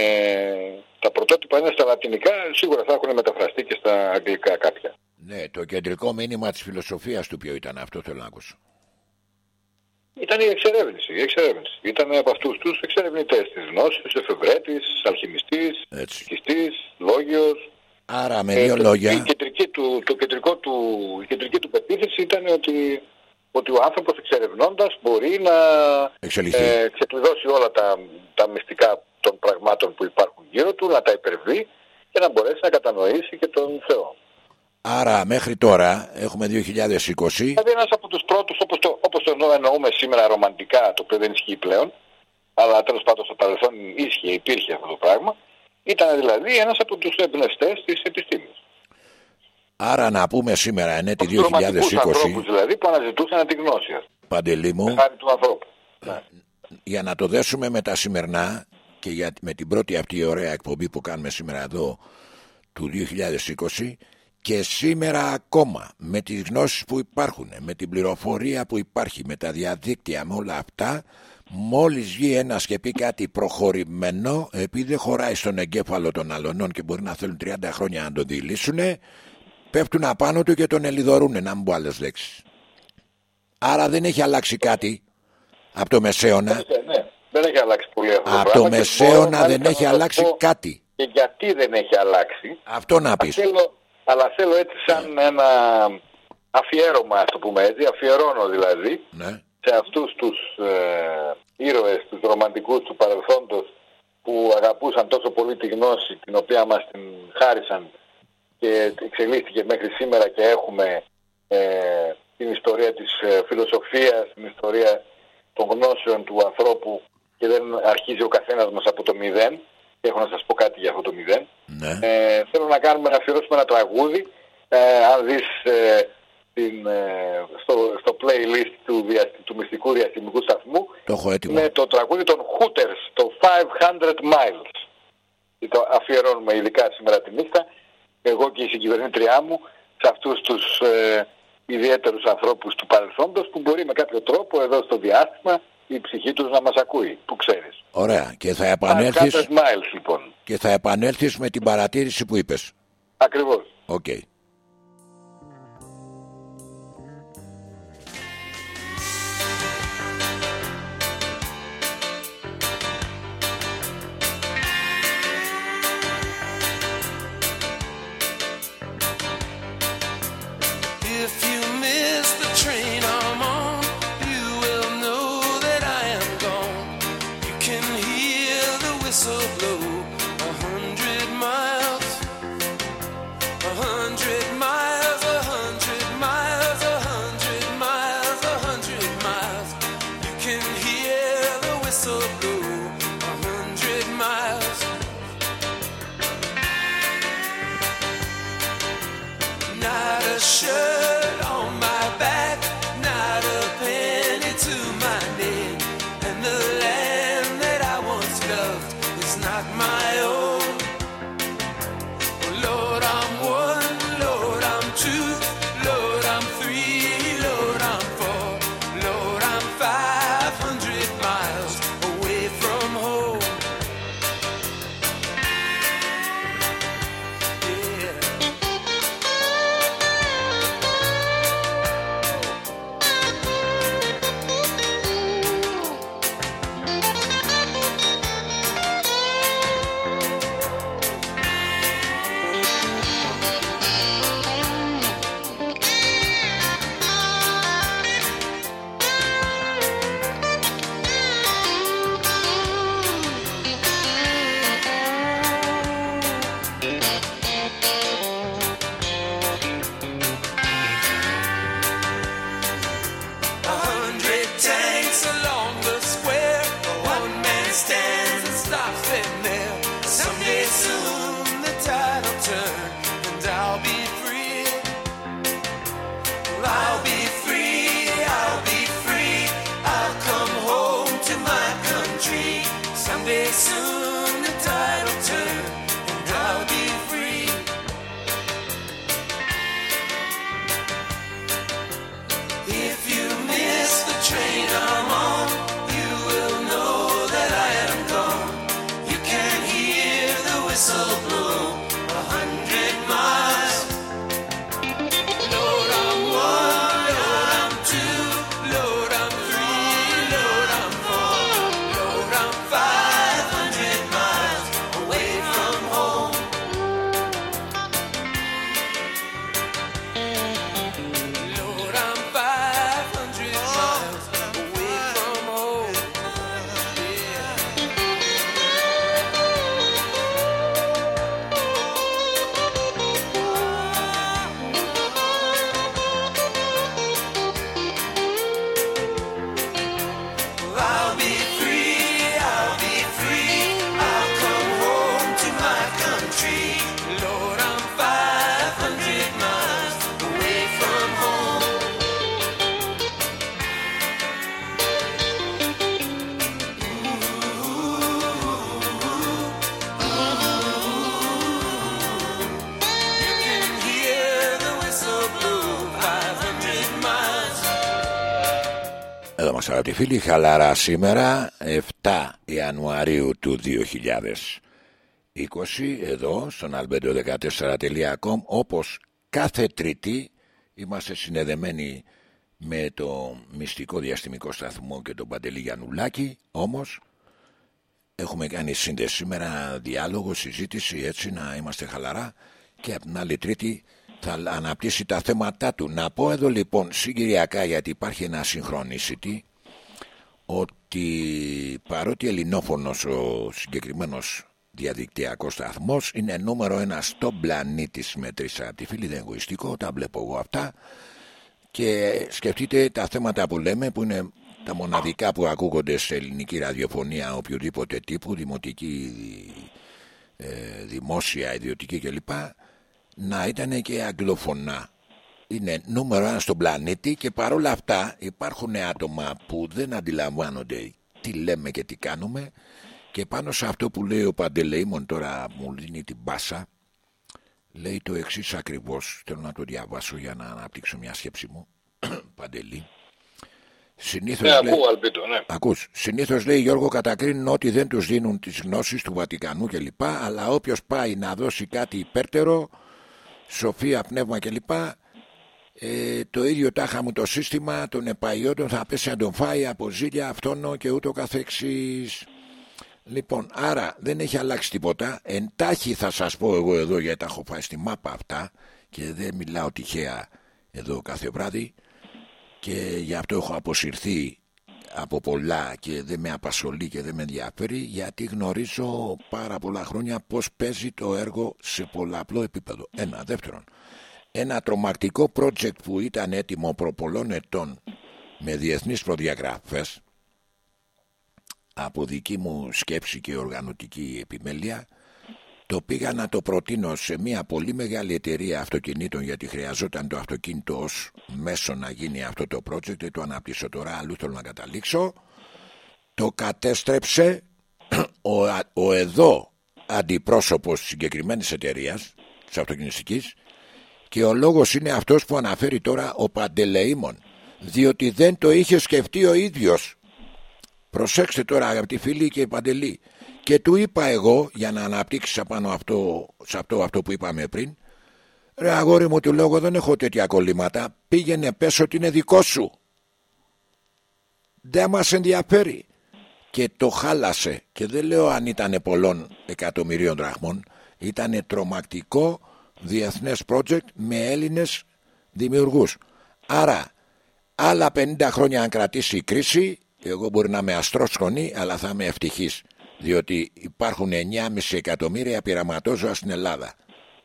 τα πρωτότυπα είναι στα λατινικά, σίγουρα θα έχουν μεταφραστεί και στα αγγλικά κάποια. ναι, το κεντρικό μήνυμα της φιλοσοφίας του ποιο ήταν αυτό θέλω να ακούσω. Ήταν η εξερεύνηση, η εξερεύνηση. Ήταν από αυτούς τους εξερευνητές της γνώσης, εφευρέτης, αλχημιστής, Έτσι. ψυχιστής, λόγιος, Άρα με Ε, δύο το- Η λόγια κεντρική του, το κεντρικό του, η κεντρική του πεποίθηση ήταν ότι, ότι ο άνθρωπος εξερευνώντας μπορεί να εξελιχθεί. ε, ξεκλειδώσει όλα τα, τα μυστικά των πραγμάτων που υπάρχουν γύρω του, να τα υπερβεί και να μπορέσει να κατανοήσει και τον Θεό. Άρα μέχρι τώρα έχουμε 2020 Δηλαδή ένας από τους πρώτους, όπως το, όπως το εννοούμε σήμερα ρομαντικά, το οποίο δεν ισχύει πλέον, αλλά τέλος πάντων στο παρελθόν ίσχυε, υπήρχε αυτό το πράγμα, ήταν δηλαδή ένας από τους εμπνευστές της επιστήμης. Άρα να πούμε σήμερα εν έτη Τους ρομαντικούς 2020 ανθρώπους δηλαδή που αναζητούσαν τη γνώση ας Παντελή μου χάρη του ανθρώπου. για να το δέσουμε με τα σημερινά και για, με την πρώτη αυτή ωραία εκπομπή που κάνουμε σήμερα εδώ του 2020 και σήμερα ακόμα με τις γνώσεις που υπάρχουν, με την πληροφορία που υπάρχει, με τα διαδίκτυα, με όλα αυτά μόλις βγει ένας και πει κάτι προχωρημένο επειδή δεν χωράει στον εγκέφαλο των αλωνών και μπορεί να θέλουν 30 χρόνια να το διηλύσουν πέφτουν απάνω του και τον ελιδωρούν να μην πω άλλες λέξεις. Άρα δεν έχει αλλάξει κάτι από το μεσαίωνα. Ε, ναι, δεν έχει αλλάξει πολύ αυτό το Από το πράγμα και μπορώ μεσαίωνα δεν μάλιστα έχει να σας αλλάξει πω κάτι. Και γιατί δεν έχει αλλάξει. Αυτό να πεις. Θέλω, αλλά θέλω έτσι σαν ένα αφιέρωμα, ας το πούμε έτσι, αφιερώνω δηλαδή Ναι. σε αυτούς τους ε, ήρωες, τους ρομαντικούς του παρελθόντος που αγαπούσαν τόσο πολύ τη γνώση την οποία μας την χάρισαν και εξελίχθηκε μέχρι σήμερα και έχουμε ε, την ιστορία της ε, φιλοσοφίας, την ιστορία των γνώσεων του ανθρώπου και δεν αρχίζει ο καθένας μας από το μηδέν. Και έχω να σας πω κάτι για αυτό το μηδέν. Ναι. Ε, θέλω να κάνουμε να αφιερώσουμε ένα τραγούδι. Ε, αν δεις ε, την, ε, στο, στο playlist του, δια- του μυστικού διαστημικού σταθμού Το έχω έτοιμο. είναι το τραγούδι των Hooters, το 500 Miles. Και το αφιερώνουμε ειδικά σήμερα τη νύχτα, εγώ και η συγκυβερνήτριά μου, σε αυτούς τους ε, ιδιαίτερους ανθρώπους του παρελθόντος που μπορεί με κάποιο τρόπο εδώ στο διάστημα η ψυχή τους να μας ακούει, που ξέρεις. Ωραία. Και θα 500 επανέλθεις, Miles λοιπόν, και θα επανέλθεις με την παρατήρηση που είπες. ακριβώς. OK. If αγαπητοί φίλοι, χαλαρά σήμερα 7 Ιανουαρίου του 2020 εδώ στον albedo14.com όπως κάθε τρίτη είμαστε συνεδεμένοι με το μυστικό διαστημικό σταθμό και τον Παντελή Γιαννουλάκη όμως έχουμε κάνει σύνδεση σήμερα διάλογο, συζήτηση έτσι να είμαστε χαλαρά και από την άλλη τρίτη θα αναπτύσσει τα θέματα του. Να πω εδώ λοιπόν συγκυριακά γιατί υπάρχει ένα συγχρονίσιτη ότι παρότι ελληνόφωνος ο συγκεκριμένος διαδικτυακός σταθμός είναι νούμερο ένα στον πλανήτη μέτρησα τη φίλη δεν εγωιστικό, τα βλέπω εγώ αυτά και σκεφτείτε τα θέματα που λέμε που είναι τα μοναδικά που ακούγονται σε ελληνική ραδιοφωνία οποιοδήποτε τύπου, δημοτική, ε, δημόσια, ιδιωτική κλπ. Να ήταν και αγγλοφωνά. Είναι νούμερο ένα στον πλανήτη και παρόλα αυτά υπάρχουν άτομα που δεν αντιλαμβάνονται τι λέμε και τι κάνουμε. Και πάνω σε αυτό που λέει ο Παντελεήμων τώρα μου δίνει την μπάσα λέει το εξής ακριβώς. Θέλω να το διαβάσω για να αναπτύξω μια σκέψη μου. Παντελή. Συνήθως, Ναι, λέει, ακούω, Αλμπίτο, ναι. ακούς, συνήθως λέει Γιώργο κατακρίνουν ότι δεν τους δίνουν τις γνώσεις του Βατικανού κλπ. Αλλά όποιος πάει να δώσει κάτι υπέρτερο σοφία, πνεύμα κλπ ε, το ίδιο τάχα μου το σύστημα των επαϊόντων θα πέσει να τον φάει από ζήλια αυτόνο και ούτω καθεξής Λοιπόν, άρα δεν έχει αλλάξει τίποτα. Εντάχει θα σας πω εγώ εδώ γιατί τα έχω φάει στη μάπα αυτά και δεν μιλάω τυχαία εδώ κάθε βράδυ και γι' αυτό έχω αποσυρθεί από πολλά και δεν με απασχολεί και δεν με ενδιαφέρει γιατί γνωρίζω πάρα πολλά χρόνια πώς παίζει το έργο σε πολλαπλό επίπεδο. Ένα. Δεύτερον, ένα τρομακτικό project που ήταν έτοιμο προ πολλών ετών με διεθνείς προδιαγράφες από δική μου σκέψη και οργανωτική επιμέλεια το πήγα να το προτείνω σε μια πολύ μεγάλη εταιρεία αυτοκινήτων γιατί χρειαζόταν το αυτοκίνητο ως μέσο να γίνει αυτό το project δεν το αναπτύσσω τώρα αλλού θέλω να καταλήξω. Το κατέστρεψε ο, ο εδώ αντιπρόσωπος της συγκεκριμένης εταιρείας της αυτοκινηστικής και ο λόγος είναι αυτός που αναφέρει τώρα ο Παντελεήμων διότι δεν το είχε σκεφτεί ο ίδιος. Προσέξτε τώρα αγαπητοί φίλοι και Παντελή και του είπα εγώ για να αναπτύξεις πάνω αυτό, σε αυτό, αυτό που είπαμε πριν Ρε αγόρι μου του λόγω δεν έχω τέτοια κολλήματα. Πήγαινε πες ότι είναι δικό σου Δεν μας ενδιαφέρει Και το χάλασε. Και δεν λέω αν ήταν πολλών εκατομμυρίων δραχμών. Ήταν τρομακτικό διεθνές project Με Έλληνες δημιουργούς. Άρα άλλα 50 χρόνια αν κρατήσει η κρίση εγώ μπορεί να είμαι αστρόσκονη αλλά θα είμαι ευτυχής διότι υπάρχουν 9,5 εκατομμύρια πειραματόζωα στην Ελλάδα.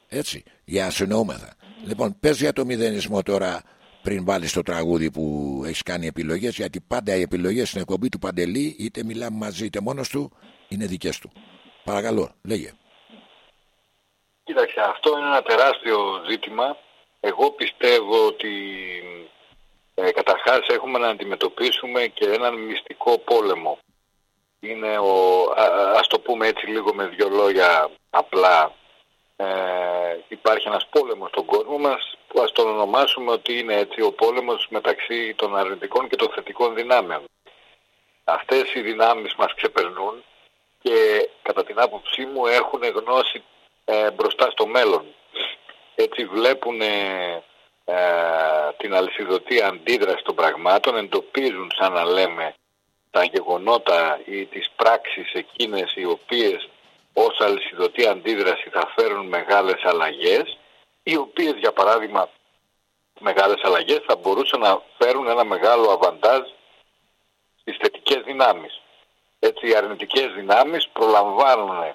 Έτσι για ασυνοούμεθα λοιπόν πες για το μηδενισμό τώρα πριν βάλεις το τραγούδι που έχεις κάνει επιλογές γιατί πάντα οι επιλογές στην εκπομπή του Παντελή είτε μιλάμε μαζί είτε μόνος του είναι δικές του. Παρακαλώ λέγε Κοίταξε, αυτό είναι ένα τεράστιο ζήτημα. Εγώ πιστεύω ότι ε, καταρχάς έχουμε να αντιμετωπίσουμε και έναν μυστικό πόλεμο. Είναι ο, α, ας το πούμε έτσι λίγο με δυο λόγια απλά. Ε, υπάρχει ένας πόλεμος στον κόσμο μας που ας τον ονομάσουμε ότι είναι έτσι ο πόλεμος μεταξύ των αρνητικών και των θετικών δυνάμεων. Αυτές οι δυνάμεις μας ξεπερνούν και κατά την άποψή μου έχουν γνώση ε, μπροστά στο μέλλον. Έτσι βλέπουν ε, την αλυσιδωτή αντίδραση των πραγμάτων, εντοπίζουν σαν να λέμε τα γεγονότα ή τις πράξεις εκείνες οι οποίες ως αλυσιδωτή αντίδραση θα φέρουν μεγάλες αλλαγές οι οποίες για παράδειγμα μεγάλες αλλαγές θα μπορούσαν να φέρουν ένα μεγάλο αβαντάζ στις θετικές δυνάμεις. Έτσι οι αρνητικές δυνάμεις προλαμβάνουν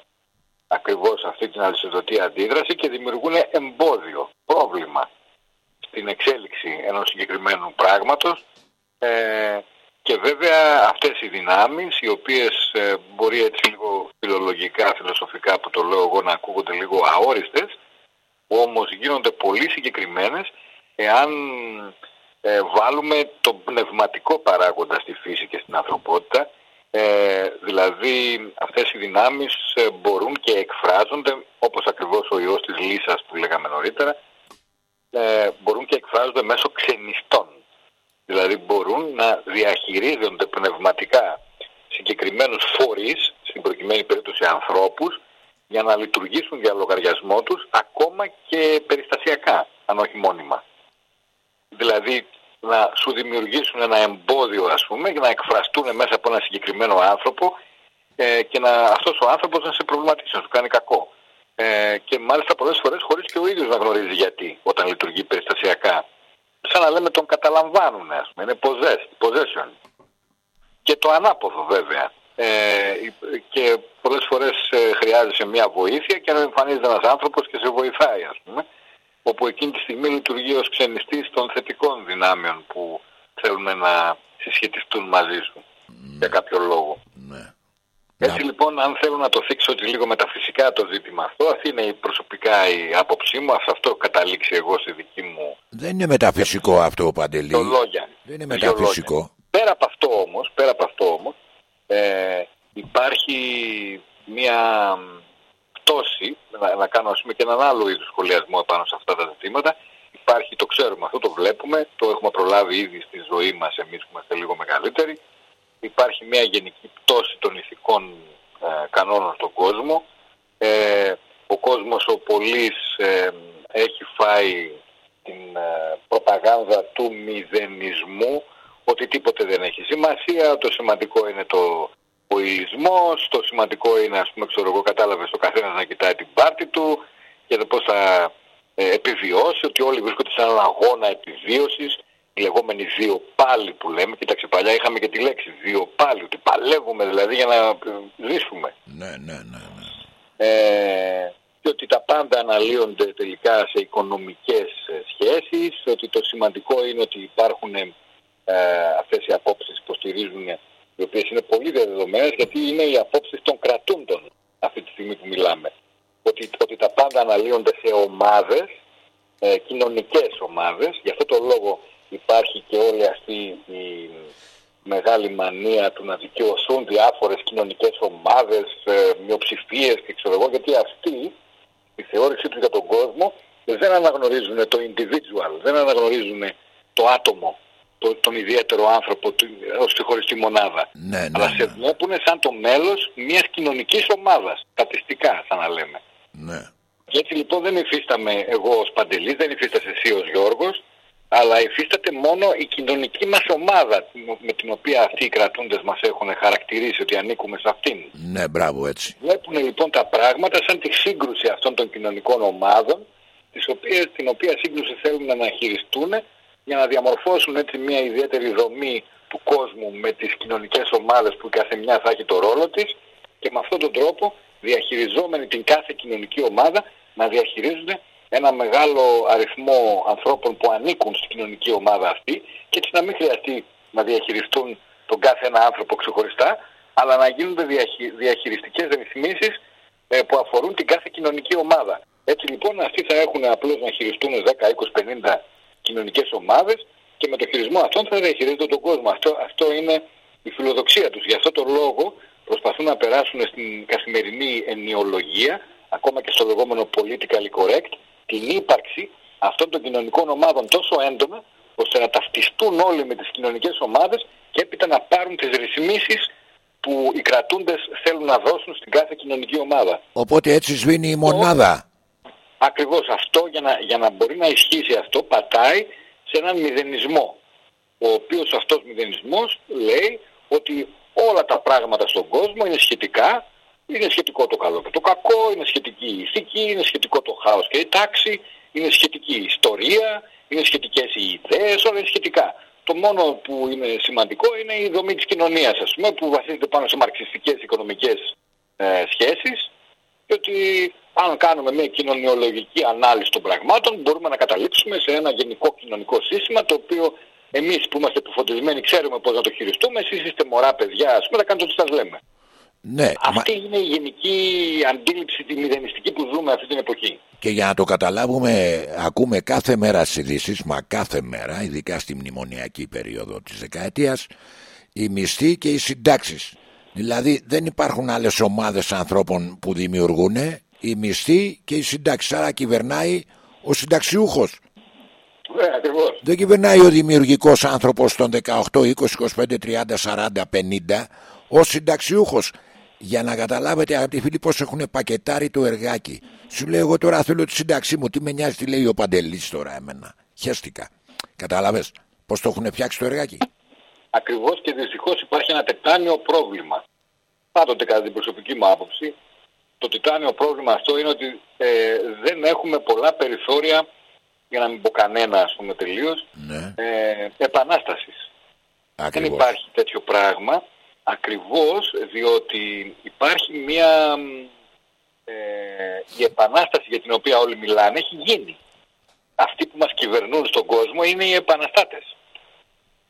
ακριβώς αυτή την αλυσιδωτή αντίδραση και δημιουργούν εμπόδιο, πρόβλημα στην εξέλιξη ενός συγκεκριμένου πράγματος. Ε, και βέβαια αυτές οι δυνάμεις οι οποίες ε, μπορεί έτσι λίγο φιλολογικά, φιλοσοφικά που το λέω εγώ να ακούγονται λίγο αόριστες όμως γίνονται πολύ συγκεκριμένες εάν ε, βάλουμε τον πνευματικό παράγοντα στη φύση και στην ανθρωπότητα ε, δηλαδή αυτές οι δυνάμεις ε, μπορούν και εκφράζονται όπως ακριβώς ο ιός της λύσας που λέγαμε νωρίτερα ε, μπορούν και εκφράζονται μέσω ξενιστών. Δηλαδή μπορούν να διαχειρίζονται πνευματικά συγκεκριμένους φορείς, στην προκειμένη περίπτωση ανθρώπους, για να λειτουργήσουν για λογαριασμό τους ακόμα και περιστασιακά, αν όχι μόνιμα. Δηλαδή να σου δημιουργήσουν ένα εμπόδιο ας πούμε και να εκφραστούν μέσα από ένα συγκεκριμένο άνθρωπο ε, και να, αυτός ο άνθρωπος να σε προβληματίσει, να σου κάνει κακό. Ε, και μάλιστα πολλές φορές χωρίς και ο ίδιος να γνωρίζει γιατί όταν λειτουργεί περιστασιακά. Σαν να λέμε τον καταλαμβάνουν, ας πούμε, είναι possessed, possession. Και το ανάποδο βέβαια. Ε, και πολλές φορές ε, χρειάζεσαι μια βοήθεια και να εμφανίζεται ένας άνθρωπος και σε βοηθάει ας πούμε όπου που εκείνη τη στιγμή λειτουργεί ως ξενιστής των θετικών δυνάμεων που θέλουν να συσχετιστούν μαζί σου για κάποιο λόγο. Ναι. Έτσι λοιπόν, αν θέλω να το θίξω έτσι λίγο μεταφυσικά το ζήτημα αυτό, αυτή είναι η προσωπικά η άποψή μου, σε αυτό έχω καταλήξει εγώ στη δική μου Δεν είναι μεταφυσικό αυτό, Παντελή. το λόγια. Δεν είναι Δύο μεταφυσικό. λόγια. Πέρα από αυτό όμως, πέρα από αυτό όμως, ε, υπάρχει μια μ, πτώση, να, να κάνω ας πούμε και έναν άλλο είδους σχολιασμό πάνω σε αυτά τα ζητήματα, υπάρχει, το ξέρουμε αυτό, το βλέπουμε, το έχουμε προλάβει ήδη στη ζωή μας εμείς που είμαστε λίγο μεγαλύτεροι, υπάρχει μια γενική πτώση των ηθικών ε, κανόνων στον κόσμο, ε, ο κόσμος ο πολύς ε, έχει φάει την ε, προπαγάνδα του μηδενισμού ότι τίποτε δεν έχει σημασία, το σημαντικό είναι το ο υλισμός, το σημαντικό είναι ας πούμε ξέρω εγώ κατάλαβες ο καθένας να κοιτάει την πάρτη του και το πώς θα ε, επιβιώσει, ότι όλοι βρίσκονται σε έναν αγώνα επιβίωσης, οι λεγόμενοι δύο πάλι που λέμε, κοίταξε παλιά είχαμε και τη λέξη δύο πάλι, ότι παλεύουμε δηλαδή για να ε, ζήσουμε Ναι, ναι, ναι. ναι. ε, και ότι τα πάντα αναλύονται τελικά σε οικονομικές ε, σχέσεις, ότι το σημαντικό είναι ότι υπάρχουν ε, αυτές οι απόψεις που υποστηρίζουν, οι οποίες είναι πολύ δεδομένες, γιατί είναι οι απόψεις των κρατούντων αυτή τη στιγμή που μιλάμε. Ότι, ότι τα πάντα αναλύονται σε ομάδες, ε, κοινωνικές ομάδες, γι' αυτό το λόγο υπάρχει και όλη αυτή η μεγάλη μανία του να δικαιωθούν διάφορες κοινωνικές ομάδες, ε, μειοψηφίες και ξέρω εγώ, γιατί αυτοί η θεώρησή τους για τον κόσμο δεν αναγνωρίζουν το individual, δεν αναγνωρίζουν το άτομο, το, τον ιδιαίτερο άνθρωπο του, ως τη χωριστή μονάδα. Ναι, ναι, Αλλά ναι. σε βλέπουν σαν το μέλος μιας κοινωνικής ομάδας, στατιστικά θα να λέμε. ναι. Και έτσι λοιπόν δεν υφίσταμαι εγώ ως Παντελής, δεν υφίστασε εσύ ως Γιώργος, αλλά υφίσταται μόνο η κοινωνική μας ομάδα με την οποία αυτοί οι κρατούντες μας έχουν χαρακτηρίσει ότι ανήκουμε σε αυτήν. Ναι, μπράβο έτσι. Βλέπουν λοιπόν τα πράγματα σαν τη σύγκρουση αυτών των κοινωνικών ομάδων, τις οποίες, την οποία σύγκρουση θέλουν να χειριστούν για να διαμορφώσουν έτσι μια ιδιαίτερη δομή του κόσμου με τις κοινωνικές ομάδες που κάθε μια θα έχει το ρόλο της και με αυτόν τον τρόπο διαχειριζόμενοι την κάθε κοινωνική ομάδα να διαχειρίζονται ένα μεγάλο αριθμό ανθρώπων που ανήκουν στην κοινωνική ομάδα αυτή και έτσι να μην χρειαστεί να διαχειριστούν τον κάθε ένα άνθρωπο ξεχωριστά αλλά να γίνονται διαχει... διαχειριστικές ρυθμίσεις ε, που αφορούν την κάθε κοινωνική ομάδα. Έτσι λοιπόν αυτοί θα έχουν απλώς να χειριστούν 10, 20, 50 κοινωνικές ομάδες και με το χειρισμό αυτών θα διαχειρίζονται τον κόσμο. Αυτό, αυτό είναι η φιλοδοξία τους. Γι' αυτό το λόγο προσπαθούν να περάσουν στην καθημερινή ενιολογία, ακόμα και στο λεγόμενο politically correct, την ύπαρξη αυτών των κοινωνικών ομάδων τόσο έντονα, ώστε να ταυτιστούν όλοι με τις κοινωνικές ομάδες και έπειτα να πάρουν τις ρυθμίσεις που οι κρατούντες θέλουν να δώσουν στην κάθε κοινωνική ομάδα. Οπότε έτσι σβήνει η μονάδα. Ακριβώς αυτό για να, για να μπορεί να ισχύσει αυτό πατάει σε έναν μηδενισμό. Ο οποίος αυτός μηδενισμός λέει ότι όλα τα πράγματα στον κόσμο είναι σχετικά. Είναι σχετικό το καλό και το κακό, είναι σχετική η ηθική, είναι σχετικό το χάος και η τάξη, είναι σχετική η ιστορία, είναι σχετικές οι ιδέες, όλα είναι σχετικά. Το μόνο που είναι σημαντικό είναι η δομή της κοινωνίας, ας πούμε, που βασίζεται πάνω σε μαρξιστικές οικονομικές ε, σχέσεις και ότι αν κάνουμε μια κοινωνιολογική ανάλυση των πραγμάτων μπορούμε να καταλήξουμε σε ένα γενικό κοινωνικό σύστημα το οποίο εμείς που είμαστε επιφωτισμένοι ξέρουμε πώς να το χειριστούμε, εσείς είστε μωρά παιδιά, ας πούμε, θα κάνετε ό,τι σας λέμε. Ναι, μα- Αυτή είναι η γενική αντίληψη, τη μηδενιστική που ζούμε αυτή την εποχή. και για να το καταλάβουμε, ακούμε κάθε μέρα στις ειδήσεις, μα κάθε μέρα, ειδικά στη μνημονιακή περίοδο της δεκαετίας, οι μισθοί και οι συντάξεις. Δηλαδή δεν υπάρχουν άλλες ομάδες ανθρώπων που δημιουργούν οι μισθοί και οι συντάξεις. Άρα κυβερνάει ο συνταξιούχος. Ναι, ακριβώς. Δεν κυβερνάει ο δημιουργικός άνθρωπος των 18, 20, 25, 30, 40, 50 ο συνταξιούχος. Για να καταλάβετε αγαπητοί φίλοι πώς έχουν πακετάρει το εργάκι. Σου λέω εγώ τώρα θέλω τη σύνταξή μου. Τι με νοιάζει τι λέει ο Παντελής τώρα εμένα. Χαίστηκα. Κατάλαβες; Πώς το έχουν φτιάξει το εργάκι; Ακριβώς και δυστυχώς υπάρχει ένα τετάνιο πρόβλημα. Πάντοτε κατά την προσωπική μου άποψη, το τετάνιο πρόβλημα αυτό είναι ότι ε, δεν έχουμε πολλά περιθώρια, για να μην πω κανένα ας πούμε τελείως, Ναι, ε, επανάστασης. Δεν ακριβώς. υπάρχει τέτοιο πράγμα ακριβώς διότι υπάρχει μια... μ, Ε, η επανάσταση για την οποία όλοι μιλάνε έχει γίνει. αυτοί που μας κυβερνούν στον κόσμο είναι οι επαναστάτες.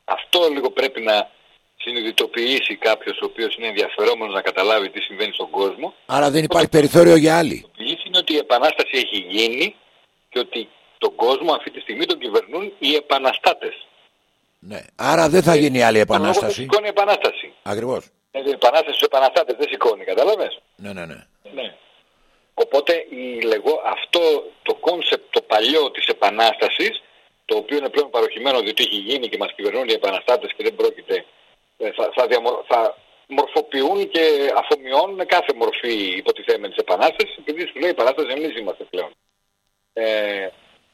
Αυτό λίγο πρέπει να συνειδητοποιήσει κάποιος ο οποίος είναι ενδιαφερόμενος να καταλάβει τι συμβαίνει στον κόσμο. Άρα δεν υπάρχει περιθώριο για άλλη. Το είναι ότι η επανάσταση έχει γίνει και ότι τον κόσμο αυτή τη στιγμή τον κυβερνούν οι επαναστάτες. Ναι. Άρα δεν θα γίνει άλλη Τον λόγο δεν επανάσταση. σηκώνει η επανάσταση. Ακριβώς. Ε, Η επανάσταση στους επαναστάτες δεν σηκώνει, κατάλαβες. Ναι, ναι, ναι. Ναι. Οπότε η, λεγό, αυτό το concept το παλιό της επανάστασης το οποίο είναι πλέον παρωχημένο διότι έχει γίνει και μας κυβερνούν οι επαναστάτες και δεν πρόκειται ε, θα, θα, διαμο- θα μορφοποιούν και αφομοιώνουν κάθε μορφή υποτιθέμενης επανάστασης επειδή σου λέει η επανάσταση εμείς είμαστε πλέον. Ε,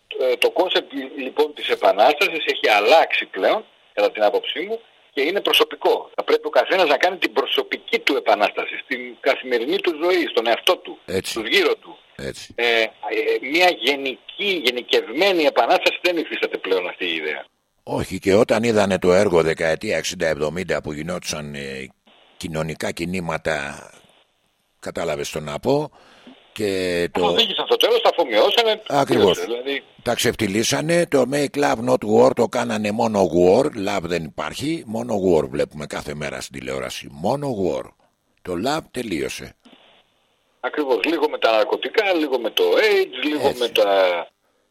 το- το concept λοιπόν της επανάστασης έχει αλλάξει πλέον κατά την άποψή μου και είναι προσωπικό. Θα πρέπει ο καθένας να κάνει την προσωπική του επανάσταση στην καθημερινή του ζωή, στον εαυτό του, Έτσι. στους γύρω του. Έτσι. Ε, ε, μια γενική, γενικευμένη επανάσταση δεν υφίσταται πλέον αυτή η ιδέα. Όχι και όταν είδανε το έργο δεκαετία 60-70 που γινόντουσαν ε, κοινωνικά κινήματα κατάλαβες το να πω και Το... το, Οδήγησαν στο τέλος, τα αφομοιώσανε. Ακριβώς. τελείωσε. Δηλαδή, τα ξεφτυλίσανε το Make Love Not War το κάνανε μόνο War Love δεν υπάρχει μόνο War βλέπουμε κάθε μέρα στην τηλεόραση μόνο War το Love τελείωσε ακριβώς. Λίγο με τα ναρκωτικά, λίγο με το AIDS, λίγο Έτσι. με, τα,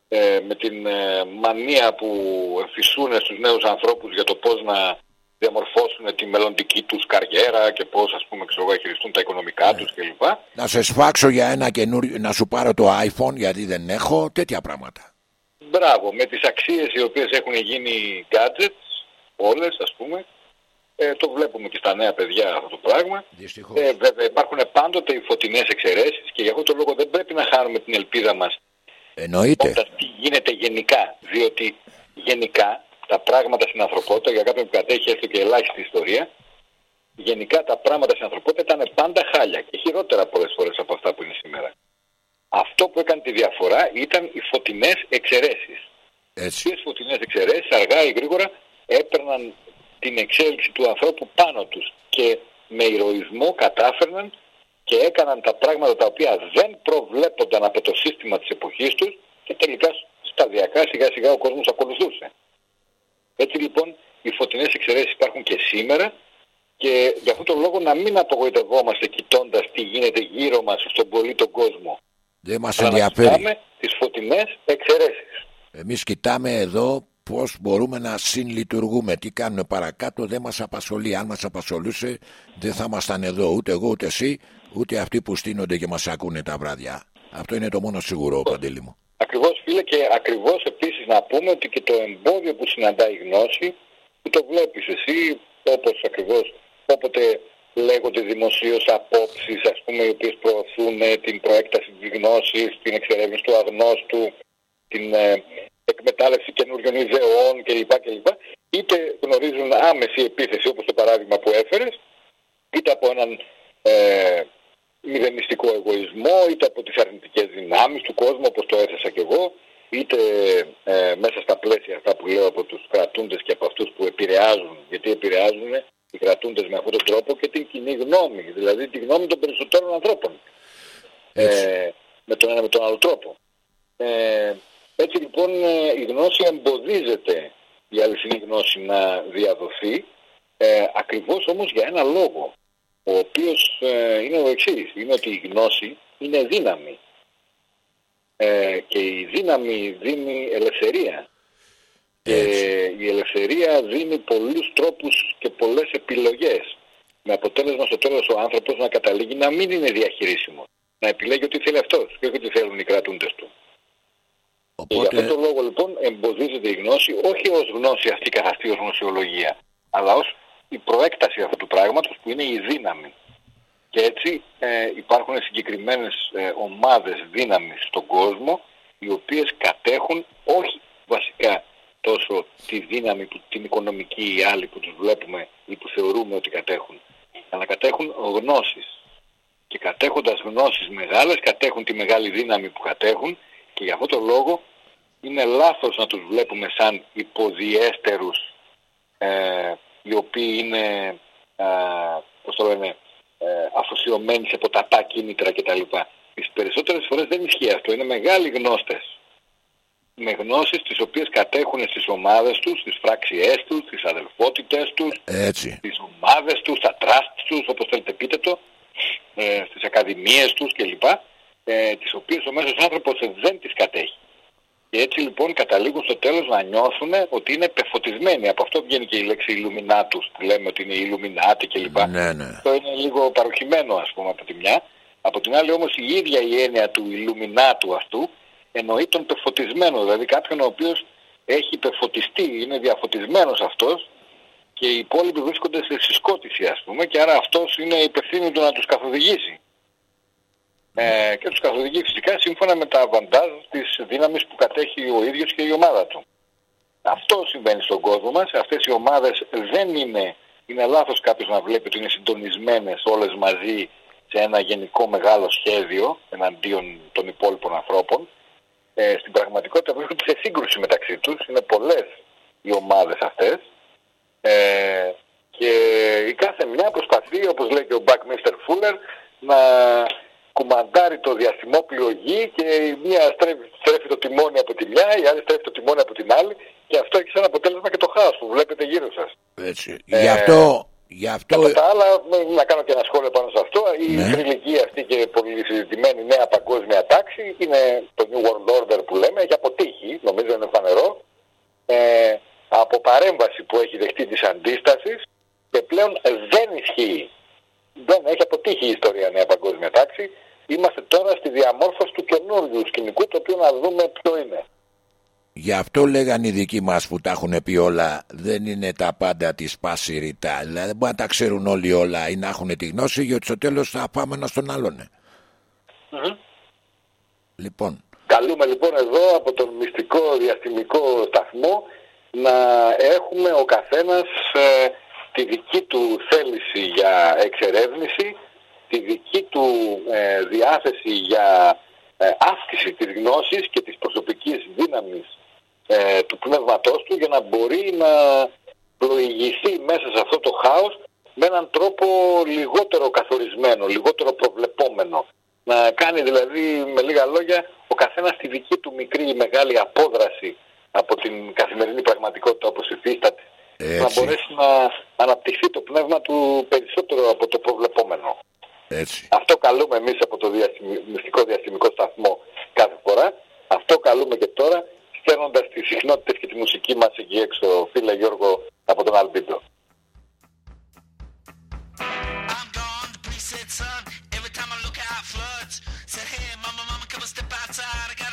ε, με την ε, μανία που εμφυσούν στους νέους ανθρώπους για το πώς να διαμορφώσουν τη μελλοντική τους καριέρα και πώς ας πούμε ξέρω, εγώ, χειριστούν τα οικονομικά τους κλπ. να σε σφάξω για ένα καινούριο να σου πάρω το iPhone γιατί δεν έχω τέτοια πράγματα Μπράβο, με τις αξίες οι οποίες έχουν γίνει gadgets, όλες ας πούμε, ε, το βλέπουμε και στα νέα παιδιά αυτό το πράγμα. δυστυχώς Ε, βέβαια υπάρχουν πάντοτε οι φωτεινές εξαιρέσεις και γι' αυτό το λόγο δεν πρέπει να χάνουμε την ελπίδα μας εννοείται όταν τι γίνεται γενικά. Διότι γενικά τα πράγματα στην ανθρωπότητα, για κάποιον που κατέχει έστω και ελάχιστη ιστορία, γενικά τα πράγματα στην ανθρωπότητα ήταν πάντα χάλια και χειρότερα πολλές φορές από αυτά που είναι σήμερα. Αυτό που έκανε τη διαφορά ήταν οι φωτεινές εξαιρέσεις. έτσι Ποιες φωτεινές εξαιρέσεις αργά ή γρήγορα έπαιρναν την εξέλιξη του ανθρώπου πάνω τους και με ηρωισμό κατάφερναν και έκαναν τα πράγματα τα οποία δεν προβλέπονταν από το σύστημα της εποχής τους και τελικά σταδιακά σιγά σιγά ο κόσμος ακολουθούσε. Έτσι λοιπόν οι φωτεινές εξαιρέσεις υπάρχουν και σήμερα και για αυτόν τον λόγο να μην απογοητευόμαστε κοιτώντας τι γίνεται γύρω μας στον πολύ τον κόσμο. δεν μας Αλλά να ενδιαφέρει κοιτάμε τις φωτεινές εξαιρέσεις. Εμείς κοιτάμε εδώ πώς μπορούμε να συλλειτουργούμε. Τι κάνουμε παρακάτω δεν μας απασχολεί. Αν μας απασχολούσε δεν θα ήμασταν εδώ ούτε εγώ ούτε εσύ ούτε αυτοί που στείνονται και μας ακούνε τα βράδια. Αυτό είναι το μόνο σίγουρο Παντελή μου. Ακριβώς φίλε και ακριβώς επίσης να πούμε ότι και το εμπόδιο που συναντάει η γνώση που το βλέπεις εσύ όπως ακριβώς όποτε λέγονται δημοσίως απόψεις ας πούμε οι οποίες προωθούν ε, την προέκταση της γνώσης, την εξερεύνηση του αγνώστου, την ε, εκμετάλλευση καινούριων ιδεών κλπ. κλπ. Είτε γνωρίζουν άμεση επίθεση όπως το παράδειγμα που έφερες είτε από έναν ε, μηδενιστικό εγωισμό, είτε από τις αρνητικές δυνάμεις του κόσμου, όπως το έθεσα και εγώ, είτε ε, μέσα στα πλαίσια αυτά που λέω από τους κρατούντες και από αυτούς που επηρεάζουν, γιατί επηρεάζουν οι κρατούντες με αυτόν τον τρόπο και την κοινή γνώμη, δηλαδή τη γνώμη των περισσότερων ανθρώπων. Έτσι. Ε, με τον ένα με τον άλλο τρόπο. Ε, έτσι λοιπόν ε, η γνώση εμποδίζεται η αληθινή γνώση να διαδοθεί ε, ακριβώς όμως για ένα λόγο ο οποίος ε, είναι ο εξής είναι ότι η γνώση είναι δύναμη ε, και η δύναμη δίνει ελευθερία και Έτσι. η ελευθερία δίνει πολλούς τρόπους και πολλές επιλογές με αποτέλεσμα στο τέλος ο άνθρωπος να καταλήγει να μην είναι διαχειρίσιμος να επιλέγει ό,τι θέλει αυτός και όχι ό,τι θέλουν οι κρατούντες του. Και για αυτόν Οπότε τον λόγο λοιπόν εμποδίζεται η γνώση όχι ως γνώση αυτή καθ' αυτή ως γνωσιολογία αλλά ως η προέκταση αυτού του πράγματος που είναι η δύναμη. Και έτσι ε, υπάρχουν συγκεκριμένες ε, ομάδες δύναμης στον κόσμο οι οποίες κατέχουν όχι βασικά τόσο τη δύναμη, που, την οικονομική ή άλλη που τους βλέπουμε ή που θεωρούμε ότι κατέχουν αλλά κατέχουν γνώσεις και κατέχοντας γνώσεις μεγάλες κατέχουν τη μεγάλη δύναμη που κατέχουν και για αυτόν τον λόγο είναι λάθος να τους βλέπουμε σαν υποδιέστερους ε, οι οποίοι είναι ε, πώς το λένε, ε, αφοσιωμένοι σε ποταπά κίνητρα κτλ. Τις περισσότερες φορές δεν ισχύει αυτό, είναι μεγάλοι γνώστες με γνώσεις τις οποίες κατέχουν στις ομάδες τους, στις φράξιές τους, στις αδελφότητες τους, Έτσι. στις ομάδες τους, στα τραστ τους, όπως θέλετε πείτε το, ε, στις ακαδημίες τους κλπ. Ε, τις οποίες ο μέσος άνθρωπος δεν τις κατέχει. Και έτσι λοιπόν καταλήγουν στο τέλος να νιώθουν ότι είναι πεφωτισμένοι. Από αυτό βγαίνει και η λέξη Ιλουμινάτους που λέμε ότι είναι Ιλουμινάτη κλπ. Ναι, ναι. Αυτό είναι λίγο παροχημένο ας πούμε από τη μια. Από την άλλη όμως η ίδια η έννοια του Ιλουμινάτου αυτού εννοεί τον πεφωτισμένο. Δηλαδή κάποιον ο οποίος έχει πεφωτιστεί, είναι διαφωτισμένος αυτός και οι υπόλοιποι βρίσκονται σε συσκότηση ας πούμε και άρα αυτός είναι υπευθύνη του να τους καθοδηγήσει. Ε, και τους καθοδηγεί φυσικά σύμφωνα με τα αβαντάζ της δύναμης που κατέχει ο ίδιος και η ομάδα του. Αυτό συμβαίνει στον κόσμο μας. Αυτές οι ομάδες δεν είναι, είναι λάθος κάποιος να βλέπει ότι είναι συντονισμένες όλες μαζί σε ένα γενικό μεγάλο σχέδιο εναντίον των υπόλοιπων ανθρώπων. Ε, στην πραγματικότητα βρίσκονται σε σύγκρουση μεταξύ τους. Είναι πολλές οι ομάδες αυτές. Ε, και η κάθε μια προσπαθεί, όπως λέει και ο Buckminster Fuller, να κουμαντάρει το διαστημόπλιο γη και η μία στρέφει, στρέφει το τιμόνι από τη μια, η άλλη στρέφει το τιμόνι από την άλλη και αυτό έχει σαν αποτέλεσμα και το χάος που βλέπετε γύρω σας. Έτσι. Γι' αυτό, γι' αυτό Κατά τα άλλα, μ, να κάνω και ένα σχόλιο πάνω σε αυτό. Η Ναι. θρηλυκή αυτή και πολύ συζητημένη νέα παγκόσμια τάξη είναι το New World Order που λέμε. Έχει αποτύχει, νομίζω είναι φανερό, ε, από παρέμβαση που έχει δεχτεί της αντίστασης και πλέον δεν ισχύει. Δεν έχει αποτύχει η ιστορία νέα παγκόσμια τάξη. Είμαστε τώρα στη διαμόρφωση του καινούργιου σκηνικού, το οποίο να δούμε ποιο είναι. Γι' αυτό λέγανε οι δικοί μας που τα έχουν πει όλα δεν είναι τα πάντα της πάση ρητά. Δηλαδή δεν μπορεί να τα ξέρουν όλοι όλα ή να έχουν τη γνώση γιατί στο τέλος θα πάμε ένα στον άλλον. Λοιπόν, Καλούμε λοιπόν εδώ από τον μυστικό διαστημικό σταθμό να έχουμε ο καθένας ε, τη δική του θέληση για εξερεύνηση, τη δική του ε, διάθεση για ε, αύξηση της γνώσης και της προσωπικής δύναμης ε, του πνεύματός του για να μπορεί να πλοηγηθεί μέσα σε αυτό το χάος με έναν τρόπο λιγότερο καθορισμένο, λιγότερο προβλεπόμενο. Να κάνει δηλαδή με λίγα λόγια ο καθένας τη δική του μικρή ή μεγάλη απόδραση από την καθημερινή πραγματικότητα όπως υφίσταται. Να Έτσι. μπορέσει να αναπτυχθεί το πνεύμα του περισσότερο από το προβλεπόμενο. έτσι. Αυτό καλούμε εμείς από το διαστημι- μυστικό διαστημικό σταθμό κάθε φορά. Αυτό καλούμε και τώρα, στέλνοντας τις συχνότητες και τη μουσική μας εκεί έξω, φίλε Γιώργο, από τον Αλμπίντο. I'm gone, the priest said, son. Every time I look out, floods. Said, hey, mama, mama, come and step outside. I got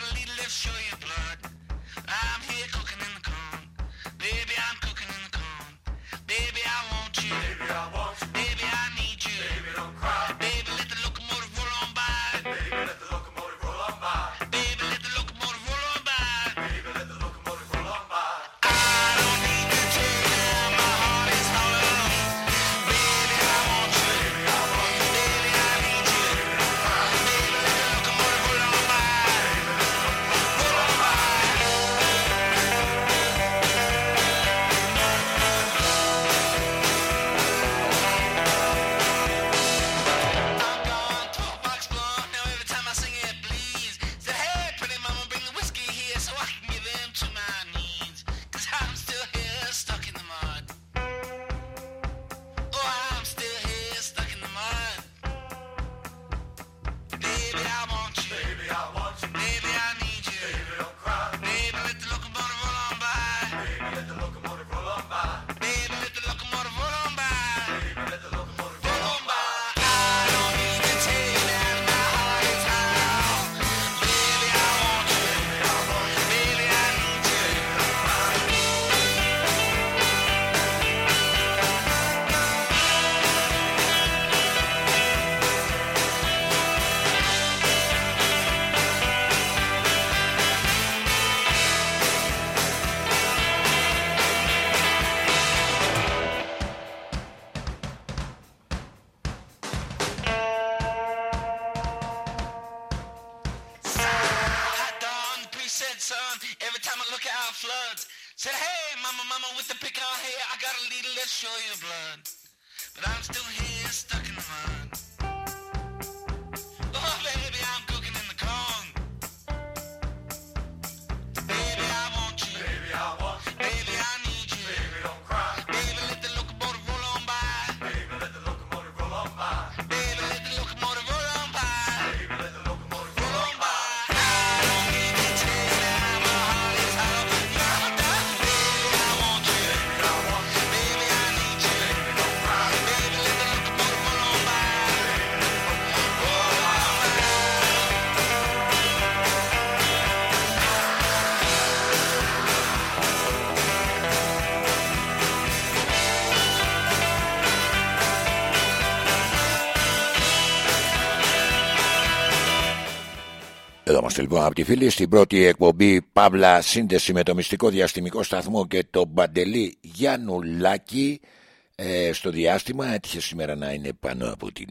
είμαστε λοιπόν από τη φίλη στην πρώτη εκπομπή Παύλα Σύνδεση με το μυστικό διαστημικό σταθμό και το Μπαντελή Γιαννουλάκη ε, στο διάστημα. Έτυχε σήμερα να είναι πάνω από την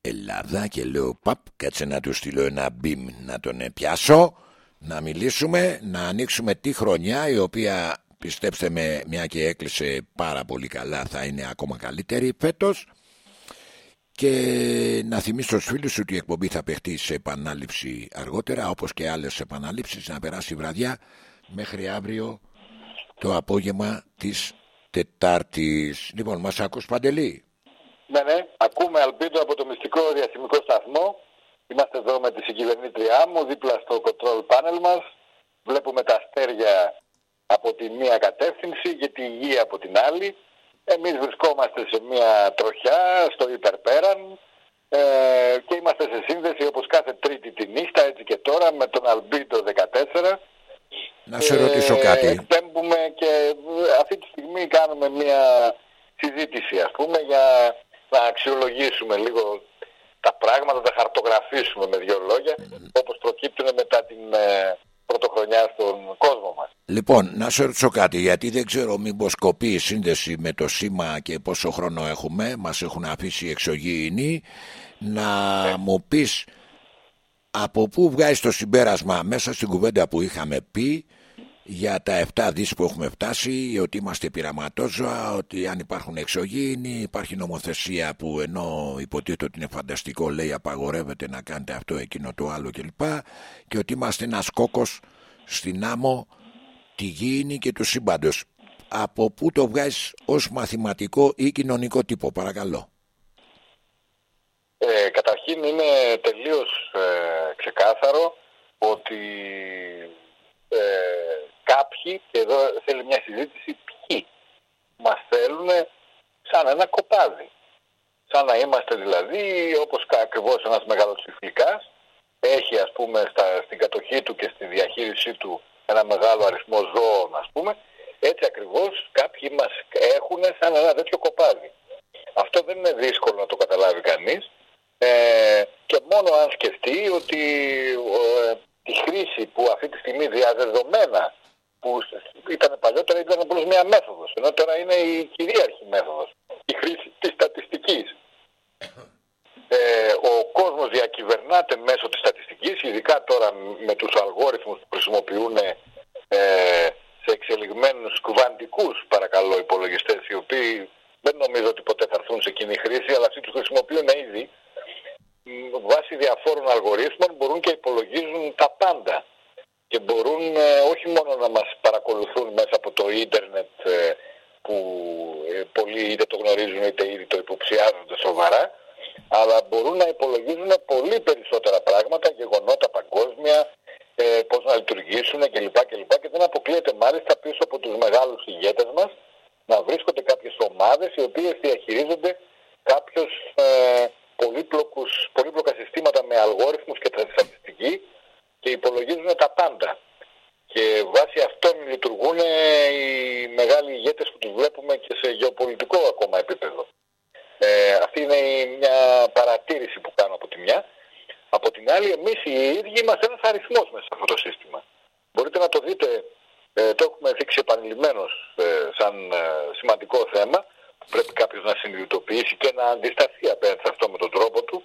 Ελλάδα και λέω παπ κάτσε να του στείλω ένα μπιμ να τον πιάσω να μιλήσουμε, να ανοίξουμε τη χρονιά η οποία πιστέψτε με μια και έκλεισε πάρα πολύ καλά θα είναι ακόμα καλύτερη φέτος και να θυμίσω στους φίλους ότι η εκπομπή θα παιχτεί σε επανάληψη αργότερα όπως και άλλες επανάληψεις να περάσει βραδιά μέχρι αύριο το απόγευμα της Τετάρτης. Λοιπόν, μας ακούς Παντελή; Ναι, ναι, ακούμε Αλμπίντο από το μυστικό διαστημικό σταθμό. Είμαστε εδώ με τη συγκυβερνήτριά μου, δίπλα στο control panel μας. Βλέπουμε τα αστέρια από τη μία κατεύθυνση και τη γη από την άλλη. Εμείς βρισκόμαστε σε μια τροχιά, στο υπερπέραν ε, και είμαστε σε σύνδεση όπως κάθε τρίτη τη νύχτα, έτσι και τώρα, με τον Αλμπίντο 14. Να σε ρωτήσω κάτι. Εκπέμπουμε και αυτή τη στιγμή κάνουμε μια συζήτηση ας πούμε για να αξιολογήσουμε λίγο τα πράγματα, τα χαρτογραφήσουμε με δύο λόγια όπως προκύπτουν μετά την ε, πρωτοχρονιά στον κόσμο μας. Λοιπόν, να σε ρωτήσω κάτι, γιατί δεν ξέρω μήπως κοπεί η σύνδεση με το σήμα και πόσο χρόνο έχουμε, μας έχουν αφήσει εξωγήινοι, να μου πεις από πού βγάζει το συμπέρασμα μέσα στην κουβέντα που είχαμε πει για τα 7 δις που έχουμε φτάσει, ότι είμαστε πειραματόζωα, ότι αν υπάρχουν εξωγήινοι, υπάρχει νομοθεσία που ενώ υποτίθεται ότι είναι φανταστικό λέει απαγορεύεται να κάνετε αυτό, εκείνο, το άλλο κλπ. Και ότι είμαστε ένας κόκκος στην άμμο, τη γήινη και του σύμπαντος. Από πού το βγάζεις ως μαθηματικό ή κοινωνικό τύπο, παρακαλώ; Ε, καταρχήν είναι τελείως ε, ξεκάθαρο ότι ε, κάποιοι, και εδώ θέλει μια συζήτηση, ποιοι μας θέλουν σαν ένα κοπάδι. Σαν να είμαστε δηλαδή, όπως ακριβώς ένας μεγάλος τσιφλικάς, έχει ας πούμε στα, στην κατοχή του και στη διαχείρισή του ένα μεγάλο αριθμό ζώων ας πούμε, έτσι ακριβώς κάποιοι μας έχουν σαν ένα τέτοιο κοπάδι. Αυτό δεν είναι δύσκολο να το καταλάβει κανείς ε, και μόνο αν σκεφτεί ότι ε, τη χρήση που αυτή τη στιγμή διαδεδομένα που ήταν παλιότερα ήταν απλώς μια μέθοδος. Ενώ τώρα είναι η κυρίαρχη μέθοδος. Η χρήση της στατιστικής. Ε, ο κόσμος διακυβερνάται μέσω της στατιστικής ειδικά τώρα με τους αλγόριθμους που χρησιμοποιούν ε, σε εξελιγμένους κουβαντικούς παρακαλώ υπολογιστές οι οποίοι δεν νομίζω ότι ποτέ θα έρθουν σε κοινή χρήση αλλά αυτοί τους χρησιμοποιούν ήδη βάσει διαφόρων αλγορίθμων μπορούν και υπολογίζουν τα πάντα και μπορούν ε, όχι μόνο να μας παρακολουθούν μέσα από το ίντερνετ ε, που ε, πολλοί είτε το γνωρίζουν είτε ήδη το υποψιάζονται σοβαρά αλλά μπορούν να υπολογίζουν πολύ περισσότερα πράγματα, γεγονότα παγκόσμια, ε, πώς να λειτουργήσουν κλπ. κλπ. Και δεν αποκλείεται μάλιστα πίσω από τους μεγάλους ηγέτες μας να βρίσκονται κάποιες ομάδες οι οποίες διαχειρίζονται κάποιους ε, πολύπλοκους, πολύπλοκα συστήματα με αλγόριθμους και στατιστική και υπολογίζουν τα πάντα. Και βάσει αυτών λειτουργούν οι μεγάλοι ηγέτες που τους βλέπουμε και σε γεωπολιτικό ακόμα επίπεδο. Ε, αυτή είναι μια παρατήρηση που κάνω από τη μια. Από την άλλη, εμείς οι ίδιοι είμαστε ένας αριθμός μέσα σε αυτό το σύστημα. Μπορείτε να το δείτε, ε, το έχουμε δείξει επανειλημμένος ε, σαν ε, σημαντικό θέμα, που πρέπει κάποιος να συνειδητοποιήσει και να αντισταθεί απέναντι σε αυτό με τον τρόπο του,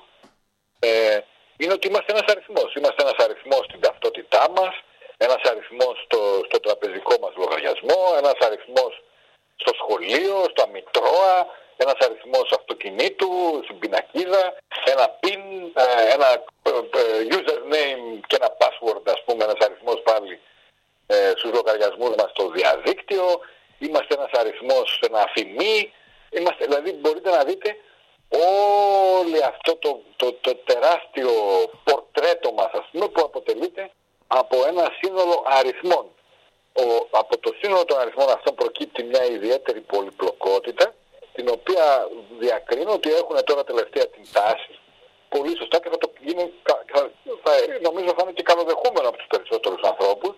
ε, είναι ότι είμαστε ένας αριθμός. Είμαστε ένας αριθμός στην ταυτότητά μας, ένας αριθμός στο, στο τραπεζικό μας λογαριασμό, ένας αριθμός στο σχολείο, στο μητρώα, ένας αριθμός αυτοκινήτου, στην πινακίδα, ένα PIN, ε, ένα ε, username και ένα password, ας πούμε, ένας αριθμός πάλι ε, στους λογαριασμούς μας στο διαδίκτυο, είμαστε ένας αριθμός, ένα αφημί, είμαστε, δηλαδή μπορείτε να δείτε όλο αυτό το, το, το τεράστιο πορτρέτο μας, ας πούμε, που αποτελείται από ένα σύνολο αριθμών. Ο, από το σύνολο των αριθμών αυτών προκύπτει μια ιδιαίτερη πολυπλοκότητα την οποία διακρίνω ότι έχουν τώρα τελευταία την τάση πολύ σωστά και θα το γίνει, θα, θα, νομίζω θα είναι και καλοδεχούμενο από τους περισσότερους ανθρώπους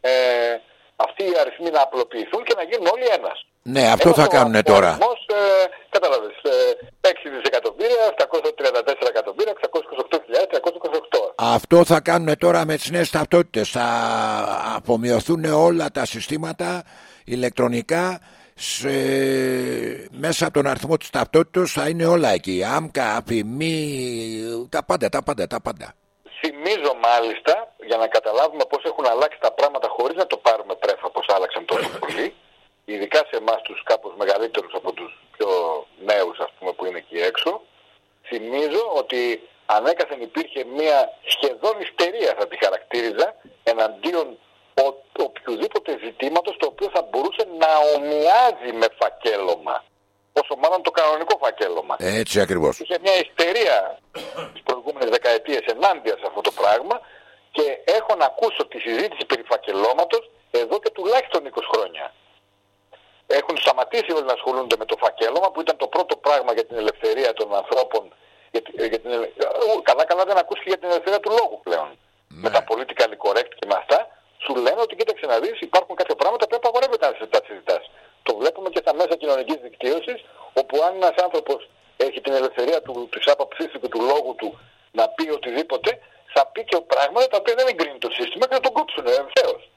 ε, αυτοί οι αριθμοί να απλοποιηθούν και να γίνουν όλοι ένας. Ναι, αυτό θα κάνουν τώρα. Αριθμός, ε, κατάλαβες, ε, 6 δισεκατομμύρια, 734 εκατομμύρια, 628.328. Αυτό θα κάνουν τώρα με τις νέες ταυτότητες. Θα απομειωθούν όλα τα συστήματα ηλεκτρονικά σε... μέσα από τον αριθμό της ταυτότητας θα είναι όλα εκεί. Άμκα, αφημί, τα πάντα, τα πάντα, τα πάντα. Θυμίζω μάλιστα, για να καταλάβουμε πώς έχουν αλλάξει τα πράγματα χωρίς να το πάρουμε πρέφα πώς άλλαξαν τόσο πολύ, ειδικά σε εμάς τους κάπως μεγαλύτερους από τους πιο νέους ας πούμε που είναι εκεί έξω, θυμίζω ότι ανέκαθεν υπήρχε μια σχεδόν ιστερία θα τη χαρακτήριζα εναντίον ο, οποιοδήποτε ζητήματος το οποίο θα μπορούσε να ομοιάζει με φακέλωμα. Όσο μάλλον το κανονικό φακέλωμα. Έτσι ακριβώς. Είχε μια ιστερία τις προηγούμενες δεκαετίες ενάντια σε αυτό το πράγμα και έχω να ακούσω τη συζήτηση περί φακελώματος εδώ και τουλάχιστον 20 χρόνια. Έχουν σταματήσει όλοι να ασχολούνται με το φακέλωμα που ήταν το πρώτο πράγμα για την ελευθερία των ανθρώπων. Για, τη- για την, ελε- Ε, καλά καλά δεν ακούστηκε για την ελευθερία του λόγου πλέον. Με τα politically correct και με αυτά σου λένε ότι κοίταξε να δεις υπάρχουν κάποια πράγματα που απαγορεύεται να σε- τα συζητάς. Το βλέπουμε και στα μέσα κοινωνικής δικτύωσης όπου αν ένας άνθρωπος έχει την ελευθερία του, της άποψής του και του λόγου του να πει οτιδήποτε θα πει και πράγματα τα οποία δεν εγκρίνει το σύστημα και θα τον κόψουν ευθέως.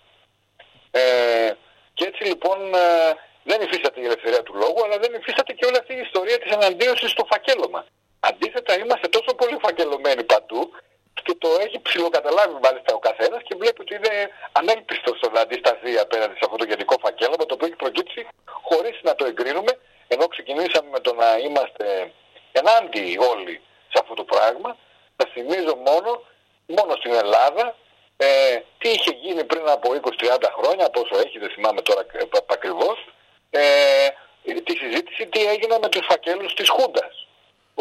Ε, και έτσι λοιπόν ε, δεν υφίσταται η ελευθερία του λόγου, αλλά δεν υφίσταται και όλη αυτή η ιστορία της εναντίωσης στο φακέλωμα. Αντίθετα είμαστε τόσο πολύ φακελωμένοι παντού και το έχει ψηλοκαταλάβει μάλιστα ο καθένας και βλέπει ότι είναι ανέλπιστος στο να αντισταθεί απέναντι σε αυτό το γενικό φακέλωμα το οποίο έχει προκύψει χωρίς να το εγκρίνουμε ενώ ξεκινήσαμε με το να είμαστε ενάντια όλοι σε αυτό το πράγμα. Θα θυμίζω μόνο, μόνο στην Ελλάδα ε, τι είχε γίνει πριν από 20-30 χρόνια, πόσο έχει, δεν θυμάμαι τώρα ακριβώ, ε, τη συζήτηση τι έγινε με τους φακέλους της Χούντας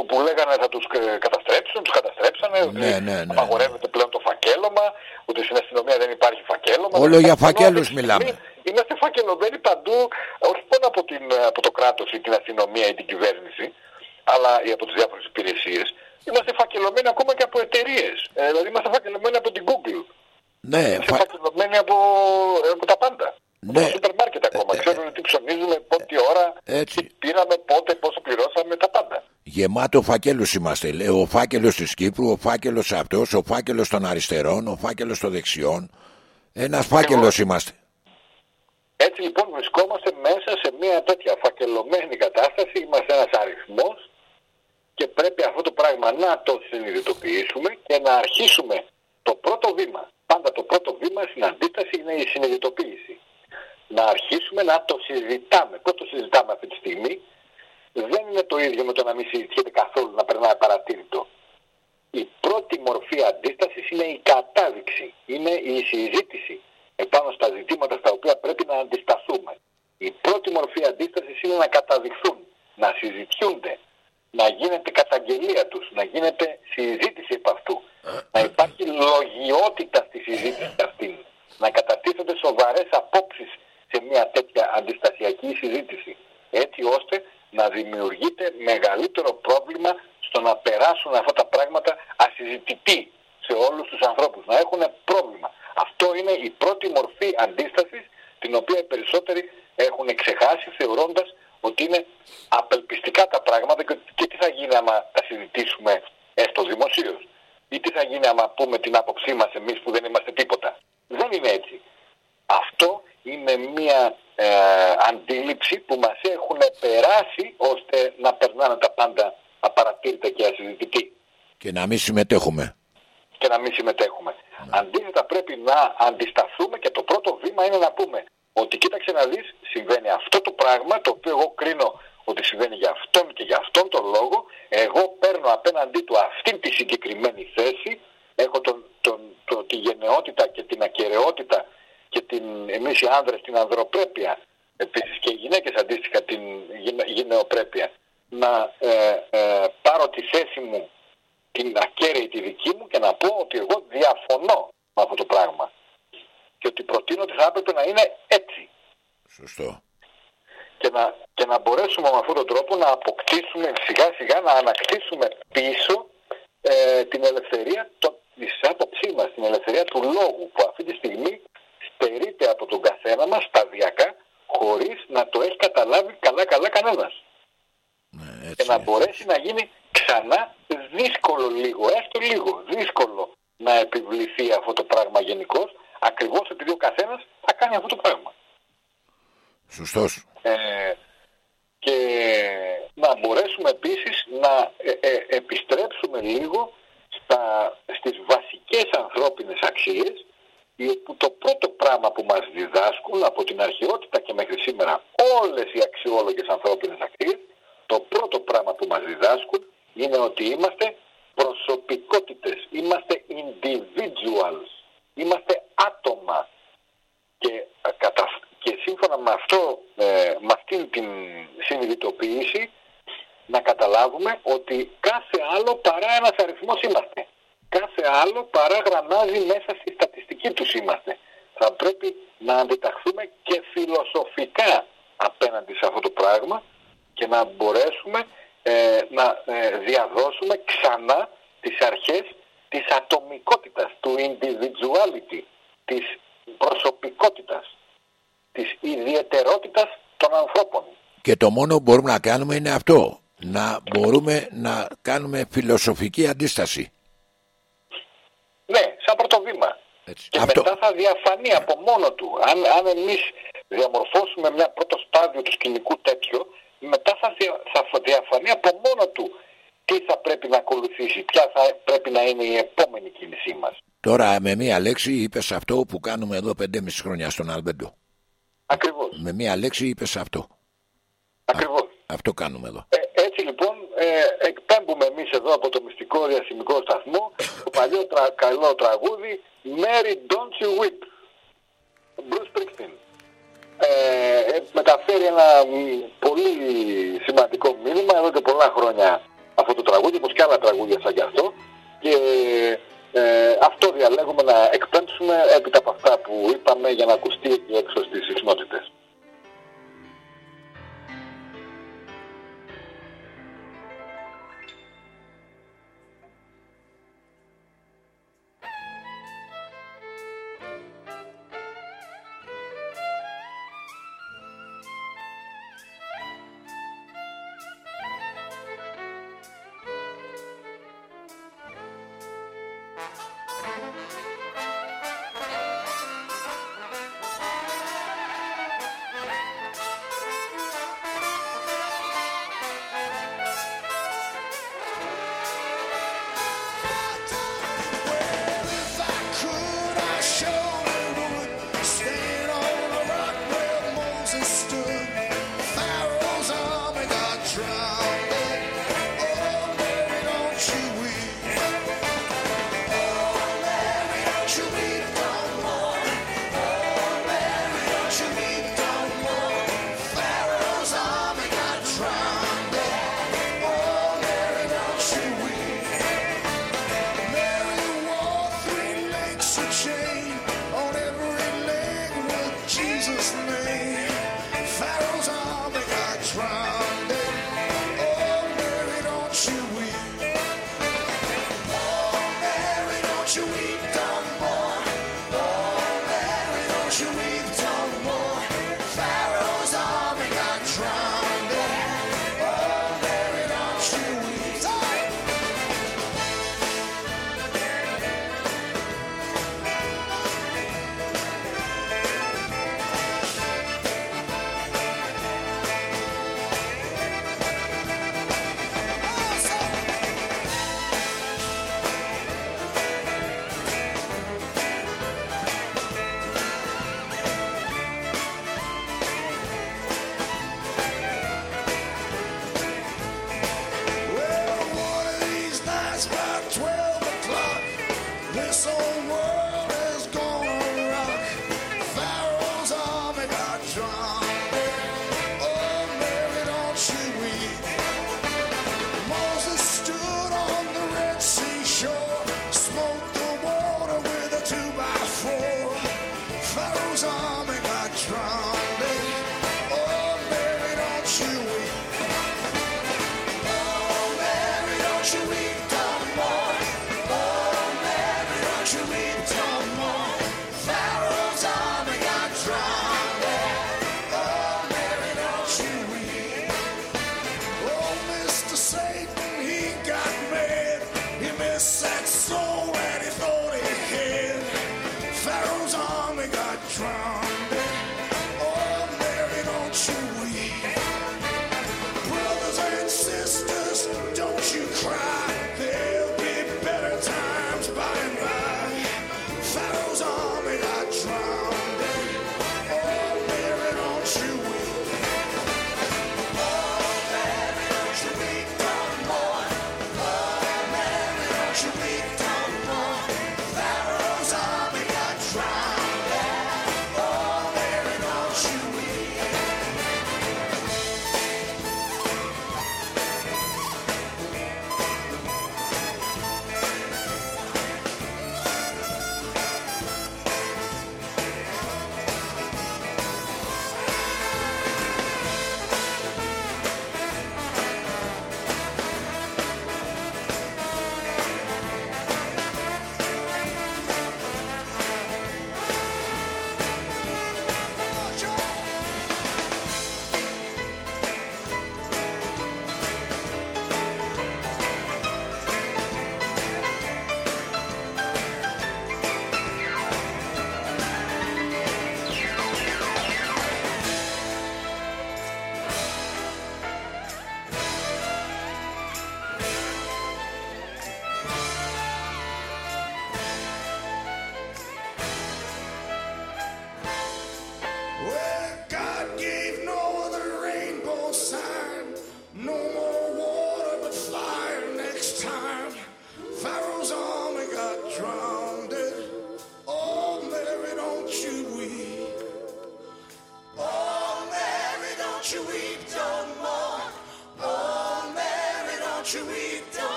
όπου λέγανε θα τους ε, καταστρέψουν, τους καταστρέψανε, ότι Ναι, ναι, ναι. απαγορεύεται πλέον το φακέλωμα, ότι στην αστυνομία δεν υπάρχει φακέλωμα. Όλο Δεν για υπάρχει- φακέλους αυτή τη στιγμή μιλάμε. Είμαστε φακελωμένοι παντού, όχι μόνο από, την, από το κράτος ή την αστυνομία ή την κυβέρνηση, αλλά ή από τις διάφορες υπηρεσίες. Είμαστε φακελωμένοι ακόμα και από εταιρείες. Ε, δηλαδή είμαστε φακελωμένοι από την Google. Ναι, Είμαστε φα- φακελωμένοι από, από τα πάντα. Ναι. Από το σούπερ μάρκετ ακόμα. Ε, ε, Ξέρουν τι ψωνίζουμε, πότε ώρα, Έτσι. τι πήραμε, πότε, πόσο πληρώσαμε, τα πάντα. Γεμάτο φάκελους είμαστε. Λέει, ο φάκελος της Κύπρου, ο φάκελος αυτός, ο φάκελος των αριστερών, ο φάκελος των δεξιών. Ένας φάκελος είμαστε. Έτσι λοιπόν βρισκόμαστε μέσα σε μια τέτοια φακελωμένη κατάσταση, είμαστε ένας αριθμός και πρέπει αυτό το πράγμα να το συνειδητοποιήσουμε και να αρχίσουμε το πρώτο βήμα. Πάντα το πρώτο βήμα στην αντίσταση είναι η συνειδητοποίηση. Να αρχίσουμε να το συζητάμε. Πώς το συζητάμε αυτή τη στιγμή δεν είναι το ίδιο με το να μην συζητιέται καθόλου, να περνάει παρατήρητο. Η πρώτη μορφή αντίστασης είναι η κατάδειξη, είναι η συζήτηση επάνω στα ζητήματα στα οποία πρέπει να αντισταθούμε. Η πρώτη μορφή αντίστασης είναι να καταδειχθούν, να συζητιούνται, να γίνεται καταγγελία τους, να γίνεται συζήτηση επ' αυτού, να υπάρχει λογιότητα στη συζήτηση αυτή, να κατατίθενται σοβαρές απόψεις σε μια τέτοια αντιστασιακή συζήτηση, έτσι ώστε να δημιουργείται μεγαλύτερο πρόβλημα στο να περάσουν αυτά τα πράγματα ασυζητητοί σε όλους τους ανθρώπους, να έχουν πρόβλημα. Αυτό είναι η πρώτη μορφή αντίστασης την οποία οι περισσότεροι έχουν ξεχάσει θεωρώντας ότι είναι απελπιστικά τα πράγματα και, και τι θα γίνει άμα τα συζητήσουμε έστω δημοσίως; Ή τι θα γίνει άμα πούμε την άποψή μας εμείς που δεν είμαστε τίποτα; Δεν είναι έτσι. Αυτό είναι μια ε, αντίληψη που μας έχουν περάσει ώστε να περνάνε τα πάντα απαρατήρητα και ασυζητητή Και να μην συμμετέχουμε. και να μην συμμετέχουμε. Αντίθετα πρέπει να αντισταθούμε και το πρώτο βήμα είναι να πούμε ότι κοίταξε να δεις συμβαίνει αυτό το πράγμα το οποίο εγώ κρίνω ότι συμβαίνει για αυτόν και για αυτόν τον λόγο εγώ παίρνω απέναντί του αυτή τη συγκεκριμένη θέση έχω τον, τον, το, τη γενναιότητα και την ακαιρεότητα και την, εμείς οι άνδρες την ανδροπρέπεια επίσης και οι γυναίκες αντίστοιχα την γυναι- γενναιοπρέπεια να ε, ε, πάρω τη θέση μου την ακέραιη τη δική μου και να πω ότι εγώ διαφωνώ με αυτό το πράγμα. Και ότι προτείνω ότι θα έπρεπε να είναι έτσι. Σωστό. Και να, και να μπορέσουμε με αυτόν τον τρόπο να αποκτήσουμε σιγά σιγά να ανακτήσουμε πίσω ε, την ελευθερία το, της άποψή μας, την ελευθερία του λόγου που αυτή τη στιγμή στερείται από τον καθένα μας σταδιακά χωρίς να το έχει καταλάβει καλά καλά κανένας Ναι, και έτσι. να μπορέσει να γίνει ξανά δύσκολο λίγο, έστω λίγο, δύσκολο να επιβληθεί αυτό το πράγμα γενικώ, ακριβώς επειδή ο καθένας θα κάνει αυτό το πράγμα. Σωστός. Ε, και να μπορέσουμε επίσης να ε, ε, επιστρέψουμε λίγο στα, στις βασικές ανθρώπινες αξίες οι- που το πρώτο πράγμα που μας διδάσκουν από την αρχαιότητα και μέχρι σήμερα όλες οι αξιόλογες ανθρώπινες αξίες το πρώτο πράγμα που μας διδάσκουν είναι ότι είμαστε προσωπικότητες, είμαστε individuals, είμαστε άτομα και, ε, κατα- και σύμφωνα με αυτό, ε, με αυτήν την συνειδητοποίηση να καταλάβουμε ότι κάθε άλλο παρά ένας αριθμός είμαστε. Κάθε άλλο παρά γραμμάζει μέσα στη στατιστική τους είμαστε. Θα πρέπει να αντιταχθούμε και φιλοσοφικά απέναντι σε αυτό το πράγμα και να μπορέσουμε ε, να ε, διαδώσουμε ξανά τις αρχές της ατομικότητας, του individuality, της προσωπικότητας, της ιδιαιτερότητας των ανθρώπων. Και το μόνο που μπορούμε να κάνουμε είναι αυτό. Να μπορούμε να κάνουμε φιλοσοφική αντίσταση. Ναι, σαν πρώτο βήμα. Έτσι. Και Αυτό. μετά θα διαφανεί από μόνο του. Αν, αν εμείς διαμορφώσουμε μια πρώτο στάδιο του σκηνικού τέτοιο, μετά θα, δια- θα διαφανεί από μόνο του τι θα πρέπει να ακολουθήσει, ποια θα πρέπει να είναι η επόμενη κίνησή μας. Τώρα με μία λέξη είπες αυτό που κάνουμε εδώ 5,5 χρόνια στον Αλμπέντο. Ακριβώς. Με μία λέξη είπες αυτό. Ακριβώς. Αυτό κάνουμε εδώ. Ε, έτσι λοιπόν ε, εκπέμπουμε εμείς εδώ από το μυστικό διαστημικό σταθμό το παλιό τρα, καλό τραγούδι Mary Don't You Weep. Bruce Springsteen. Ε, ε, μεταφέρει ένα μ, πολύ σημαντικό μήνυμα εδώ και πολλά χρόνια αυτό το τραγούδι όπως και άλλα τραγούδια σαν κι αυτό. Και ε, αυτό διαλέγουμε να εκπέμψουμε έπειτα από αυτά που είπαμε για να ακουστεί εκεί έξω στις συχνότητες.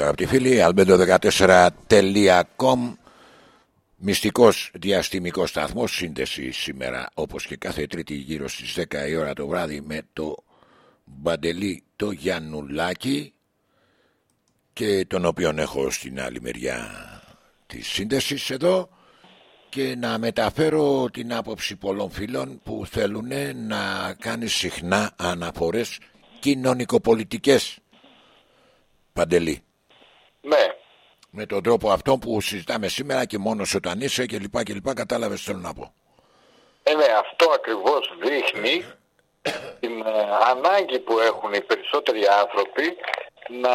Εδώ είμαστε αγαπητοί φίλοι, albedo14.com Μυστικός διαστημικός σταθμός σύνδεση σήμερα όπως και κάθε τρίτη γύρω στις 10 η ώρα το βράδυ με το Μπαντελή το Γιαννουλάκη και τον οποίον έχω στην άλλη μεριά της σύνδεσης εδώ. Και να μεταφέρω την άποψη πολλών φίλων που θέλουν να κάνει συχνά αναφορές κοινωνικοπολιτικές. Παντελή Ναι. με τον τρόπο αυτό που συζητάμε σήμερα και μόνος όταν είσαι και λοιπά και λοιπά κατάλαβες τι θέλω να πω Ε, ναι, αυτό ακριβώς δείχνει την ε, ανάγκη που έχουν οι περισσότεροι άνθρωποι να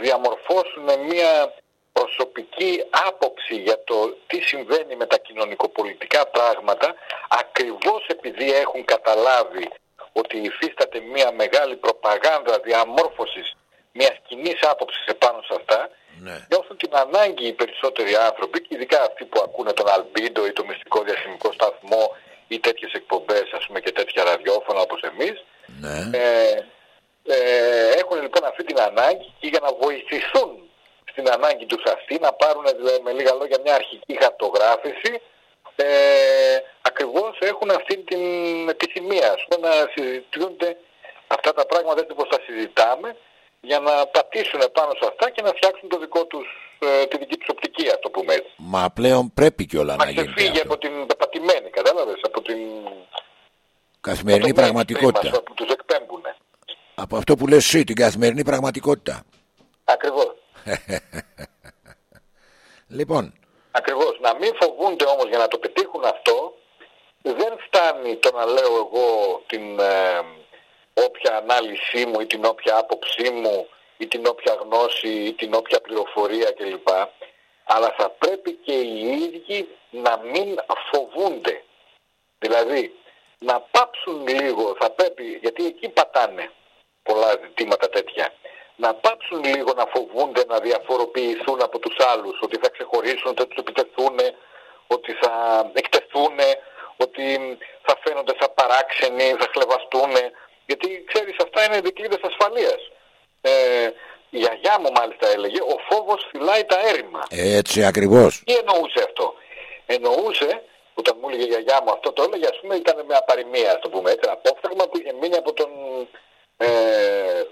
διαμορφώσουν μια προσωπική άποψη για το τι συμβαίνει με τα κοινωνικοπολιτικά πράγματα ακριβώς επειδή έχουν καταλάβει ότι υφίσταται μια μεγάλη προπαγάνδα διαμόρφωσης μιας κοινής άποψης επάνω σε αυτά Ναι. νιώθουν την ανάγκη οι περισσότεροι άνθρωποι και ειδικά αυτοί που ακούνε τον Αλμπίντο ή το μυστικό διαστημικό σταθμό ή τέτοιες εκπομπές ας πούμε και τέτοια ραδιόφωνα όπως εμείς ναι. ε, ε, έχουν λοιπόν αυτή την ανάγκη και για να βοηθηθούν στην ανάγκη τους αυτή να πάρουν δηλαδή, με λίγα λόγια μια αρχική χαρτογράφηση ε, ακριβώς έχουν αυτή την επιθυμία ας πούμε, να συζητούνται αυτά τα πράγματα έτσι όπως τα συζητάμε για να πατήσουν πάνω σε αυτά και να φτιάξουν το δικό τους, ε, τη δική τους οπτική, ας το πούμε έτσι. Μα πλέον πρέπει κιόλα Να να γίνει ξεφύγει αυτό. από την πεπατημένη, κατάλαβες, από την... Καθημερινή από το mainstream, πραγματικότητα. ας πούμε, που τους εκπέμπουν. Από αυτό που λες εσύ, την καθημερινή πραγματικότητα. Ακριβώς. Λοιπόν, Ακριβώς. Να μην φοβούνται όμως για να το πετύχουν αυτό δεν φτάνει το να λέω εγώ την ε, όποια ανάλυση μου ή την όποια άποψή μου ή την όποια γνώση ή την όποια πληροφορία κλπ. Αλλά θα πρέπει και οι ίδιοι να μην φοβούνται. Δηλαδή να πάψουν λίγο, θα πρέπει, γιατί εκεί πατάνε πολλά ζητήματα τέτοια, να πάψουν λίγο να φοβούνται να διαφοροποιηθούν από τους άλλους, ότι θα ξεχωρίσουν, ότι θα τους επιτεθούν, ότι θα εκτεθούν, ότι θα φαίνονται σαν παράξενοι, θα χλεβαστούν, γιατί ξέρεις αυτά είναι δικλείδες ασφαλείας. Ε, η γιαγιά μου μάλιστα έλεγε, ο φόβος φυλάει τα έρημα. έτσι ακριβώς. Τι εννοούσε αυτό; Εννοούσε, όταν μου έλεγε η γιαγιά μου αυτό το έλεγε, ας πούμε ήταν με απαριμία, ας το πούμε έτσι, ένα απόφθαγμα που είχε μείνει από τον ε,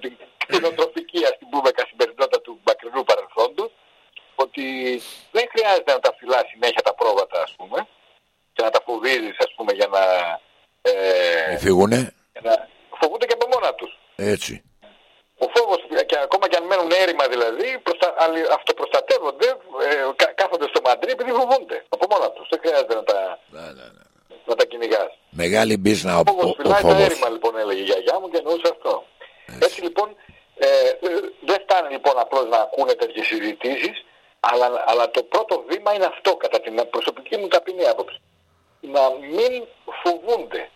την κτηνοτροφική, ας την πούμε, καθημερινότητα του μακρινού παρελθόντος, ότι δεν χρειάζεται να τα φυλάς συνέχεια τα πρόβατα, ας πούμε, και να τα φοβίζεις, ας πούμε, για να, ε, Φύγουνε, για να φοβούνται και από μόνα τους. έτσι. Ο φόβος, και ακόμα και αν μένουν έρημα δηλαδή, προστα... άλλοι αυτοπροστατεύονται, ε, κα- κάθονται στο μαντρί επειδή φοβούνται από μόνα τους. Δεν χρειάζεται να τα, Ναι, ναι, ναι. να τα κυνηγάς. Μεγάλη μπίζνα ο, Ο φόβος ο, ο φυλάει τα φόβος. έρημα λοιπόν έλεγε η γιαγιά μου και εννοούσε αυτό. Έτσι, λοιπόν, ε, ε, δεν φτάνει λοιπόν απλώς να ακούνε τέτοιες συζητήσεις, αλλά, αλλά το πρώτο βήμα είναι αυτό κατά την προσωπική μου ταπεινή άποψη. Να μην φοβούνται.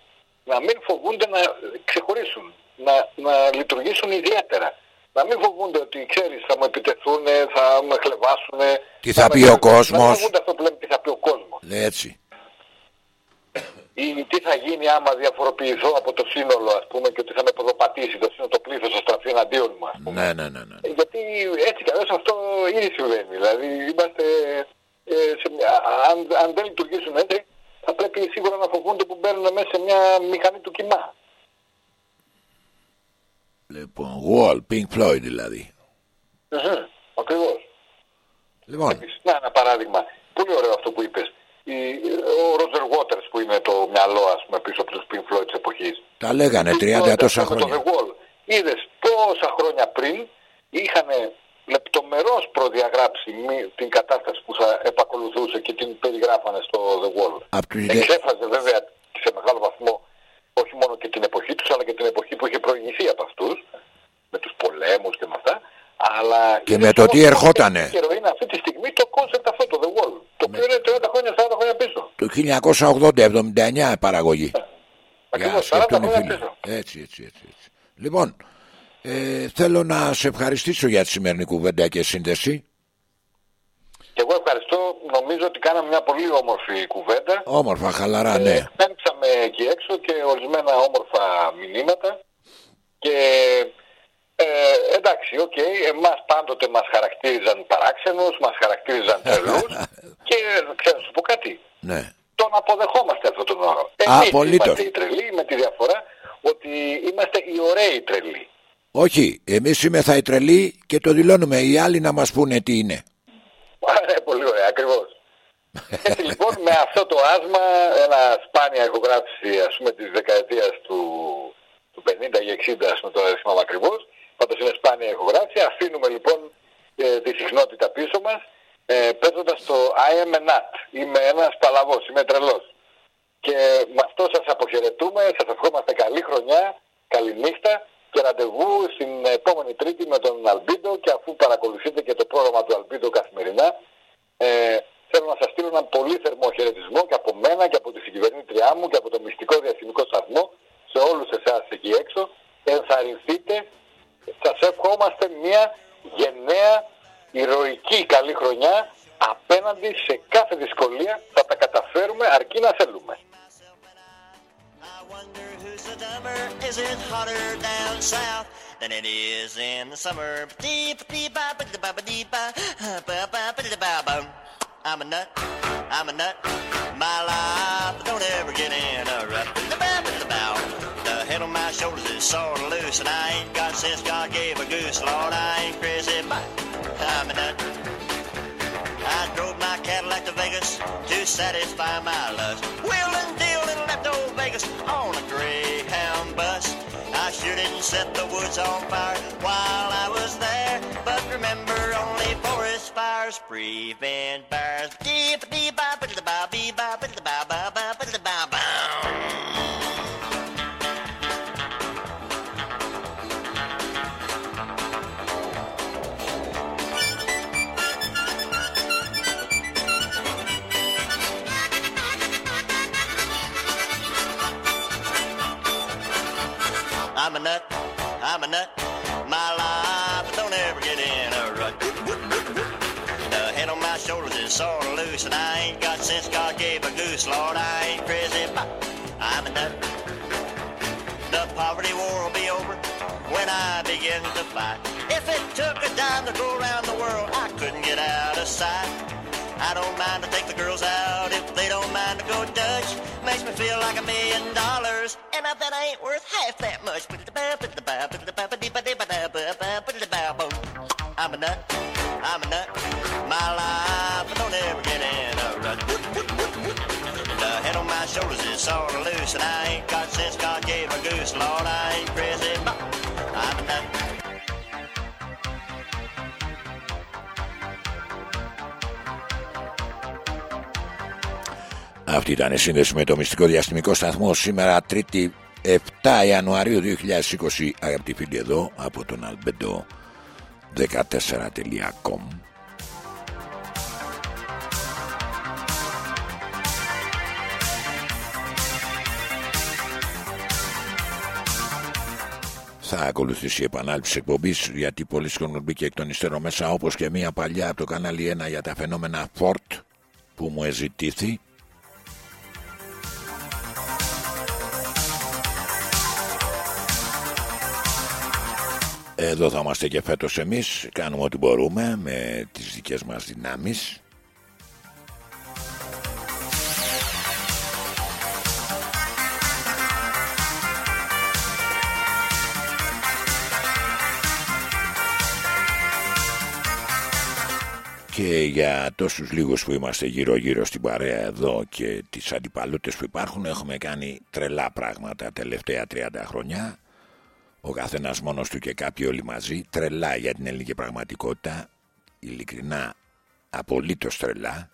Να μην φοβούνται να ξεχωρίσουν. Να, να λειτουργήσουν ιδιαίτερα. Να μην φοβούνται ότι ξέρεις θα μου επιτεθούν, θα με χλεβάσουν. Τι θα πει ο κόσμος. Να μην φοβούνται αυτό που λέμε τι θα πει ο κόσμος Ναι, έτσι. ή τι θα γίνει άμα διαφοροποιηθώ από το σύνολο ας πούμε και ότι θα με ποδοπατήσει το σύνολο το πλήθος θα στραφεί εναντίον μου ας πούμε. Ναι, ναι, ναι, ναι. Ε, Γιατί έτσι κι αλλιώς αυτό ήδη συμβαίνει. Δηλαδή είμαστε, ε, σε μια, αν, αν δεν λειτουργήσουν έτσι θα πρέπει σίγουρα να φοβούνται που μπαίνουν μέσα σε μια μηχανή του κοιμά. Λοιπόν, Wall, Pink Floyd δηλαδή. Μμμ, Ακριβώς. Λοιπόν, Επίσης, Να, ένα παράδειγμα. Πολύ ωραίο αυτό που είπες. η- ο Ρότζερ Waters που είναι το μυαλό ας πούμε πίσω από τους Pink Floyd της εποχής. Τα λέγανε 30 τόσα Με το χρόνια. The Wall. Είδες πόσα χρόνια πριν είχαν λεπτομερώς προδιαγράψει μη- την κατάσταση που θα επακολουθούσε και την περιγράφανε στο The Wall. Απ' τους δε- Εξέφραζε βέβαια σε μεγάλο βαθμό όχι μόνο και την εποχή τους αλλά και την εποχή που είχε προηγηθεί από αυτούς με τους πολέμους και με αυτά αλλά Και είδες με το όμως τι πόσο ερχότανε. επίκαιρο είναι αυτή τη στιγμή το concept αυτό το The Wall το οποίο είναι 30 χρόνια 40 χρόνια πίσω Το 1980-79 παραγωγή. Για να Ακριβώς 40 σκεφτούν οι χρόνια φίλοι. πίσω Έτσι, έτσι, έτσι, έτσι. Λοιπόν, ε, θέλω να σε ευχαριστήσω για τη σημερινή κουβέντα και σύνδεση. και εγώ ευχαριστώ νομίζω ότι κάναμε μια πολύ όμορφη κουβέντα Όμορφα, χαλαρά, Ε, ναι. Πέμψαμε εκεί έξω και ορισμένα όμορφα μηνύματα και ε, εντάξει, οκ, εμάς πάντοτε μας χαρακτήριζαν παράξενους, μας χαρακτήριζαν τρελούς και ξέρω να σου πω κάτι, ναι. τον αποδεχόμαστε αυτόν τον όρο. Εμείς Απολύτως. είμαστε οι τρελοί με τη διαφορά ότι είμαστε οι ωραίοι τρελοί. Όχι, εμείς είμαστε οι τρελοί και το δηλώνουμε. Οι άλλοι να μας πούνε τι είναι. Ναι, πολύ ωραία, ακριβώς. Έτσι λοιπόν με αυτό το άσμα, ένα σπάνια ηχογράφηση ας πούμε της δεκαετίας του, του 50 ή 60 ας πούμε τώρα δεν θυμάμαι ακριβώς, πάντως είναι σπάνια ηχογράφηση, αφήνουμε λοιπόν ε, τη συχνότητα πίσω μας ε, παίζοντας το I am a nut, είμαι ένας παλαβός, είμαι τρελός. Και με αυτό σας αποχαιρετούμε, σας ευχόμαστε καλή χρονιά, καλή νύχτα και ραντεβού στην επόμενη Τρίτη με τον Αλμπίντο και αφού παρακολουθείτε και το πρόγραμμα του Αλμπίντο καθημερινά ε, θέλω να σας στείλω έναν πολύ θερμό χαιρετισμό και από μένα και από τη συγκυβερνήτριά μου και από το μυστικό διαστημικό σταθμό σε όλους εσάς εκεί έξω. Ενθαρρυνθείτε. Σας ευχόμαστε μια γενναία ηρωική καλή χρονιά. Απέναντι σε κάθε δυσκολία θα τα καταφέρουμε αρκεί να θέλουμε. Wonder who's the dumber. Is it hotter down south than it is in the summer? I'm a nut. I'm a nut. My life don't ever get in a rut. The head on my shoulders is sort of loose, and I ain't got sense God gave a goose. Lord, I ain't crazy, but I'm a nut. I drove my Cadillac to Vegas to satisfy my lust. Old Vegas on a Greyhound bus. I sure didn't set the woods on fire while I was there. But remember, only forest fires prevent fires. Deep, sort of loose, and I ain't got sense God gave a goose. Lord, I ain't crazy, but I'm a nut. The poverty war will be over when I begin to fight. If it took a dime to go around the world, I couldn't get out of sight. I don't mind to take the girls out if they don't mind to go Dutch. Makes me feel like a million dollars, and I bet I ain't worth half that much. I'm a nut, I'm a nut. sort of loose, and I ain't got sense, God gave a goose. Lord, I ain't crazy, but I'm not. Αυτή ήταν η σύνδεση με το μυστικό διαστημικό σταθμό σήμερα 3η 7 Ιανουαρίου 2020 αγαπητοί φίλοι εδώ από τον albedo14.com Θα ακολουθήσει η επανάληψη εκπομπής γιατί πολλοί κόσμοι μπήκε εκ των υστέρων μέσα όπως και μία παλιά από το κανάλι 1 για τα φαινόμενα Ford που μου εζητήθη. Εδώ θα είμαστε και φέτος εμείς. Κάνουμε ό,τι μπορούμε με τις δικές μας δυνάμεις και για τόσους λίγους που είμαστε γύρω γύρω στην παρέα εδώ και τις αντιπαλούτες που υπάρχουν έχουμε κάνει τρελά πράγματα τελευταία 30 χρόνια. Ο καθένας μόνος του και κάποιοι όλοι μαζί. Τρελά για την ελληνική πραγματικότητα. Ειλικρινά απολύτως τρελά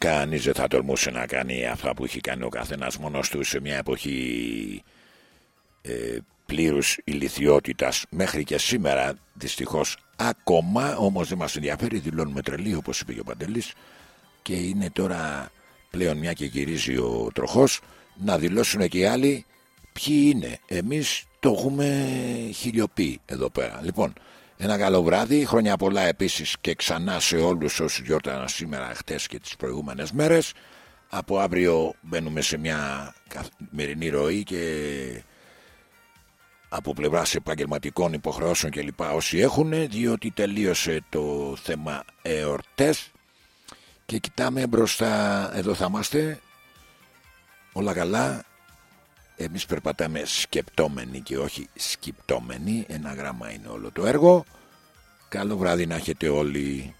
Κανείς δεν θα τολμούσε να κάνει αυτά που έχει κάνει ο καθένας μόνος του σε μια εποχή ε, πλήρους ηλικιότητας. Μέχρι και σήμερα δυστυχώς ακόμα όμως δεν μας ενδιαφέρει δηλώνουμε τρελή όπως είπε και ο Παντελής και είναι τώρα πλέον μια και γυρίζει ο τροχός να δηλώσουν και οι άλλοι ποιοι είναι. Εμείς το έχουμε χιλιοπεί εδώ πέρα. Λοιπόν ένα καλό βράδυ, χρόνια πολλά επίσης και ξανά σε όλους όσους γιόρταναν σήμερα, χτες και τις προηγούμενες μέρες. Από αύριο μπαίνουμε σε μια καθημερινή ροή και από πλευράς επαγγελματικών υποχρεώσεων και λοιπά όσοι έχουν διότι τελείωσε το θέμα εορτές και κοιτάμε μπροστά. Εδώ θα είμαστε. Όλα καλά εμείς περπατάμε σκεπτόμενοι και όχι σκυπτόμενοι. Ένα γράμμα είναι όλο το έργο. Καλό βράδυ να έχετε όλοι